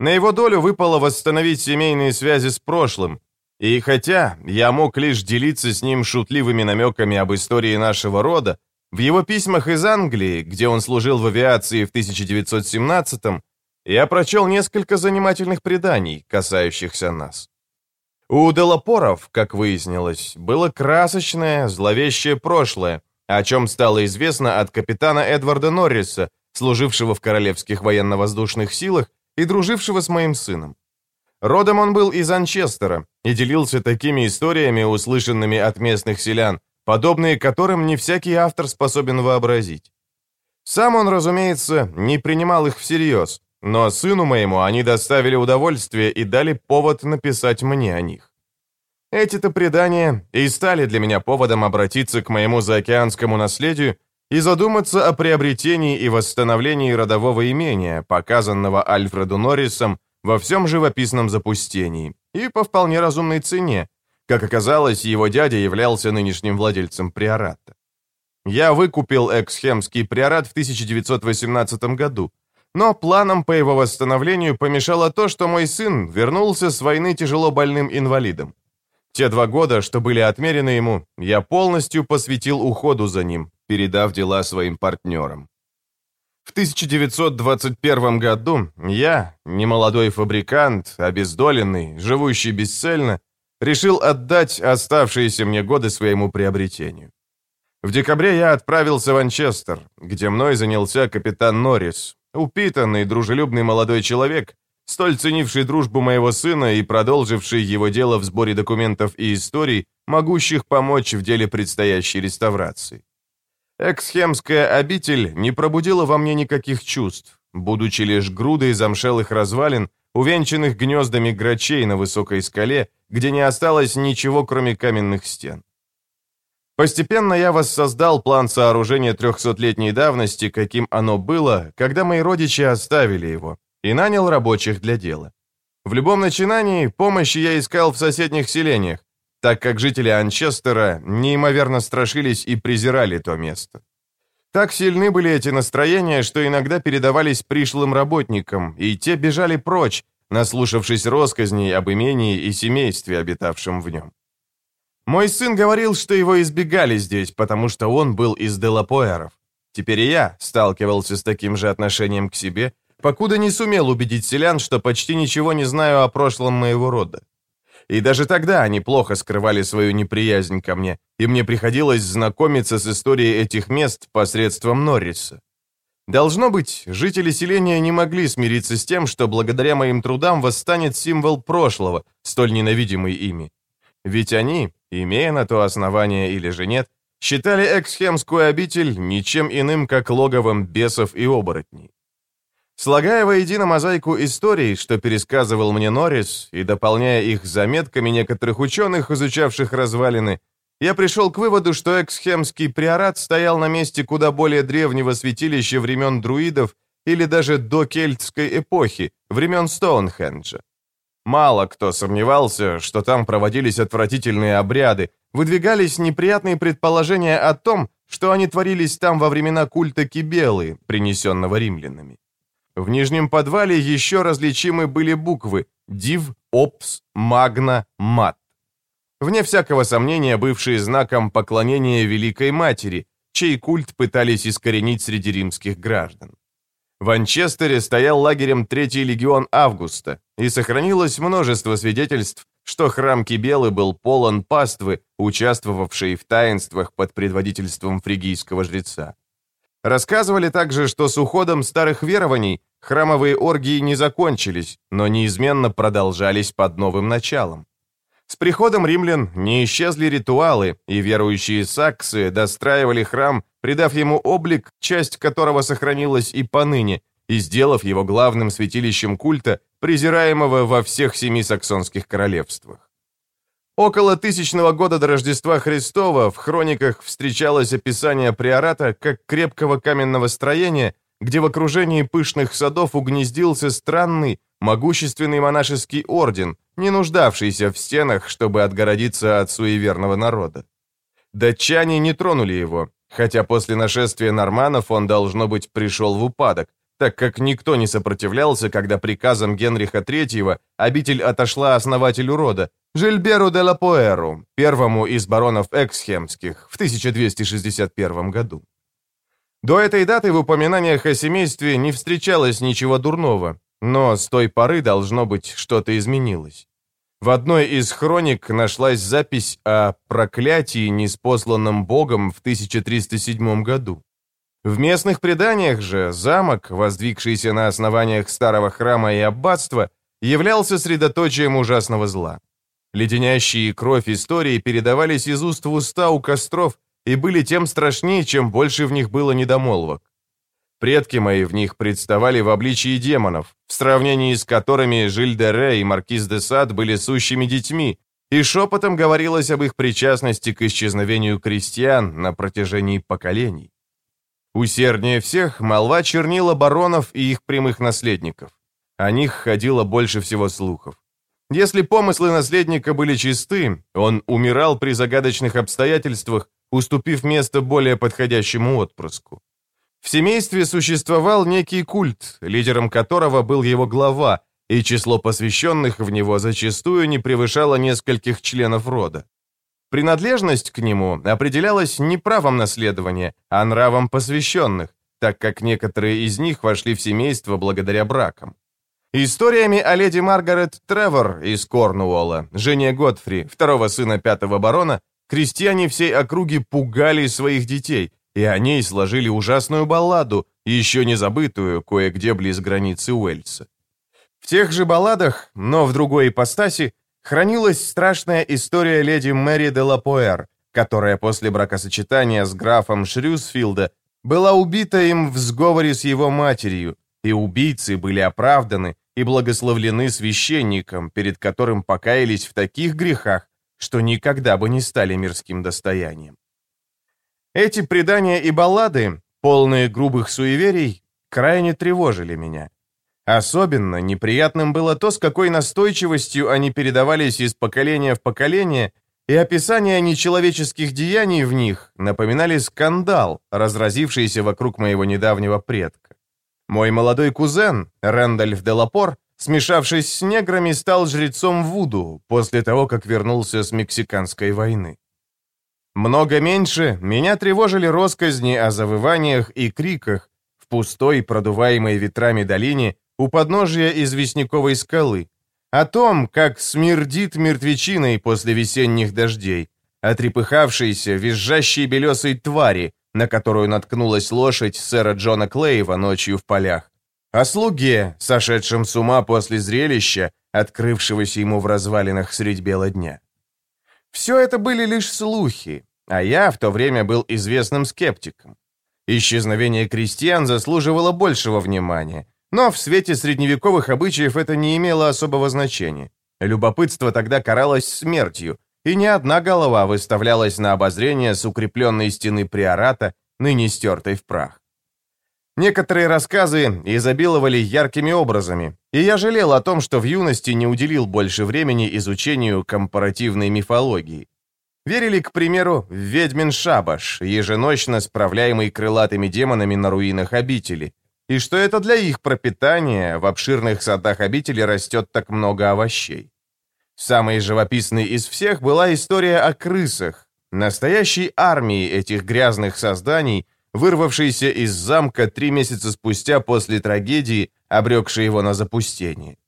На его долю выпало восстановить семейные связи с прошлым, и хотя я мог лишь делиться с ним шутливыми намеками об истории нашего рода, в его письмах из Англии, где он служил в авиации в 1917-м, я прочел несколько занимательных преданий, касающихся нас. У Делапоров, как выяснилось, было красочное, зловещее прошлое, о чем стало известно от капитана Эдварда Норриса, служившего в Королевских военно-воздушных силах и дружившего с моим сыном. Родом он был из Анчестера и делился такими историями, услышанными от местных селян, подобные которым не всякий автор способен вообразить. Сам он, разумеется, не принимал их всерьез, но сыну моему они доставили удовольствие и дали повод написать мне о них. Эти-то предания и стали для меня поводом обратиться к моему заокеанскому наследию и задуматься о приобретении и восстановлении родового имения, показанного Альфреду Норрисом во всем живописном запустении и по вполне разумной цене. Как оказалось, его дядя являлся нынешним владельцем приората. Я выкупил Эксхемский приорат в 1918 году, но планам по его восстановлению помешало то, что мой сын вернулся с войны тяжело больным инвалидом. Те два года, что были отмерены ему, я полностью посвятил уходу за ним, передав дела своим партнерам. В 1921 году я, немолодой фабрикант, обездоленный, живущий бесцельно, решил отдать оставшиеся мне годы своему приобретению. В декабре я отправился в Анчестер, где мной занялся капитан Норрис, упитанный, дружелюбный молодой человек, столь ценивший дружбу моего сына и продолживший его дело в сборе документов и историй, могущих помочь в деле предстоящей реставрации. Эксхемская обитель не пробудила во мне никаких чувств, будучи лишь грудой замшелых развалин, увенчанных гнездами грачей на высокой скале, где не осталось ничего, кроме каменных стен. Постепенно я воссоздал план сооружения трехсотлетней давности, каким оно было, когда мои родичи оставили его, и нанял рабочих для дела. В любом начинании помощи я искал в соседних селениях, так как жители Анчестера неимоверно страшились и презирали то место. Так сильны были эти настроения, что иногда передавались пришлым работникам, и те бежали прочь, наслушавшись росказней об имении и семействе, обитавшем в нем. Мой сын говорил, что его избегали здесь, потому что он был из Делапоэров. Теперь и я сталкивался с таким же отношением к себе, покуда не сумел убедить селян, что почти ничего не знаю о прошлом моего рода. И даже тогда они плохо скрывали свою неприязнь ко мне, и мне приходилось знакомиться с историей этих мест посредством Норриса. Должно быть, жители селения не могли смириться с тем, что благодаря моим трудам восстанет символ прошлого, столь ненавидимый ими. Ведь они, имея на то основание или же нет, считали Эксхемскую обитель ничем иным, как логовом бесов и оборотней. Слагая воедино мозаику историй, что пересказывал мне Норрис, и дополняя их заметками некоторых ученых, изучавших развалины, я пришел к выводу, что Эксхемский приорат стоял на месте куда более древнего святилища времен друидов или даже до кельтской эпохи, времен Стоунхенджа. Мало кто сомневался, что там проводились отвратительные обряды, выдвигались неприятные предположения о том, что они творились там во времена культа Кибелы, принесенного римлянами. В нижнем подвале еще различимы были буквы «Див», «Опс», «Магна», «Мат». Вне всякого сомнения, бывшие знаком поклонения Великой Матери, чей культ пытались искоренить среди римских граждан. В Анчестере стоял лагерем Третий легион Августа, и сохранилось множество свидетельств, что храм Кибелы был полон паствы, участвовавшей в таинствах под предводительством фригийского жреца. Рассказывали также, что с уходом старых верований храмовые оргии не закончились, но неизменно продолжались под новым началом. С приходом римлян не исчезли ритуалы, и верующие саксы достраивали храм, придав ему облик, часть которого сохранилась и поныне, и сделав его главным святилищем культа, презираемого во всех семи саксонских королевствах. Около тысячного года до Рождества Христова в хрониках встречалось описание приората как крепкого каменного строения, где в окружении пышных садов угнездился странный, могущественный монашеский орден, не нуждавшийся в стенах, чтобы отгородиться от суеверного народа. Датчане не тронули его, хотя после нашествия норманов он, должно быть, пришел в упадок, так как никто не сопротивлялся, когда приказом Генриха III обитель отошла основателю рода, Жильберу де Лапуэру, первому из баронов Эксхемских, в 1261 году. До этой даты в упоминаниях о семействе не встречалось ничего дурного, но с той поры, должно быть, что-то изменилось. В одной из хроник нашлась запись о проклятии, неспосланном Богом в 1307 году. В местных преданиях же замок, воздвигшийся на основаниях старого храма и аббатства, являлся средоточием ужасного зла. Леденящие кровь истории передавались из уст в уста у костров и были тем страшнее, чем больше в них было недомолвок. Предки мои в них представали в обличии демонов, в сравнении с которыми Жиль де Ре и Маркиз де Сад были сущими детьми, и шепотом говорилось об их причастности к исчезновению крестьян на протяжении поколений. Усерднее всех молва чернила баронов и их прямых наследников. О них ходило больше всего слухов. Если помыслы наследника были чисты, он умирал при загадочных обстоятельствах, уступив место более подходящему отпрыску. В семействе существовал некий культ, лидером которого был его глава, и число посвященных в него зачастую не превышало нескольких членов рода. Принадлежность к нему определялась не правом наследования, а нравом посвященных, так как некоторые из них вошли в семейство благодаря бракам. Историями о леди Маргарет Тревор из Корнуолла, жене Годфри, второго сына пятого барона, крестьяне всей округи пугали своих детей, и о ней сложили ужасную балладу, еще не забытую кое-где близ границы Уэльса. В тех же балладах, но в другой ипостаси, хранилась страшная история леди Мэри де Лапуэр, которая после бракосочетания с графом Шрюсфилда была убита им в сговоре с его матерью, и убийцы были оправданы и благословлены священником, перед которым покаялись в таких грехах, что никогда бы не стали мирским достоянием. Эти предания и баллады, полные грубых суеверий, крайне тревожили меня. Особенно неприятным было то, с какой настойчивостью они передавались из поколения в поколение, и описания нечеловеческих деяний в них напоминали скандал, разразившийся вокруг моего недавнего предка. Мой молодой кузен, Рэндальф Делапор, смешавшись с неграми, стал жрецом Вуду после того, как вернулся с Мексиканской войны. Много меньше меня тревожили росказни о завываниях и криках в пустой, продуваемой ветрами долине у подножия известняковой скалы, о том, как смердит мертвечиной после весенних дождей, о трепыхавшейся, визжащей белесой твари, на которую наткнулась лошадь сэра Джона Клейва ночью в полях, о слуге, сошедшем с ума после зрелища, открывшегося ему в развалинах средь бела дня. Все это были лишь слухи, а я в то время был известным скептиком. Исчезновение крестьян заслуживало большего внимания, но в свете средневековых обычаев это не имело особого значения. Любопытство тогда каралось смертью, и ни одна голова выставлялась на обозрение с укрепленной стены приората, ныне стертой в прах. Некоторые рассказы изобиловали яркими образами, и я жалел о том, что в юности не уделил больше времени изучению компаративной мифологии. Верили, к примеру, в ведьмин шабаш, еженочно справляемый крылатыми демонами на руинах обители, и что это для их пропитания в обширных садах обители растет так много овощей. Самой живописной из всех была история о крысах, настоящей армии этих грязных созданий, вырвавшейся из замка три месяца спустя после трагедии, обрекшей его на запустение.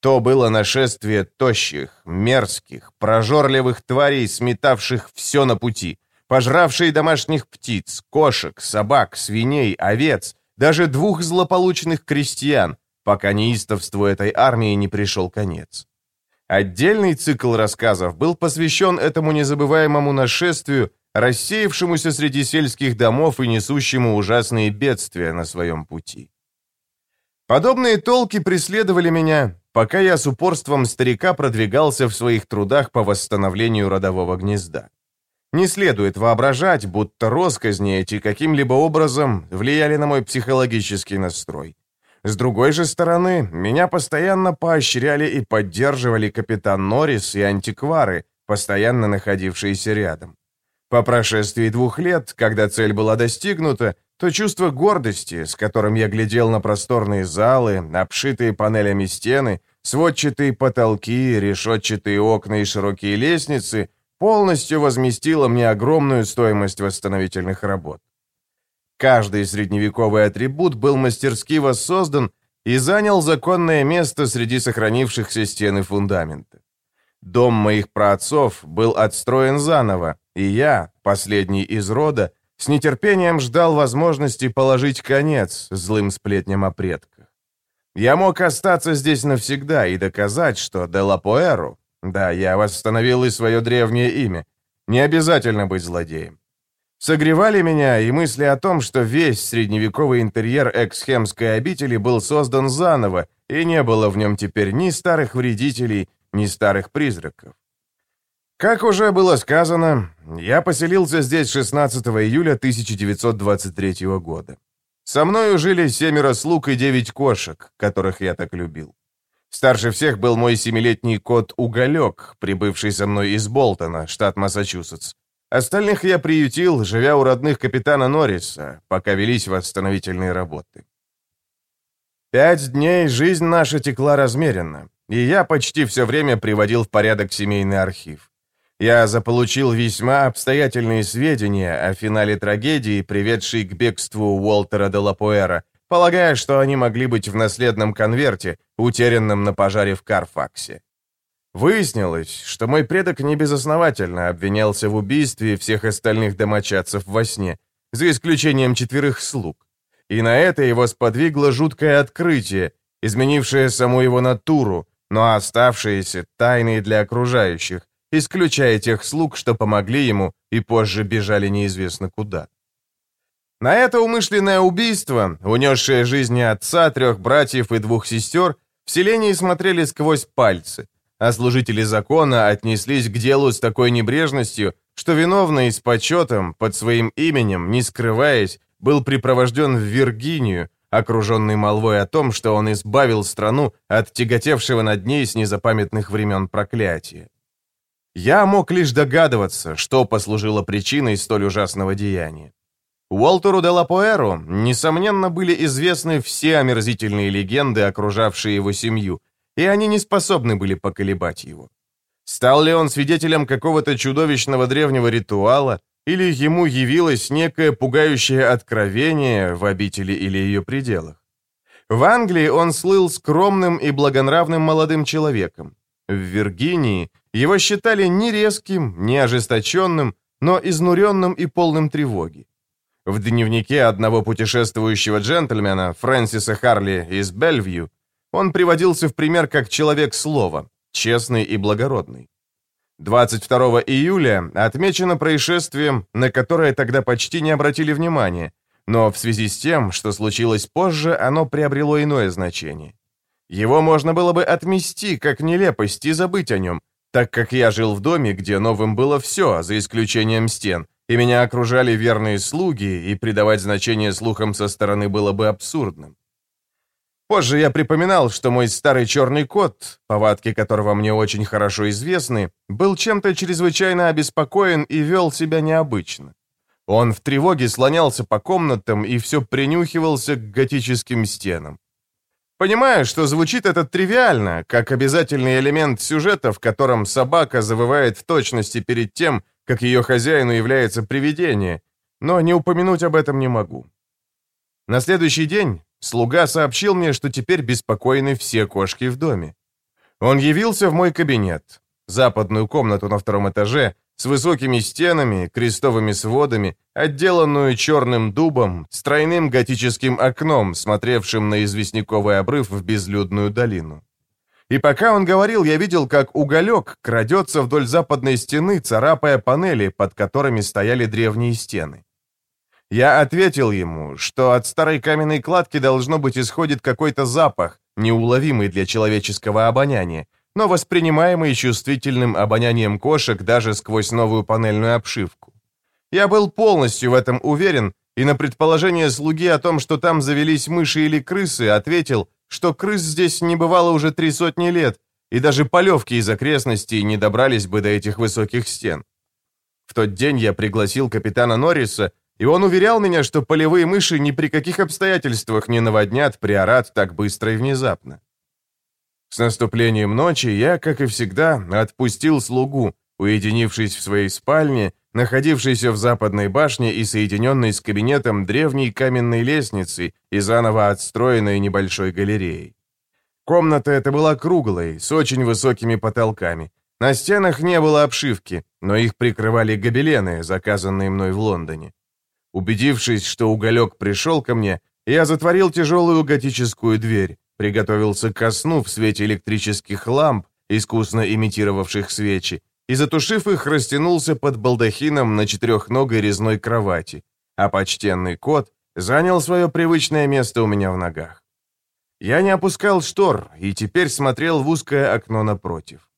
То было нашествие тощих, мерзких, прожорливых тварей, сметавших все на пути, пожравшие домашних птиц, кошек, собак, свиней, овец, даже двух злополучных крестьян, пока неистовству этой армии не пришел конец. Отдельный цикл рассказов был посвящен этому незабываемому нашествию, рассеявшемуся среди сельских домов и несущему ужасные бедствия на своем пути. Подобные толки преследовали меня, пока я с упорством старика продвигался в своих трудах по восстановлению родового гнезда. Не следует воображать, будто росказни эти каким-либо образом влияли на мой психологический настрой. С другой же стороны, меня постоянно поощряли и поддерживали капитан Норрис и антиквары, постоянно находившиеся рядом. По прошествии двух лет, когда цель была достигнута, то чувство гордости, с которым я глядел на просторные залы, обшитые панелями стены, сводчатые потолки, решетчатые окна и широкие лестницы — полностью возместила мне огромную стоимость восстановительных работ. Каждый средневековый атрибут был мастерски воссоздан и занял законное место среди сохранившихся стен и фундамента. Дом моих праотцов был отстроен заново, и я, последний из рода, с нетерпением ждал возможности положить конец злым сплетням о предках. Я мог остаться здесь навсегда и доказать, что Делапоэру, да, я восстановил и свое древнее имя. Не обязательно быть злодеем. Согревали меня и мысли о том, что весь средневековый интерьер Эксхемской обители был создан заново, и не было в нем теперь ни старых вредителей, ни старых призраков. Как уже было сказано, я поселился здесь 16 июля 1923 года. Со мною жили семеро слуг и девять кошек, которых я так любил. Старше всех был мой семилетний кот Уголек, прибывший со мной из Болтона, штат Массачусетс. Остальных я приютил, живя у родных капитана Норриса, пока велись восстановительные работы. Пять дней жизнь наша текла размеренно, и я почти все время приводил в порядок семейный архив. Я заполучил весьма обстоятельные сведения о финале трагедии, приведшей к бегству Уолтера де Лапуэра, полагая, что они могли быть в наследном конверте, утерянном на пожаре в Карфаксе. Выяснилось, что мой предок небезосновательно обвинялся в убийстве всех остальных домочадцев во сне, за исключением четверых слуг. И на это его сподвигло жуткое открытие, изменившее саму его натуру, но оставшееся тайной для окружающих, исключая тех слуг, что помогли ему и позже бежали неизвестно куда. На это умышленное убийство, унесшее жизни отца, трех братьев и двух сестер, в селении смотрели сквозь пальцы, а служители закона отнеслись к делу с такой небрежностью, что виновный с почетом, под своим именем, не скрываясь, был припровожден в Виргинию, окруженный молвой о том, что он избавил страну от тяготевшего над ней с незапамятных времен проклятия. Я мог лишь догадываться, что послужило причиной столь ужасного деяния. Уолтеру де Лапуэру, несомненно, были известны все омерзительные легенды, окружавшие его семью, и они не способны были поколебать его. Стал ли он свидетелем какого-то чудовищного древнего ритуала, или ему явилось некое пугающее откровение в обители или ее пределах? В Англии он слыл скромным и благонравным молодым человеком. В Виргинии его считали не резким, не ожесточенным, но изнуренным и полным тревоги. В дневнике одного путешествующего джентльмена, Фрэнсиса Харли из Бельвью, он приводился в пример как человек слова, честный и благородный. 22 июля отмечено происшествием, на которое тогда почти не обратили внимания, но в связи с тем, что случилось позже, оно приобрело иное значение. Его можно было бы отмести как нелепость и забыть о нем, так как я жил в доме, где новым было все, за исключением стен, и меня окружали верные слуги, и придавать значение слухам со стороны было бы абсурдным. Позже я припоминал, что мой старый черный кот, повадки которого мне очень хорошо известны, был чем-то чрезвычайно обеспокоен и вел себя необычно. Он в тревоге слонялся по комнатам и все принюхивался к готическим стенам. Понимаю, что звучит это тривиально, как обязательный элемент сюжета, в котором собака завывает в точности перед тем, как ее хозяину является привидение, но не упомянуть об этом не могу. На следующий день слуга сообщил мне, что теперь беспокойны все кошки в доме. Он явился в мой кабинет, западную комнату на втором этаже, с высокими стенами, крестовыми сводами, отделанную черным дубом, с тройным готическим окном, смотревшим на известняковый обрыв в безлюдную долину. И пока он говорил, я видел, как уголек крадется вдоль западной стены, царапая панели, под которыми стояли древние стены. Я ответил ему, что от старой каменной кладки должно быть исходит какой-то запах, неуловимый для человеческого обоняния, но воспринимаемый чувствительным обонянием кошек даже сквозь новую панельную обшивку. Я был полностью в этом уверен, и на предположение слуги о том, что там завелись мыши или крысы, ответил, что крыс здесь не бывало уже три сотни лет, и даже полевки из окрестностей не добрались бы до этих высоких стен. В тот день я пригласил капитана Норриса, и он уверял меня, что полевые мыши ни при каких обстоятельствах не наводнят приорат так быстро и внезапно. С наступлением ночи я, как и всегда, отпустил слугу, уединившись в своей спальне, находившейся в западной башне и соединенной с кабинетом древней каменной лестницей и заново отстроенной небольшой галереей. Комната эта была круглой, с очень высокими потолками. На стенах не было обшивки, но их прикрывали гобелены, заказанные мной в Лондоне. Убедившись, что уголек пришел ко мне, я затворил тяжелую готическую дверь, приготовился ко сну в свете электрических ламп, искусно имитировавших свечи, и, затушив их, растянулся под балдахином на четырехногой резной кровати, а почтенный кот занял свое привычное место у меня в ногах. Я не опускал штор и теперь смотрел в узкое окно напротив.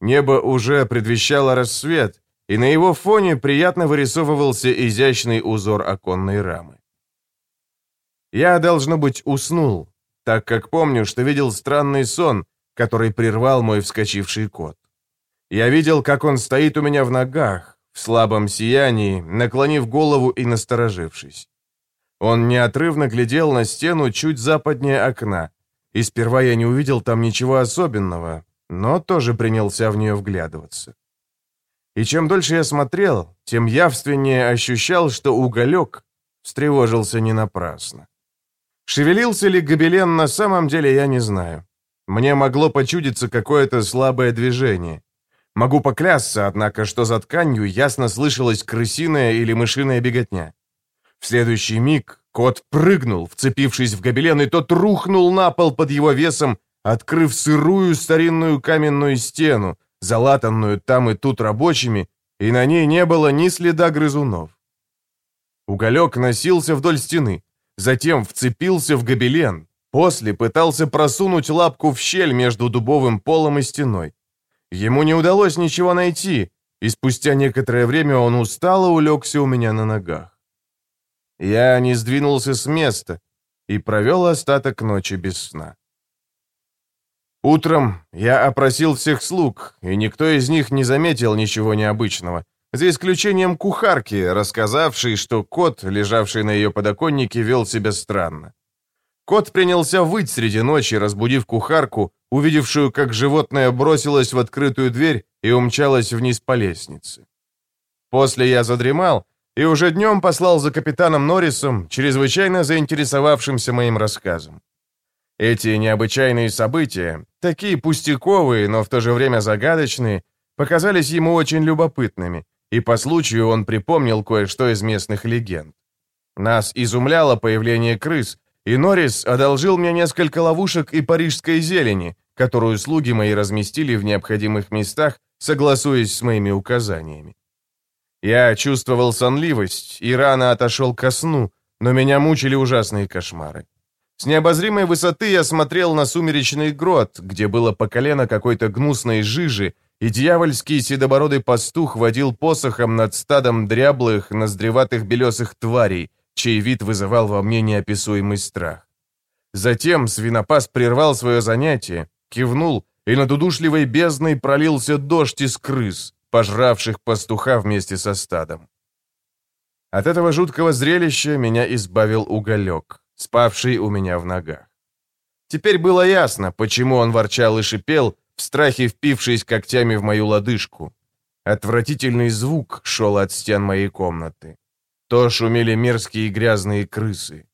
Небо уже предвещало рассвет, и на его фоне приятно вырисовывался изящный узор оконной рамы. Я, должно быть, уснул, так как помню, что видел странный сон, который прервал мой вскочивший кот. Я видел, как он стоит у меня в ногах, в слабом сиянии, наклонив голову и насторожившись. Он неотрывно глядел на стену чуть западнее окна, и сперва я не увидел там ничего особенного, но тоже принялся в нее вглядываться. И чем дольше я смотрел, тем явственнее ощущал, что уголек встревожился не напрасно. Шевелился ли гобелен на самом деле, я не знаю. Мне могло почудиться какое-то слабое движение. Могу поклясться, однако, что за тканью ясно слышалась крысиная или мышиная беготня. В следующий миг кот прыгнул, вцепившись в гобелен, и тот рухнул на пол под его весом, открыв сырую старинную каменную стену, залатанную там и тут рабочими, и на ней не было ни следа грызунов. Уголек носился вдоль стены, затем вцепился в гобелен, после пытался просунуть лапку в щель между дубовым полом и стеной. Ему не удалось ничего найти, и спустя некоторое время он устало улегся у меня на ногах. Я не сдвинулся с места и провел остаток ночи без сна. Утром я опросил всех слуг, и никто из них не заметил ничего необычного, за исключением кухарки, рассказавшей, что кот, лежавший на ее подоконнике, вел себя странно. Кот принялся выть среди ночи, разбудив кухарку, увидевшую, как животное бросилось в открытую дверь и умчалось вниз по лестнице. После я задремал и уже днем послал за капитаном Норрисом, чрезвычайно заинтересовавшимся моим рассказом. Эти необычайные события, такие пустяковые, но в то же время загадочные, показались ему очень любопытными, и по случаю он припомнил кое-что из местных легенд. Нас изумляло появление крыс, и Норрис одолжил мне несколько ловушек и парижской зелени, которую слуги мои разместили в необходимых местах, согласуясь с моими указаниями. Я чувствовал сонливость и рано отошел ко сну, но меня мучили ужасные кошмары. С необозримой высоты я смотрел на сумеречный грот, где было по колено какой-то гнусной жижи, и дьявольский седобородый пастух водил посохом над стадом дряблых, ноздреватых белесых тварей, чей вид вызывал во мне неописуемый страх. Затем свинопас прервал свое занятие, кивнул, и над удушливой бездной пролился дождь из крыс, пожравших пастуха вместе со стадом. От этого жуткого зрелища меня избавил уголек спавший у меня в ногах. Теперь было ясно, почему он ворчал и шипел, в страхе впившись когтями в мою лодыжку. Отвратительный звук шел от стен моей комнаты. То шумели мерзкие грязные крысы.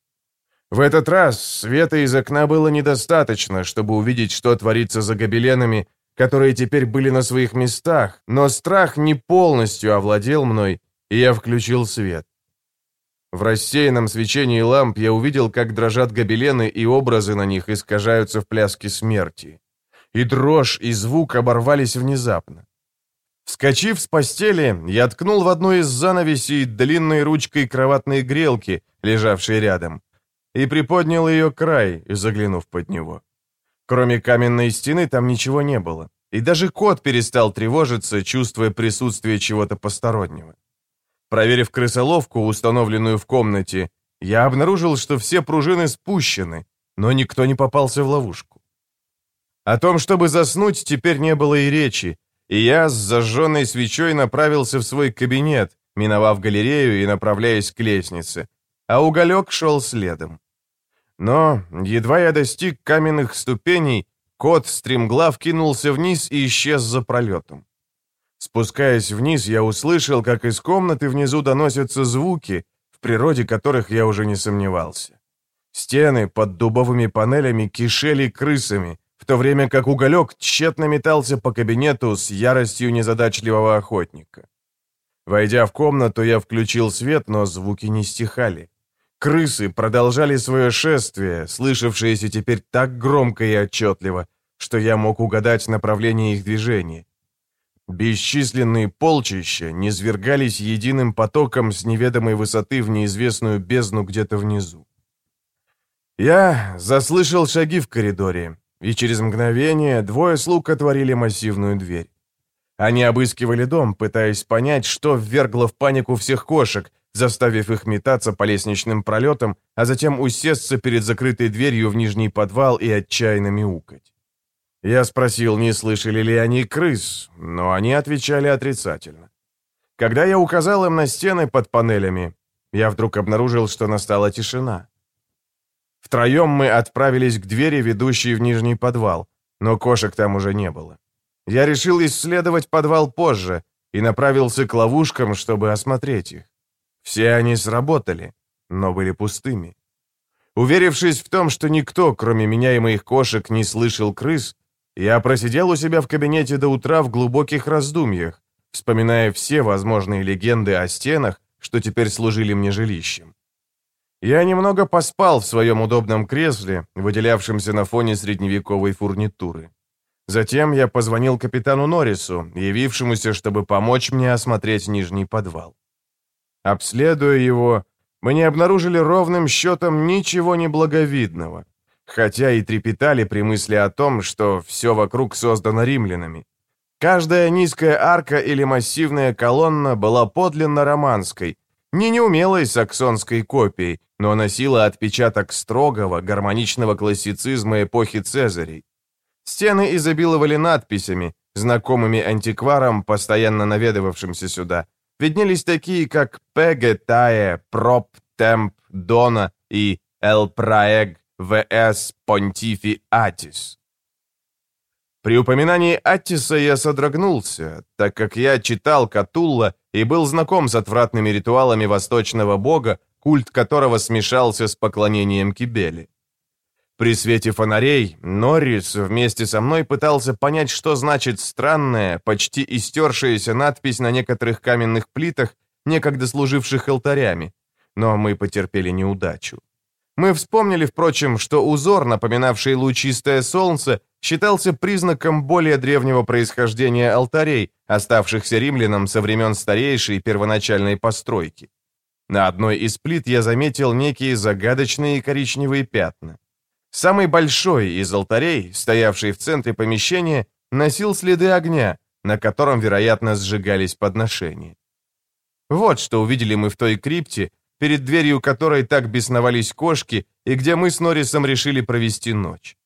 В этот раз света из окна было недостаточно, чтобы увидеть, что творится за гобеленами, которые теперь были на своих местах, но страх не полностью овладел мной, и я включил свет. В рассеянном свечении ламп я увидел, как дрожат гобелены, и образы на них искажаются в пляске смерти. И дрожь, и звук оборвались внезапно. Вскочив с постели, я ткнул в одну из занавесей длинной ручкой кроватной грелки, лежавшей рядом, и приподнял ее край, заглянув под него. Кроме каменной стены там ничего не было, и даже кот перестал тревожиться, чувствуя присутствие чего-то постороннего. Проверив крысоловку, установленную в комнате, я обнаружил, что все пружины спущены, но никто не попался в ловушку. О том, чтобы заснуть, теперь не было и речи, и я с зажженной свечой направился в свой кабинет, миновав галерею и направляясь к лестнице, а уголек шел следом. Но, едва я достиг каменных ступеней, кот стремглав кинулся вниз и исчез за пролетом. Спускаясь вниз, я услышал, как из комнаты внизу доносятся звуки, в природе которых я уже не сомневался. Стены под дубовыми панелями кишели крысами, в то время как уголек тщетно метался по кабинету с яростью незадачливого охотника. Войдя в комнату, я включил свет, но звуки не стихали. Крысы продолжали свое шествие, слышавшееся теперь так громко и отчетливо, что я мог угадать направление их движения. Бесчисленные полчища низвергались единым потоком с неведомой высоты в неизвестную бездну где-то внизу. Я заслышал шаги в коридоре, и через мгновение двое слуг отворили массивную дверь. Они обыскивали дом, пытаясь понять, что ввергло в панику всех кошек, заставив их метаться по лестничным пролетам, а затем усесться перед закрытой дверью в нижний подвал и отчаянно мяукать. Я спросил, не слышали ли они крыс, но они отвечали отрицательно. Когда я указал им на стены под панелями, я вдруг обнаружил, что настала тишина. Втроем мы отправились к двери, ведущей в нижний подвал, но кошек там уже не было. Я решил исследовать подвал позже и направился к ловушкам, чтобы осмотреть их. Все они сработали, но были пустыми. Уверившись в том, что никто, кроме меня и моих кошек, не слышал крыс, я просидел у себя в кабинете до утра в глубоких раздумьях, вспоминая все возможные легенды о стенах, что теперь служили мне жилищем. Я немного поспал в своем удобном кресле, выделявшемся на фоне средневековой фурнитуры. Затем я позвонил капитану Норрису, явившемуся, чтобы помочь мне осмотреть нижний подвал. Обследуя его, мы не обнаружили ровным счетом ничего неблаговидного, хотя и трепетали при мысли о том, что все вокруг создано римлянами. Каждая низкая арка или массивная колонна была подлинно романской, не неумелой саксонской копией, но носила отпечаток строгого, гармоничного классицизма эпохи Цезарей. Стены изобиловали надписями, знакомыми антикварам, постоянно наведывавшимся сюда. Виднелись такие, как «Пеге Тае», «Проп Темп», «Дона» и «Эл Праэг», «ВС Понтифи Атис». При упоминании Аттиса я содрогнулся, так как я читал Катулла и был знаком с отвратными ритуалами восточного бога, культ которого смешался с поклонением Кибели. При свете фонарей Норрис вместе со мной пытался понять, что значит странная, почти истершаяся надпись на некоторых каменных плитах, некогда служивших алтарями, но мы потерпели неудачу. Мы вспомнили, впрочем, что узор, напоминавший лучистое солнце, считался признаком более древнего происхождения алтарей, оставшихся римлянам со времен старейшей первоначальной постройки. На одной из плит я заметил некие загадочные коричневые пятна. Самый большой из алтарей, стоявший в центре помещения, носил следы огня, на котором, вероятно, сжигались подношения. Вот что увидели мы в той крипте, перед дверью которой так бесновались кошки, и где мы с Норрисом решили провести ночь.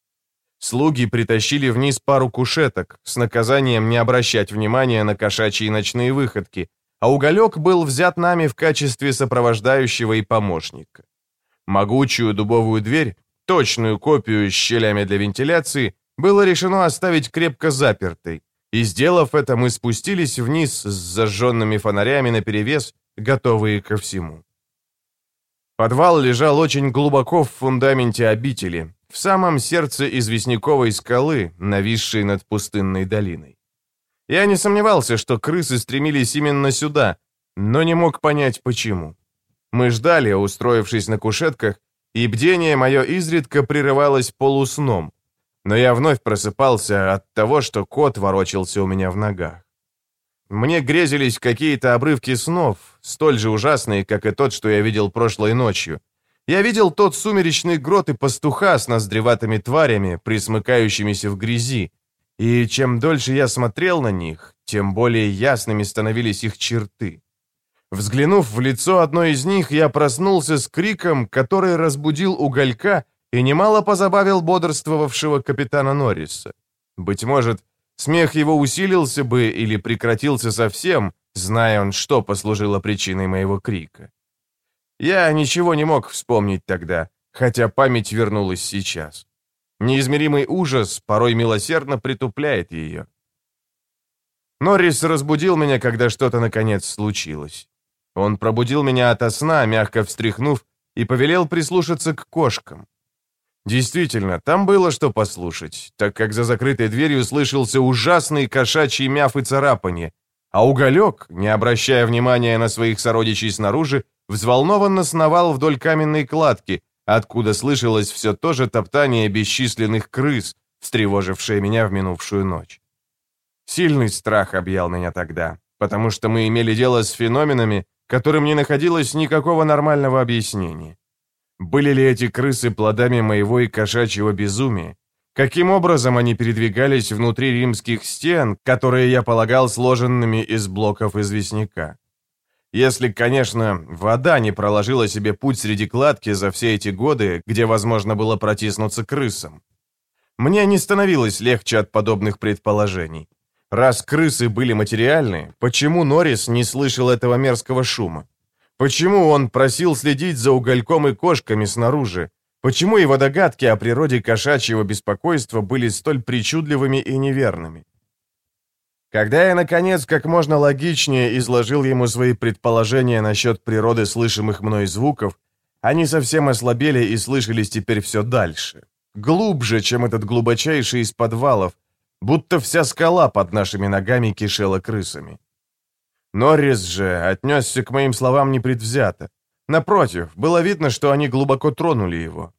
Слуги притащили вниз пару кушеток с наказанием не обращать внимания на кошачьи ночные выходки, а уголек был взят нами в качестве сопровождающего и помощника. Могучую дубовую дверь, точную копию с щелями для вентиляции, было решено оставить крепко запертой, и, сделав это, мы спустились вниз с зажженными фонарями наперевес, готовые ко всему. Подвал лежал очень глубоко в фундаменте обители, в самом сердце известняковой скалы, нависшей над пустынной долиной. Я не сомневался, что крысы стремились именно сюда, но не мог понять, почему. Мы ждали, устроившись на кушетках, и бдение мое изредка прерывалось полусном, но я вновь просыпался от того, что кот ворочался у меня в ногах. Мне грезились какие-то обрывки снов, столь же ужасные, как и тот, что я видел прошлой ночью. Я видел тот сумеречный грот и пастуха с ноздреватыми тварями, присмыкающимися в грязи. И чем дольше я смотрел на них, тем более ясными становились их черты. Взглянув в лицо одной из них, я проснулся с криком, который разбудил уголька и немало позабавил бодрствовавшего капитана Норриса. Быть может, Смех его усилился бы или прекратился совсем, зная он, что послужило причиной моего крика. Я ничего не мог вспомнить тогда, хотя память вернулась сейчас. Неизмеримый ужас порой милосердно притупляет ее. Норрис разбудил меня, когда что-то наконец случилось. Он пробудил меня ото сна, мягко встряхнув, и повелел прислушаться к кошкам. Действительно, там было что послушать, так как за закрытой дверью слышался ужасный кошачий мяв и царапанье, а уголек, не обращая внимания на своих сородичей снаружи, взволнованно сновал вдоль каменной кладки, откуда слышалось все то же топтание бесчисленных крыс, встревожившее меня в минувшую ночь. Сильный страх объял меня тогда, потому что мы имели дело с феноменами, которым не находилось никакого нормального объяснения. Были ли эти крысы плодами моего и кошачьего безумия? Каким образом они передвигались внутри римских стен, которые я полагал сложенными из блоков известняка? Если, конечно, вода не проложила себе путь среди кладки за все эти годы, где возможно было протиснуться крысам. Мне не становилось легче от подобных предположений. Раз крысы были материальны, почему Норрис не слышал этого мерзкого шума? Почему он просил следить за угольком и кошками снаружи? Почему его догадки о природе кошачьего беспокойства были столь причудливыми и неверными? Когда я, наконец, как можно логичнее изложил ему свои предположения насчет природы слышимых мной звуков, они совсем ослабели и слышались теперь все дальше. Глубже, чем этот глубочайший из подвалов, будто вся скала под нашими ногами кишела крысами. Норрис же отнесся к моим словам непредвзято. Напротив, было видно, что они глубоко тронули его.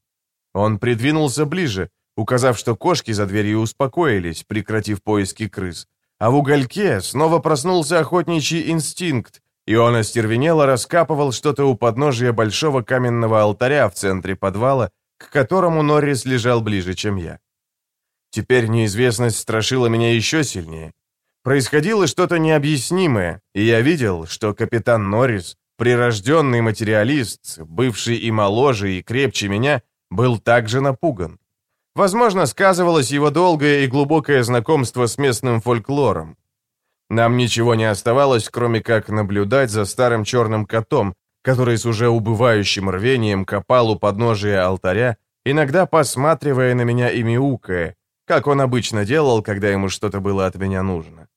Он придвинулся ближе, указав, что кошки за дверью успокоились, прекратив поиски крыс. А в угольке снова проснулся охотничий инстинкт, и он остервенело раскапывал что-то у подножия большого каменного алтаря в центре подвала, к которому Норрис лежал ближе, чем я. Теперь неизвестность страшила меня еще сильнее. Происходило что-то необъяснимое, и я видел, что капитан Норрис, прирожденный материалист, бывший и моложе, и крепче меня, был также напуган. Возможно, сказывалось его долгое и глубокое знакомство с местным фольклором. Нам ничего не оставалось, кроме как наблюдать за старым черным котом, который с уже убывающим рвением копал у подножия алтаря, иногда посматривая на меня и мяукая, как он обычно делал, когда ему что-то было от меня нужно.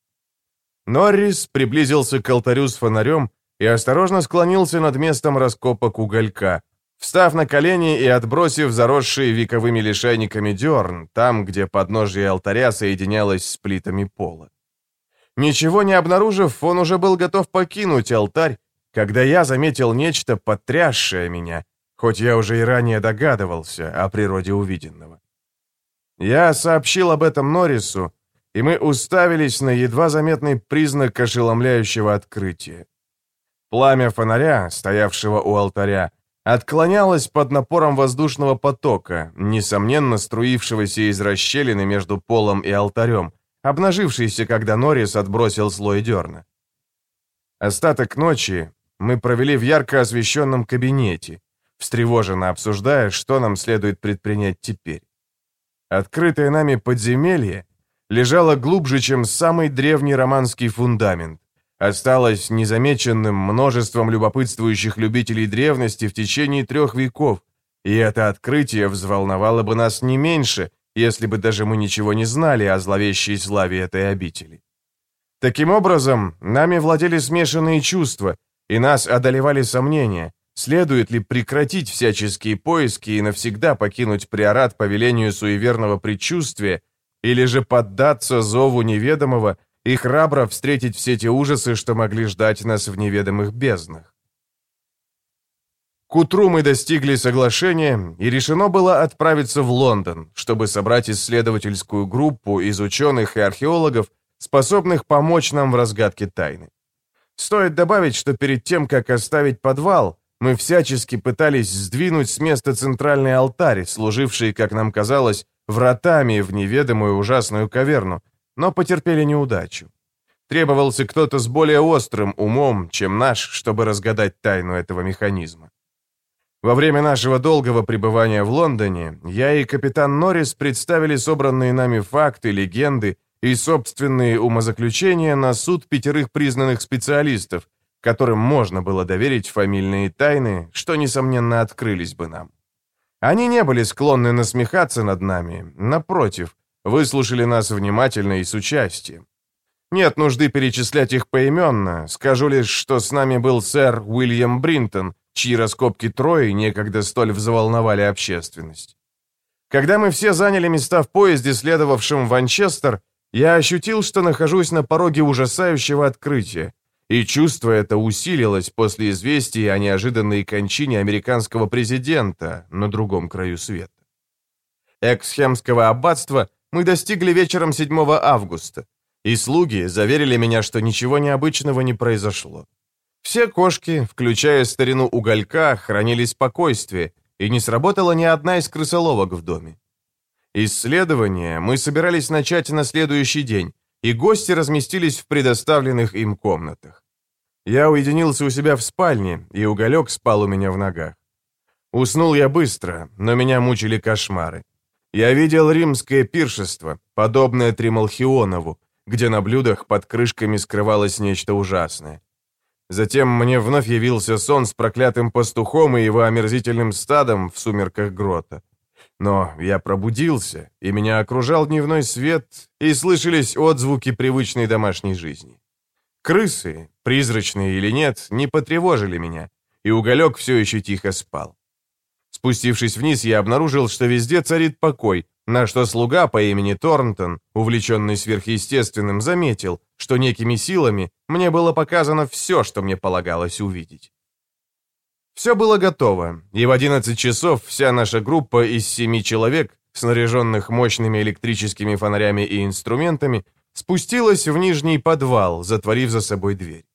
Норрис приблизился к алтарю с фонарем и осторожно склонился над местом раскопок уголька, встав на колени и отбросив заросшие вековыми лишайниками дерн, там, где подножие алтаря соединялось с плитами пола. Ничего не обнаружив, он уже был готов покинуть алтарь, когда я заметил нечто, потрясшее меня, хоть я уже и ранее догадывался о природе увиденного. Я сообщил об этом Норрису, и мы уставились на едва заметный признак ошеломляющего открытия. Пламя фонаря, стоявшего у алтаря, отклонялось под напором воздушного потока, несомненно струившегося из расщелины между полом и алтарем, обнажившийся, когда Норрис отбросил слой дерна. Остаток ночи мы провели в ярко освещенном кабинете, встревоженно обсуждая, что нам следует предпринять теперь. Открытое нами подземелье лежало глубже, чем самый древний романский фундамент, осталось незамеченным множеством любопытствующих любителей древности в течение трех веков, и это открытие взволновало бы нас не меньше, если бы даже мы ничего не знали о зловещей славе этой обители. Таким образом, нами владели смешанные чувства, и нас одолевали сомнения, Следует ли прекратить всяческие поиски и навсегда покинуть приорат по велению суеверного предчувствия, или же поддаться зову неведомого и храбро встретить все те ужасы, что могли ждать нас в неведомых безднах? К утру мы достигли соглашения, и решено было отправиться в Лондон, чтобы собрать исследовательскую группу из ученых и археологов, способных помочь нам в разгадке тайны. Стоит добавить, что перед тем, как оставить подвал, мы всячески пытались сдвинуть с места центральный алтарь, служивший, как нам казалось, вратами в неведомую ужасную каверну, но потерпели неудачу. Требовался кто-то с более острым умом, чем наш, чтобы разгадать тайну этого механизма. Во время нашего долгого пребывания в Лондоне я и капитан Норрис представили собранные нами факты, легенды и собственные умозаключения на суд пятерых признанных специалистов, которым можно было доверить фамильные тайны, что, несомненно, открылись бы нам. Они не были склонны насмехаться над нами, напротив, выслушали нас внимательно и с участием. Нет нужды перечислять их поименно, скажу лишь, что с нами был сэр Уильям Бринтон, чьи раскопки Трои некогда столь взволновали общественность. Когда мы все заняли места в поезде, следовавшем в Манчестер, я ощутил, что нахожусь на пороге ужасающего открытия, и чувство это усилилось после известия о неожиданной кончине американского президента на другом краю света. Эксхемского аббатства мы достигли вечером 7 августа, и слуги заверили меня, что ничего необычного не произошло. Все кошки, включая старину уголька, хранили спокойствие, и не сработала ни одна из крысоловок в доме. Исследование мы собирались начать на следующий день, и гости разместились в предоставленных им комнатах. Я уединился у себя в спальне, и уголек спал у меня в ногах. Уснул я быстро, но меня мучили кошмары. Я видел римское пиршество, подобное Трималхионову, где на блюдах под крышками скрывалось нечто ужасное. Затем мне вновь явился сон с проклятым пастухом и его омерзительным стадом в сумерках грота. Но я пробудился, и меня окружал дневной свет, и слышались отзвуки привычной домашней жизни. Крысы, призрачные или нет, не потревожили меня, и уголек все еще тихо спал. Спустившись вниз, я обнаружил, что везде царит покой, на что слуга по имени Торнтон, увлеченный сверхъестественным, заметил, что некими силами мне было показано все, что мне полагалось увидеть. Все было готово, и в 11 часов вся наша группа из семи человек снаряженных мощными электрическими фонарями и инструментами, спустилась в нижний подвал, затворив за собой дверь.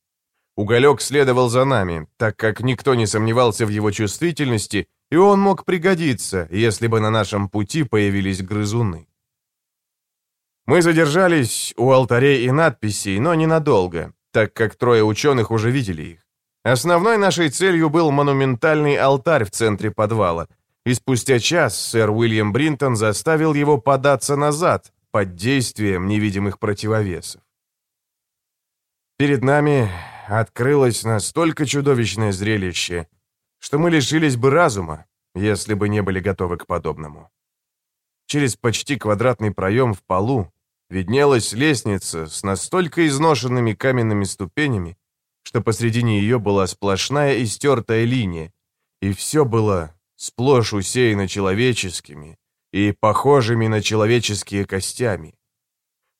Уголек следовал за нами, так как никто не сомневался в его чувствительности, и он мог пригодиться, если бы на нашем пути появились грызуны. Мы задержались у алтарей и надписей, но ненадолго, так как трое ученых уже видели их. Основной нашей целью был монументальный алтарь в центре подвала, и спустя час сэр Уильям Бринтон заставил его податься назад под действием невидимых противовесов. Перед нами открылось настолько чудовищное зрелище, что мы лишились бы разума, если бы не были готовы к подобному. Через почти квадратный проем в полу виднелась лестница с настолько изношенными каменными ступенями, что посредине ее была сплошная истертая линия, и все было сплошь усеяно человеческими и похожими на человеческие костями.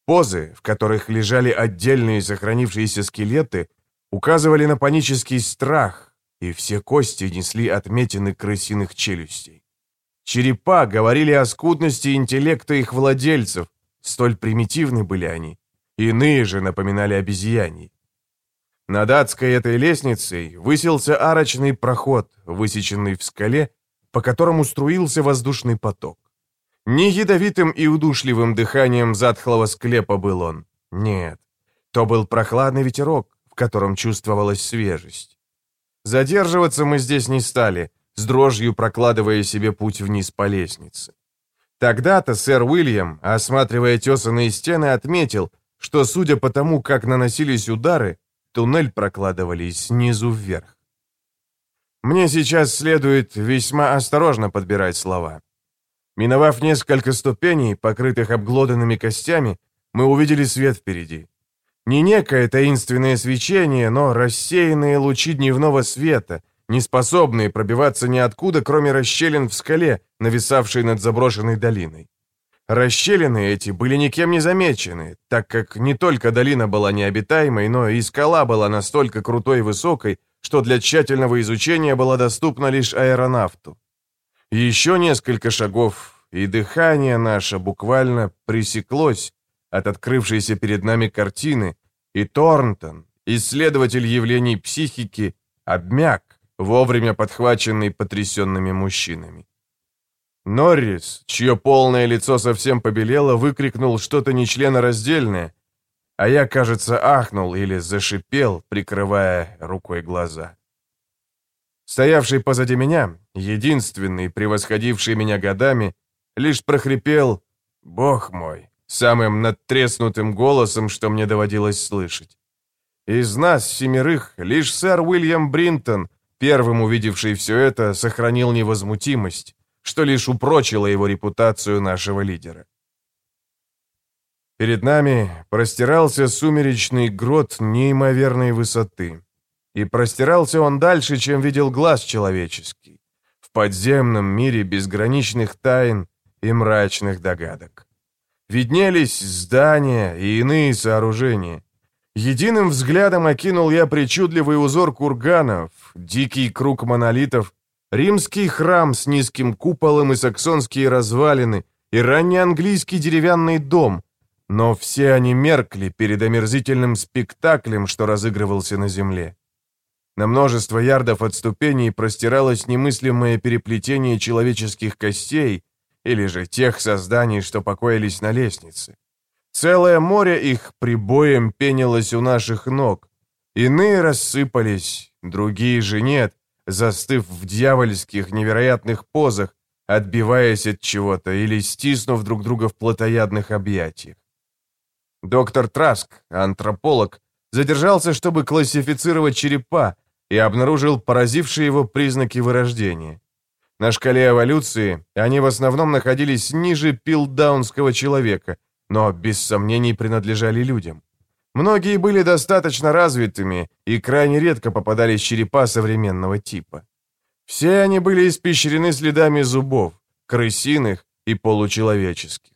Позы, в которых лежали отдельные сохранившиеся скелеты, указывали на панический страх, и все кости несли отметины крысиных челюстей. Черепа говорили о скудности интеллекта их владельцев, столь примитивны были они. Иные же напоминали обезьяний. Над адской этой лестницей высился арочный проход, высеченный в скале, по которому струился воздушный поток. Не ядовитым и удушливым дыханием затхлого склепа был он. Нет, то был прохладный ветерок, в котором чувствовалась свежесть. Задерживаться мы здесь не стали, с дрожью прокладывая себе путь вниз по лестнице. Тогда-то сэр Уильям, осматривая тесанные стены, отметил, что, судя по тому, как наносились удары, туннель прокладывали снизу вверх. Мне сейчас следует весьма осторожно подбирать слова. Миновав несколько ступеней, покрытых обглоданными костями, мы увидели свет впереди. Не некое таинственное свечение, но рассеянные лучи дневного света, не способные пробиваться ниоткуда, кроме расщелин в скале, нависавшей над заброшенной долиной. Расщелины эти были никем не замечены, так как не только долина была необитаемой, но и скала была настолько крутой и высокой, что для тщательного изучения была доступна лишь аэронавту. Еще несколько шагов, и дыхание наше буквально пресеклось от открывшейся перед нами картины, и Торнтон, исследователь явлений психики, обмяк, вовремя подхваченный потрясенными мужчинами. Норрис, чье полное лицо совсем побелело, выкрикнул что-то нечленораздельное, а я, кажется, ахнул или зашипел, прикрывая рукой глаза. Стоявший позади меня, единственный, превосходивший меня годами, лишь прохрипел «Бог мой!» Самым надтреснутым голосом, что мне доводилось слышать. Из нас, семерых, лишь сэр Уильям Бринтон, первым увидевший все это, сохранил невозмутимость, что лишь упрочило его репутацию нашего лидера. Перед нами простирался сумеречный грот неимоверной высоты. И простирался он дальше, чем видел глаз человеческий, в подземном мире безграничных тайн и мрачных догадок. Виднелись здания и иные сооружения. Единым взглядом окинул я причудливый узор курганов, дикий круг монолитов, римский храм с низким куполом и саксонские развалины, и раннеанглийский деревянный дом, но все они меркли перед омерзительным спектаклем, что разыгрывался на земле. На множество ярдов отступений простиралось немыслимое переплетение человеческих костей или же тех созданий, что покоились на лестнице. Целое море их прибоем пенилось у наших ног. Иные рассыпались, другие же нет, застыв в дьявольских невероятных позах, отбиваясь от чего-то или стиснув друг друга в плотоядных объятиях. Доктор Траск, антрополог, задержался, чтобы классифицировать черепа, и обнаружил поразившие его признаки вырождения. На шкале эволюции они в основном находились ниже пилдаунского человека, но без сомнений принадлежали людям. Многие были достаточно развитыми и крайне редко попадались черепа современного типа. Все они были испещрены следами зубов, крысиных и получеловеческих.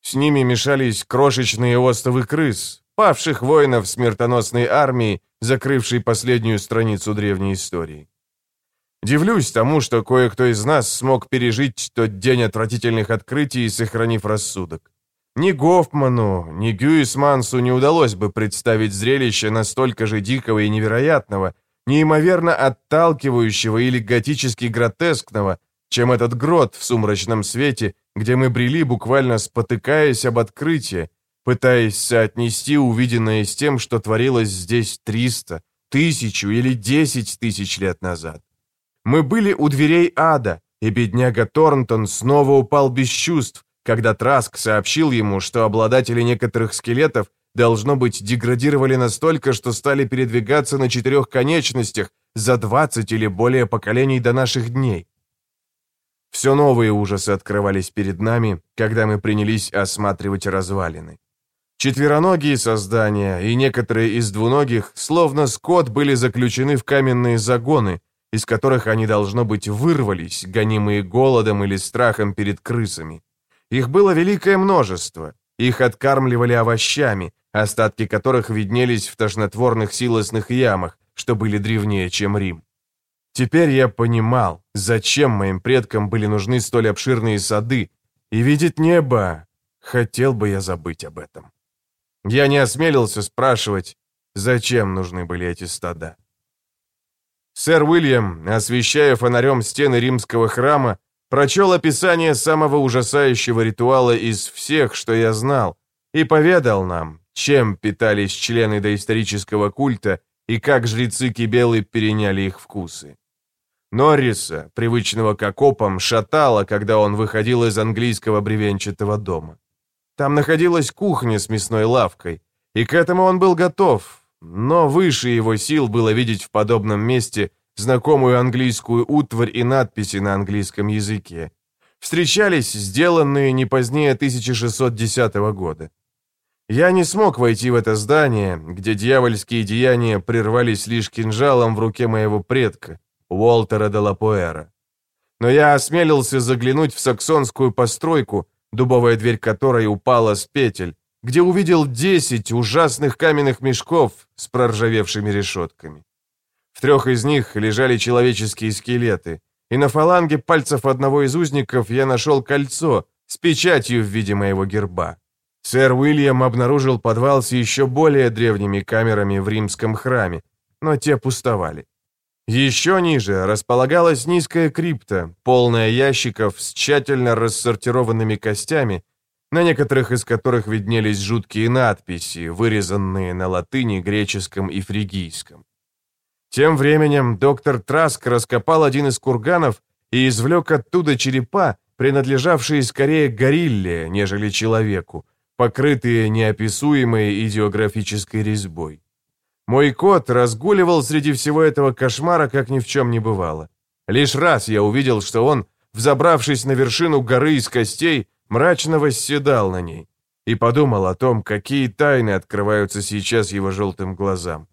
С ними мешались крошечные остовы крыс, павших воинов смертоносной армии, закрывшей последнюю страницу древней истории. Дивлюсь тому, что кое-кто из нас смог пережить тот день отвратительных открытий, сохранив рассудок. Ни Гофману, ни Гюисмансу не удалось бы представить зрелище настолько же дикого и невероятного, неимоверно отталкивающего или готически гротескного, чем этот грот в сумрачном свете, где мы брели, буквально спотыкаясь об открытие, пытаясь соотнести увиденное с тем, что творилось здесь триста, тысячу или десять тысяч лет назад. Мы были у дверей ада, и бедняга Торнтон снова упал без чувств, когда Траск сообщил ему, что обладатели некоторых скелетов должно быть деградировали настолько, что стали передвигаться на четырех конечностях за 20 или более поколений до наших дней. Все новые ужасы открывались перед нами, когда мы принялись осматривать развалины. Четвероногие создания и некоторые из двуногих, словно скот, были заключены в каменные загоны, из которых они, должно быть, вырвались, гонимые голодом или страхом перед крысами. Их было великое множество. Их откармливали овощами, остатки которых виднелись в тошнотворных силосных ямах, что были древнее, чем Рим. Теперь я понимал, зачем моим предкам были нужны столь обширные сады, и видеть небо, хотел бы я забыть об этом. Я не осмелился спрашивать, зачем нужны были эти стада. Сэр Уильям, освещая фонарем стены римского храма, прочел описание самого ужасающего ритуала из всех, что я знал, и поведал нам, чем питались члены доисторического культа и как жрецы Кибелы переняли их вкусы. Норриса, привычного к окопам, шатало, когда он выходил из английского бревенчатого дома. Там находилась кухня с мясной лавкой, и к этому он был готов, но выше его сил было видеть в подобном месте знакомую английскую утварь и надписи на английском языке. Встречались сделанные не позднее 1610 года. Я не смог войти в это здание, где дьявольские деяния прервались лишь кинжалом в руке моего предка, Уолтера де Лапуэра. Но я осмелился заглянуть в саксонскую постройку, дубовая дверь которой упала с петель, где увидел десять ужасных каменных мешков с проржавевшими решетками. В трех из них лежали человеческие скелеты, и на фаланге пальцев одного из узников я нашел кольцо с печатью в виде моего герба. Сэр Уильям обнаружил подвал с еще более древними камерами в римском храме, но те пустовали. Еще ниже располагалась низкая крипта, полная ящиков с тщательно рассортированными костями, на некоторых из которых виднелись жуткие надписи, вырезанные на латыни, греческом и фригийском. Тем временем доктор Траск раскопал один из курганов и извлек оттуда черепа, принадлежавшие скорее горилле, нежели человеку, покрытые неописуемой идеографической резьбой. Мой кот разгуливал среди всего этого кошмара, как ни в чем не бывало. Лишь раз я увидел, что он, взобравшись на вершину горы из костей, мрачно восседал на ней и подумал о том, какие тайны открываются сейчас его желтым глазам.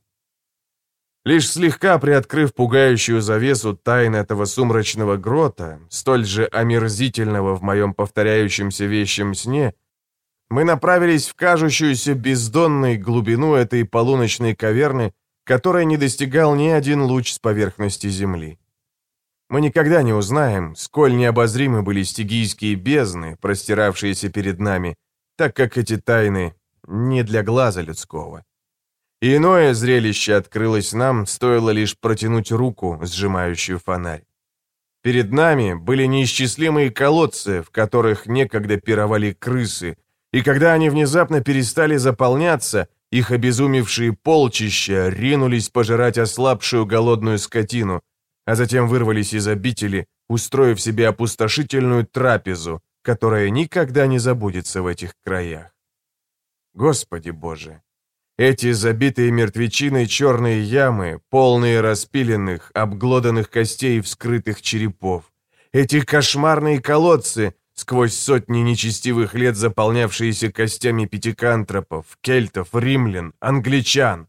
Лишь слегка приоткрыв пугающую завесу тайн этого сумрачного грота, столь же омерзительного в моем повторяющемся вещем сне, мы направились в кажущуюся бездонной глубину этой полуночной каверны, которой не достигал ни один луч с поверхности Земли. Мы никогда не узнаем, сколь необозримы были стигийские бездны, простиравшиеся перед нами, так как эти тайны не для глаза людского. Иное зрелище открылось нам, стоило лишь протянуть руку, сжимающую фонарь. Перед нами были неисчислимые колодцы, в которых некогда пировали крысы, и когда они внезапно перестали заполняться, их обезумевшие полчища ринулись пожирать ослабшую голодную скотину, а затем вырвались из обители, устроив себе опустошительную трапезу, которая никогда не забудется в этих краях. Господи Боже, эти забитые мертвечиной черные ямы, полные распиленных, обглоданных костей и вскрытых черепов. Эти кошмарные колодцы, сквозь сотни нечестивых лет заполнявшиеся костями пятикантропов, кельтов, римлян, англичан.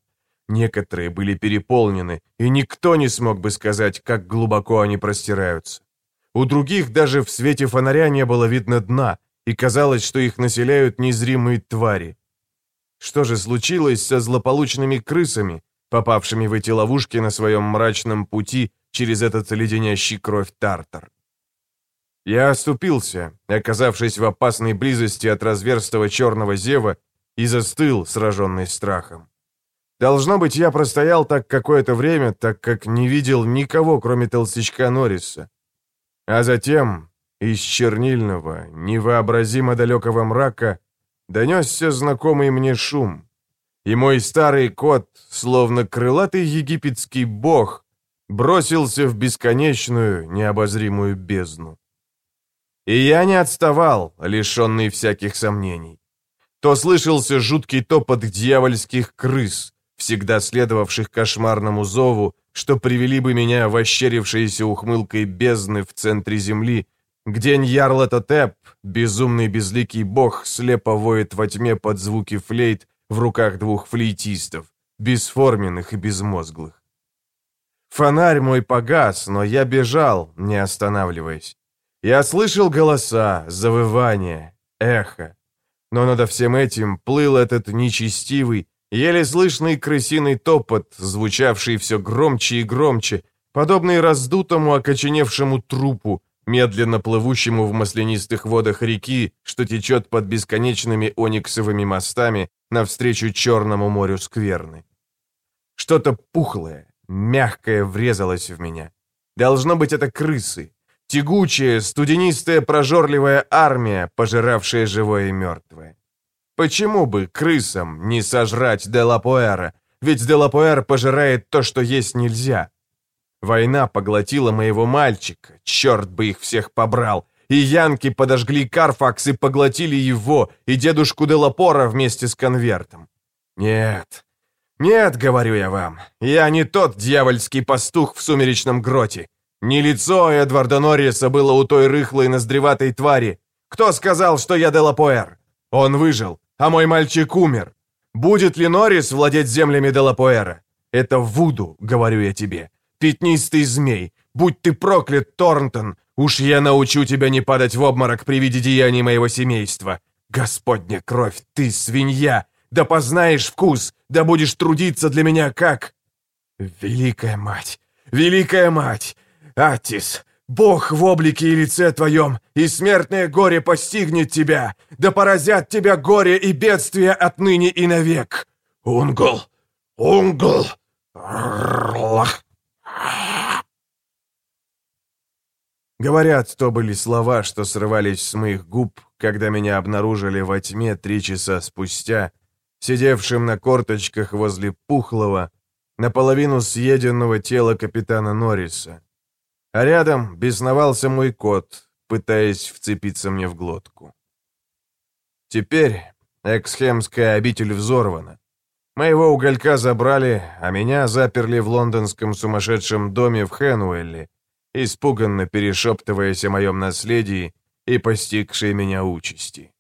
Некоторые были переполнены, и никто не смог бы сказать, как глубоко они простираются. У других даже в свете фонаря не было видно дна, и казалось, что их населяют незримые твари. Что же случилось со злополучными крысами, попавшими в эти ловушки на своем мрачном пути через этот леденящий кровь тартар. Я оступился, оказавшись в опасной близости от разверстого черного зева, и застыл, сраженный страхом. Должно быть, я простоял так какое-то время, так как не видел никого, кроме толстячка Норриса. А затем из чернильного, невообразимо далекого мрака донесся знакомый мне шум. И мой старый кот, словно крылатый египетский бог, бросился в бесконечную, необозримую бездну. И я не отставал, лишенный всяких сомнений. То слышался жуткий топот дьявольских крыс, всегда следовавших кошмарному зову, что привели бы меня в ощерившиеся ухмылкой бездны в центре земли, где Ньярлатотеп, безумный безликий бог, слепо воет во тьме под звуки флейт в руках двух флейтистов, бесформенных и безмозглых. Фонарь мой погас, но я бежал, не останавливаясь. Я слышал голоса, завывания, эхо. Но над всем этим плыл этот нечестивый, еле слышный крысиный топот, звучавший все громче и громче, подобный раздутому окоченевшему трупу, медленно плывущему в маслянистых водах реки, что течет под бесконечными ониксовыми мостами навстречу Черному морю скверны. Что-то пухлое, мягкое врезалось в меня. Должно быть, это крысы, Тягучая, студенистая, прожорливая армия, пожиравшая живое и мертвое. Почему бы крысам не сожрать Делапуэра? Ведь Делапуэр пожирает то, что есть нельзя. Война поглотила моего мальчика, черт бы их всех побрал. И янки подожгли Карфакс и поглотили его, и дедушку Делапора вместе с конвертом. Нет, нет, говорю я вам, я не тот дьявольский пастух в сумеречном гроте. Не лицо Эдварда Норриса было у той рыхлой ноздреватой твари. Кто сказал, что я Делапуэр? Он выжил, а мой мальчик умер. Будет ли Норрис владеть землями Делапуэра? Это Вуду, говорю я тебе. Пятнистый змей. Будь ты проклят, Торнтон. Уж я научу тебя не падать в обморок при виде деяний моего семейства. Господня кровь, ты свинья. Да познаешь вкус, да будешь трудиться для меня как... Великая мать, великая мать, Атис, Бог в облике и лице твоем, и смертное горе постигнет тебя, да поразят тебя горе и бедствия отныне и навек. Унгл, унгл, Говорят, то были слова, что срывались с моих губ, когда меня обнаружили во тьме три часа спустя, сидевшим на корточках возле пухлого, наполовину съеденного тела капитана Норриса. А рядом бесновался мой кот, пытаясь вцепиться мне в глотку. Теперь Эксхемская обитель взорвана. Моего уголька забрали, а меня заперли в лондонском сумасшедшем доме в Хенуэлле, испуганно перешептываясь о моем наследии и постигшей меня участи.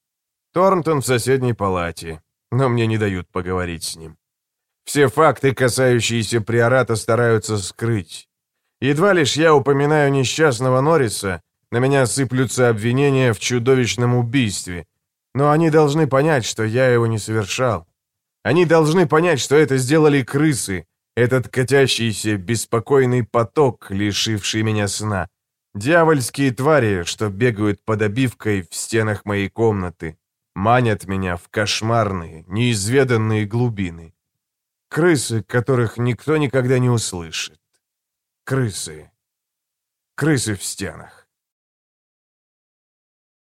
Торнтон в соседней палате, но мне не дают поговорить с ним. Все факты, касающиеся приората, стараются скрыть. Едва лишь я упоминаю несчастного Норриса, на меня сыплются обвинения в чудовищном убийстве. Но они должны понять, что я его не совершал. Они должны понять, что это сделали крысы, этот катящийся, беспокойный поток, лишивший меня сна. Дьявольские твари, что бегают под обивкой в стенах моей комнаты, манят меня в кошмарные, неизведанные глубины. Крысы, которых никто никогда не услышит. Крысы. Крысы в стенах.